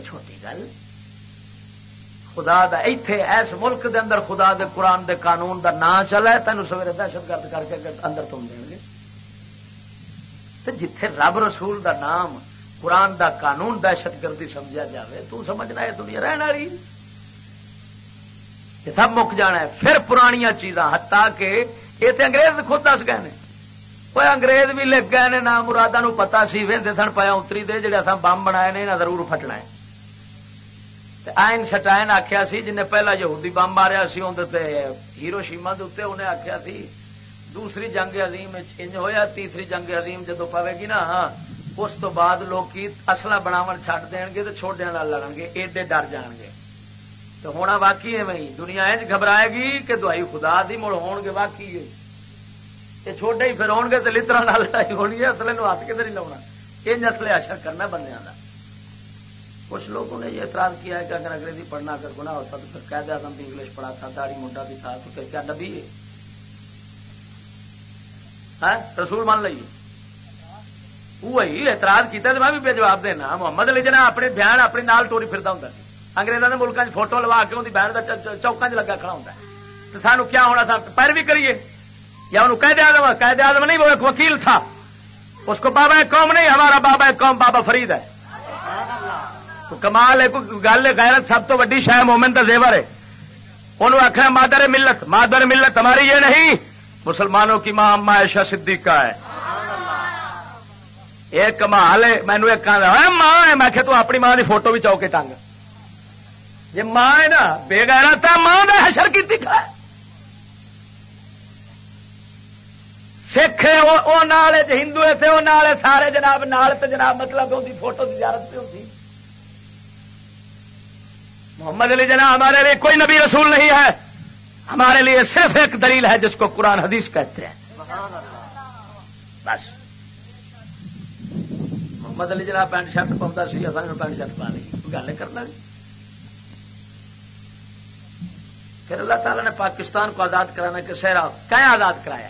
چھوٹی گل؟ خدا دا ایتھے ایس ملک دے اندر خدا دے قرآن دے قانون دا نام چلا تین سویرے دہشت گرد کر کے اندر تم دیں گے۔ جتھے رب رسول دا نام، قرآن دا قانون دہشت گردی سمجھا جائے تو سمجھنا ہے دنیا رہن والی۔ سب مک جانا ہے۔ پھر پرانیاں چیزاں ہتا کہ یہ تو انگریز خود دس گئے کوئی انگریز بھی لکھ گئے نہ مرادا پتا سی وہدے سن پایا اتری دے، جڑے اصل بمب بنائے نے ضرور فٹنا ہے۔ آئن سٹائن آخیا سی جن پہلا یہودی بمب ماریا سی اندر ہیرو شیما دے انہیں آخیا سی دوسری جنگ عظیم انج ہویا تیسری جنگ عظیم جدو پوے گی نا اس تو بعد لوگ اصلا بناو چھڈ دین گے تو چھوٹے لڑن گے ایڈے ڈر جان گے تو ہونا واقعی ہے وہی دنیا گھبرائے گی کہ دوائی خدا دی مڑ ہون گے واقعی ہے یہ چھوٹے ہی پھر ہون گے تو لطرا نہ لڑائی ہونی ہے اصل ہاتھ کدھر نہیں لاؤنا یہ نسل اشر کرنا بندے کا کچھ لوگوں نے یہ اعتراض کیا ہے کہ اگر انگریزی پڑھنا اگر گنا ہوتا تو پھر قید اعظم بھی انگلش پڑھا تھا داڑی منڈا بھی تھا، تو پھر کیا نبی ہے؟ ہاں؟ رسول مان لیے وہی اعتراض کیا تو میں بھی جواب دینا۔ محمد علی جنا اپنے بیان اپنے نال ٹوری پھرتا ہوں انگریزوں کے ملکوں فوٹو لوا کے اندر بہن کا چوکا چ لگا کھڑا ہوتا ہے۔ تو سانو کیا ہونا تھا پیروی کریے۔ یا انہوں قید آدم قید آدم نہیں، وہ ایک وکیل تھا۔ اس کو بابا قوم نہیں، ہمارا بابا قوم، بابا فرید ہے۔ کمال ہے گل غیرت سب تو ویڈی شاید مومن کا زیور ہے۔ انہوں آخر مادر ملت مادر ملت ہماری یہ نہیں۔ مسلمانوں کی ماں اما ایشا صدیقہ ہے۔ ایک کمال ہے مینو ایک ماں ہے، میں کہ تو اپنی ماں کی فوٹو بھی چوکے ٹنگ۔ جی ماں ہے نا، بے گا تو ماں نے حشر کی سکھ ہندو تھے وہ سارے جناب نال جناب مطلب فوٹو کی زیارت پہ ہوتی محمد علی جناب ہمارے لیے کوئی نبی رسول نہیں ہے۔ ہمارے لیے صرف ایک دلیل ہے جس کو قرآن حدیث کہتے ہیں۔ بس۔ محمد علی جناب پینٹ شرٹ پاؤں سی پینٹ شرٹ پا لی گل کرنا جی۔ پھر اللہ تعالیٰ نے پاکستان کو آزاد کرانا، کہ سہرا کہیں آزاد کرایا؟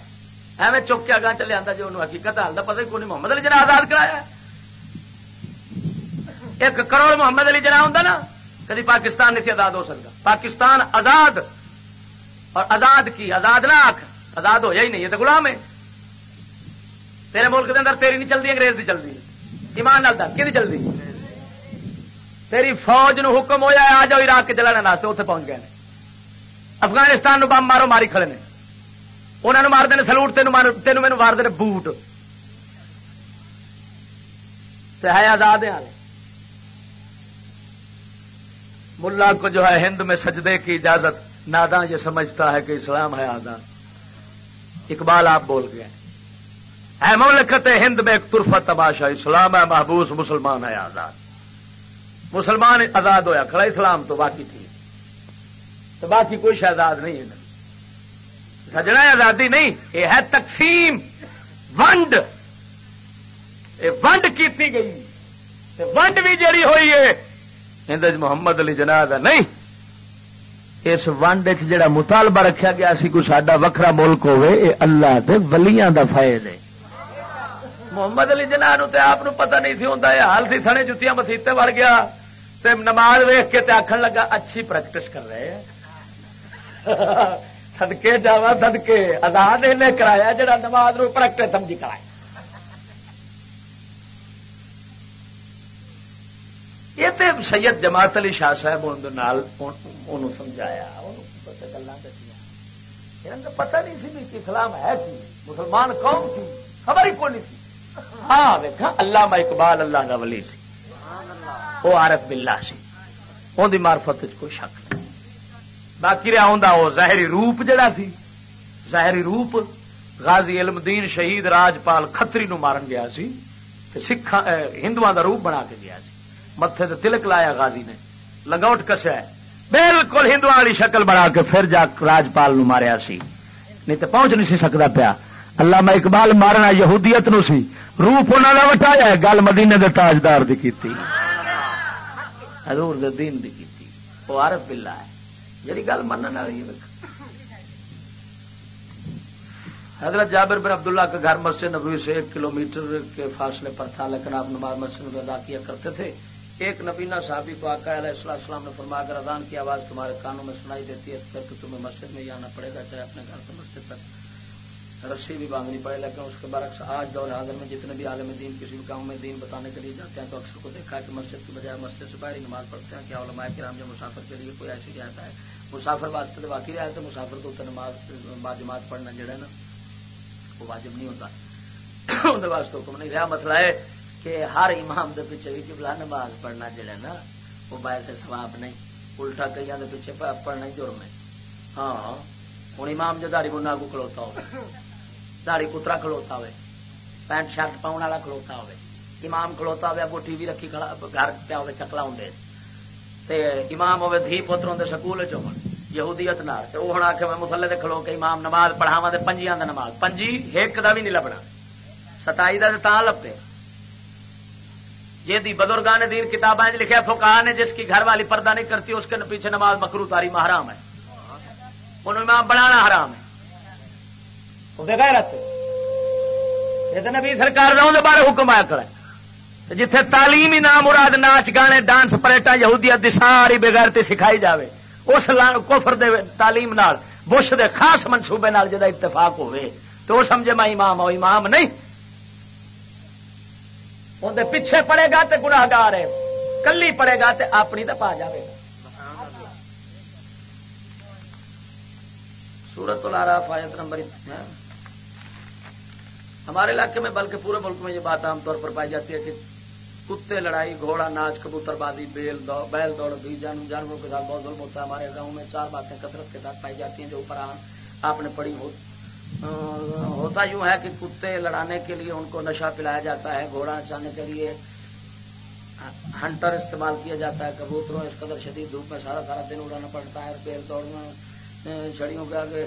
ایویں چک کے اگاں چلے آتا جو جی، انہوں حقیقت حال کا پتا ہی کون محمد علی جناح آزاد کرایا؟ ایک کروڑ محمد علی جناح ہوں نا۔ کدی پاکستان نہیں آزاد ہو سکتا۔ پاکستان آزاد، اور آزاد کی؟ آزاد نہ آخ آزاد ہو جا ہی نہیں، یہ تو غلام ہے۔ تیرے ملک کے اندر تیری نہیں چلتی انگریز کی چلتی ایمان نال دس کہ چلتی تیری فوج نو حکم ہوا آ جاؤ عراق کے جلانے واسطے اتنے پہنچ گئے افغانستان نو بم مارو، ماری کھڑے نے۔ انہوں مارتے ہیں سلوٹ تین تین مینو مارتے ہیں بوٹ۔ ہے آزاد ملا کو جو ہے ہند میں سجدے کی اجازت، ناداں یہ سمجھتا ہے کہ اسلام ہے آزاد۔ اقبال آپ بول گئے ہے مملکت ہند میں ایک ترفا تباشا اسلام ہے، محبوس مسلمان ہے، آزاد۔ مسلمان آزاد ہویا، کھڑا اسلام تو باقی تھی۔ تو باقی کوئی شہزاد نہیں ہے۔ سجنا آزادی نہیں، یہ ہے تقسیم۔ ونڈ۔ یہ ونڈ کی گئی؟ ونڈ بھی جڑی ہوئی ہے۔ اندر جی محمد علی جناح نہیں، اس ونڈ جڑا مطالبہ رکھا گیا سی کوئی ساڈا وکھرا ملک ہوے یہ اللہ دے ولیاں دا فائد ہے۔ محمد علی جناح تے آپ پتہ نہیں سی ہوتا یہ حال سی سنے جتیاں مسیطے وڑ گیا، تے نماز ویخ کے تے آخر لگا، اچھی پریکٹس کر رہے ہیں۔ سدکے جا سدکے آزاد انہیں کرایا، جڑا نماز نو پرکٹے سمجھی کرایا۔ یہ تو سید جماعت علی شاہ صاحب انہوں سمجھایا گلا دسیا پتہ نہیں سی کہ اسلام ہے کی، مسلمان قوم کی، خبر ہی کون سی۔ ہاں دیکھا اللہ اقبال اللہ کا ولی سی۔ وہ عارف بلا سی۔ ان مارفت کوئی شک نہیں۔ باقی رہا ہوں وہ ظاہری روپ جڑا سی۔ ظاہری روپ غازی علم دین شہید راجپال کتری نو مارن گیا سی۔ سکھ ہندو دا روپ بنا کے گیا سی۔ متے تلک لایا غازی نے۔ لنگوٹ کسیا بالکل ہندو والی شکل بنا کے پھر جا راجپال نو ماریا سی۔ نہیں تو پہنچ نہیں سی سکتا پیا۔ اللہ میں اقبال مارنا یہودیت نو سی۔ روپ انہوں نے وٹایا گل مدینے دے تاجدار دی کیتی۔ حضور دے دین دی کیتی۔ وہ عارف باللہ ہے۔ جی گل منن والی ہے حضرت جابر بن عبداللہ کا گھر مسجد نبوی سے ایک کلومیٹر کے فاصلے پر تھا، لیکن آپ نماز مسجد میں ادا کیا کرتے تھے۔ ایک نبینا صحابی کو آقا علیہ السلام السلام نے فرما کر اذان کی آواز تمہارے کانوں میں سنائی دیتی ہے پھر کہ تمہیں مسجد میں ہی آنا پڑے گا، چاہے اپنے گھر سے مسجد تک۔ رسی بھی باندھنی پڑے، لیکن اس کے برعکس آج دور حاضر میں جتنے بھی عالم دین، کسی بھی گاؤں میں دین بتانے کے لیے جاتے ہیں، تو اکثر کو دیکھا ہے کہ مسجد کی بجائے مسجد سے باہر ہی نماز پڑھتے ہیں۔ کیا علماء کرام جو مسافر کے لیے کوئی ایسی رہتا ہے؟ مسافر واسطے تو واقعی رہتا ہے، مسافر کو نماز جماعت پڑھنا جڑا نا، وہ واجب نہیں ہوتا۔ واسطے حکم نہیں، رہا مسئلہ ہے کہ ہر امام دے پیچھے بھی قبلہ نماز پڑھنا جڑا نا، وہ باعث ثواب نہیں۔ الٹا کئی دے پیچھے پڑھنا ہی جرم ہے۔ ہاں ہوں امام جو داری منا کو کھلوتا ہو داڑی پترا کھلوتا ہوئے، پینٹ شرٹ پاؤن والا کھلوتا ہوئے، امام کھلوتا ہوا وہ ٹی وی رکھی گھر پیا ہوئے، چکلا ہوں تے امام ہوئے، دھی پوتر ہوں سکول چون یہودیت نال۔ تے وہ ہن آکھے، میں مسلے تے کھلو کے امام نماز پڑھاواں تے پنجیاں دا نماز۔ پنجی ایک دا بھی نہیں لبنا۔ ستائی دا تے تاں لبے یہ دی بزرگان دین کتاباں وچ لکھیا فقہاء نے جس کی گھر والی پردہ نہیں کرتی، اس کے پیچھے نماز مکروہ تاری حرام ہے۔ ان امام بنانا حرام ہے۔ غیرت یہ نبی سرکار دا بارے حکم آیا کرے جتھے تعلیمی نام مراد ناچ گانے، ڈانس پریٹا یہودیت دی ساری بغیرتی سکھائی جاوے۔ اس کفر دے تعلیم نال، بش دے خاص منصوبے نال جدا اتفاق ہوئے تو وہ سمجھے میں امام ہوں، امام نہیں۔ اندر پیچھے پڑے گا تو گناہ گار ہے۔ کلی پڑے گا تو اپنی تو پا جائے گا۔ سورت العراف آیت نمبر ہمارے علاقے میں بلکہ پورے ملک میں یہ بات عام طور پر پائی جاتی ہے کہ کتے لڑائی، گھوڑا، ناچ، کبوتر بازی، بیل دوڑ بیل دوڑ بھی جانوروں کے ساتھ بہت ظلم ہوتا ہے۔ ہمارے گاؤں میں چار باتیں کثرت کے ساتھ پائی جاتی ہیں جو اوپر آپ نے پڑھی ہو۔ ہوتا یوں ہے کہ کتے لڑانے کے لیے ان کو نشہ پلایا جاتا ہے، گھوڑا نچانے کے لیے ہنٹر استعمال کیا جاتا ہے، کبوتروں اس قدر شدید دھوپ میں سارا سارا دن اڑانا پڑتا ہے بیل دوڑنا چھڑیوں کے آگے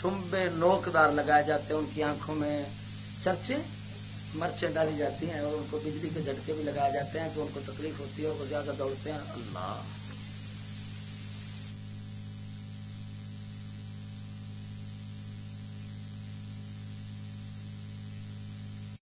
سمبے نوکدار لگائے جاتے ہیں ان کی آنکھوں میں، چرچے مرچیں ڈالی جاتی ہیں اور ان کو بجلی کے جھٹکے بھی لگائے جاتے ہیں کہ ان کو تکلیف ہوتی ہے اور وہ زیادہ دوڑتے ہیں۔ اللہ!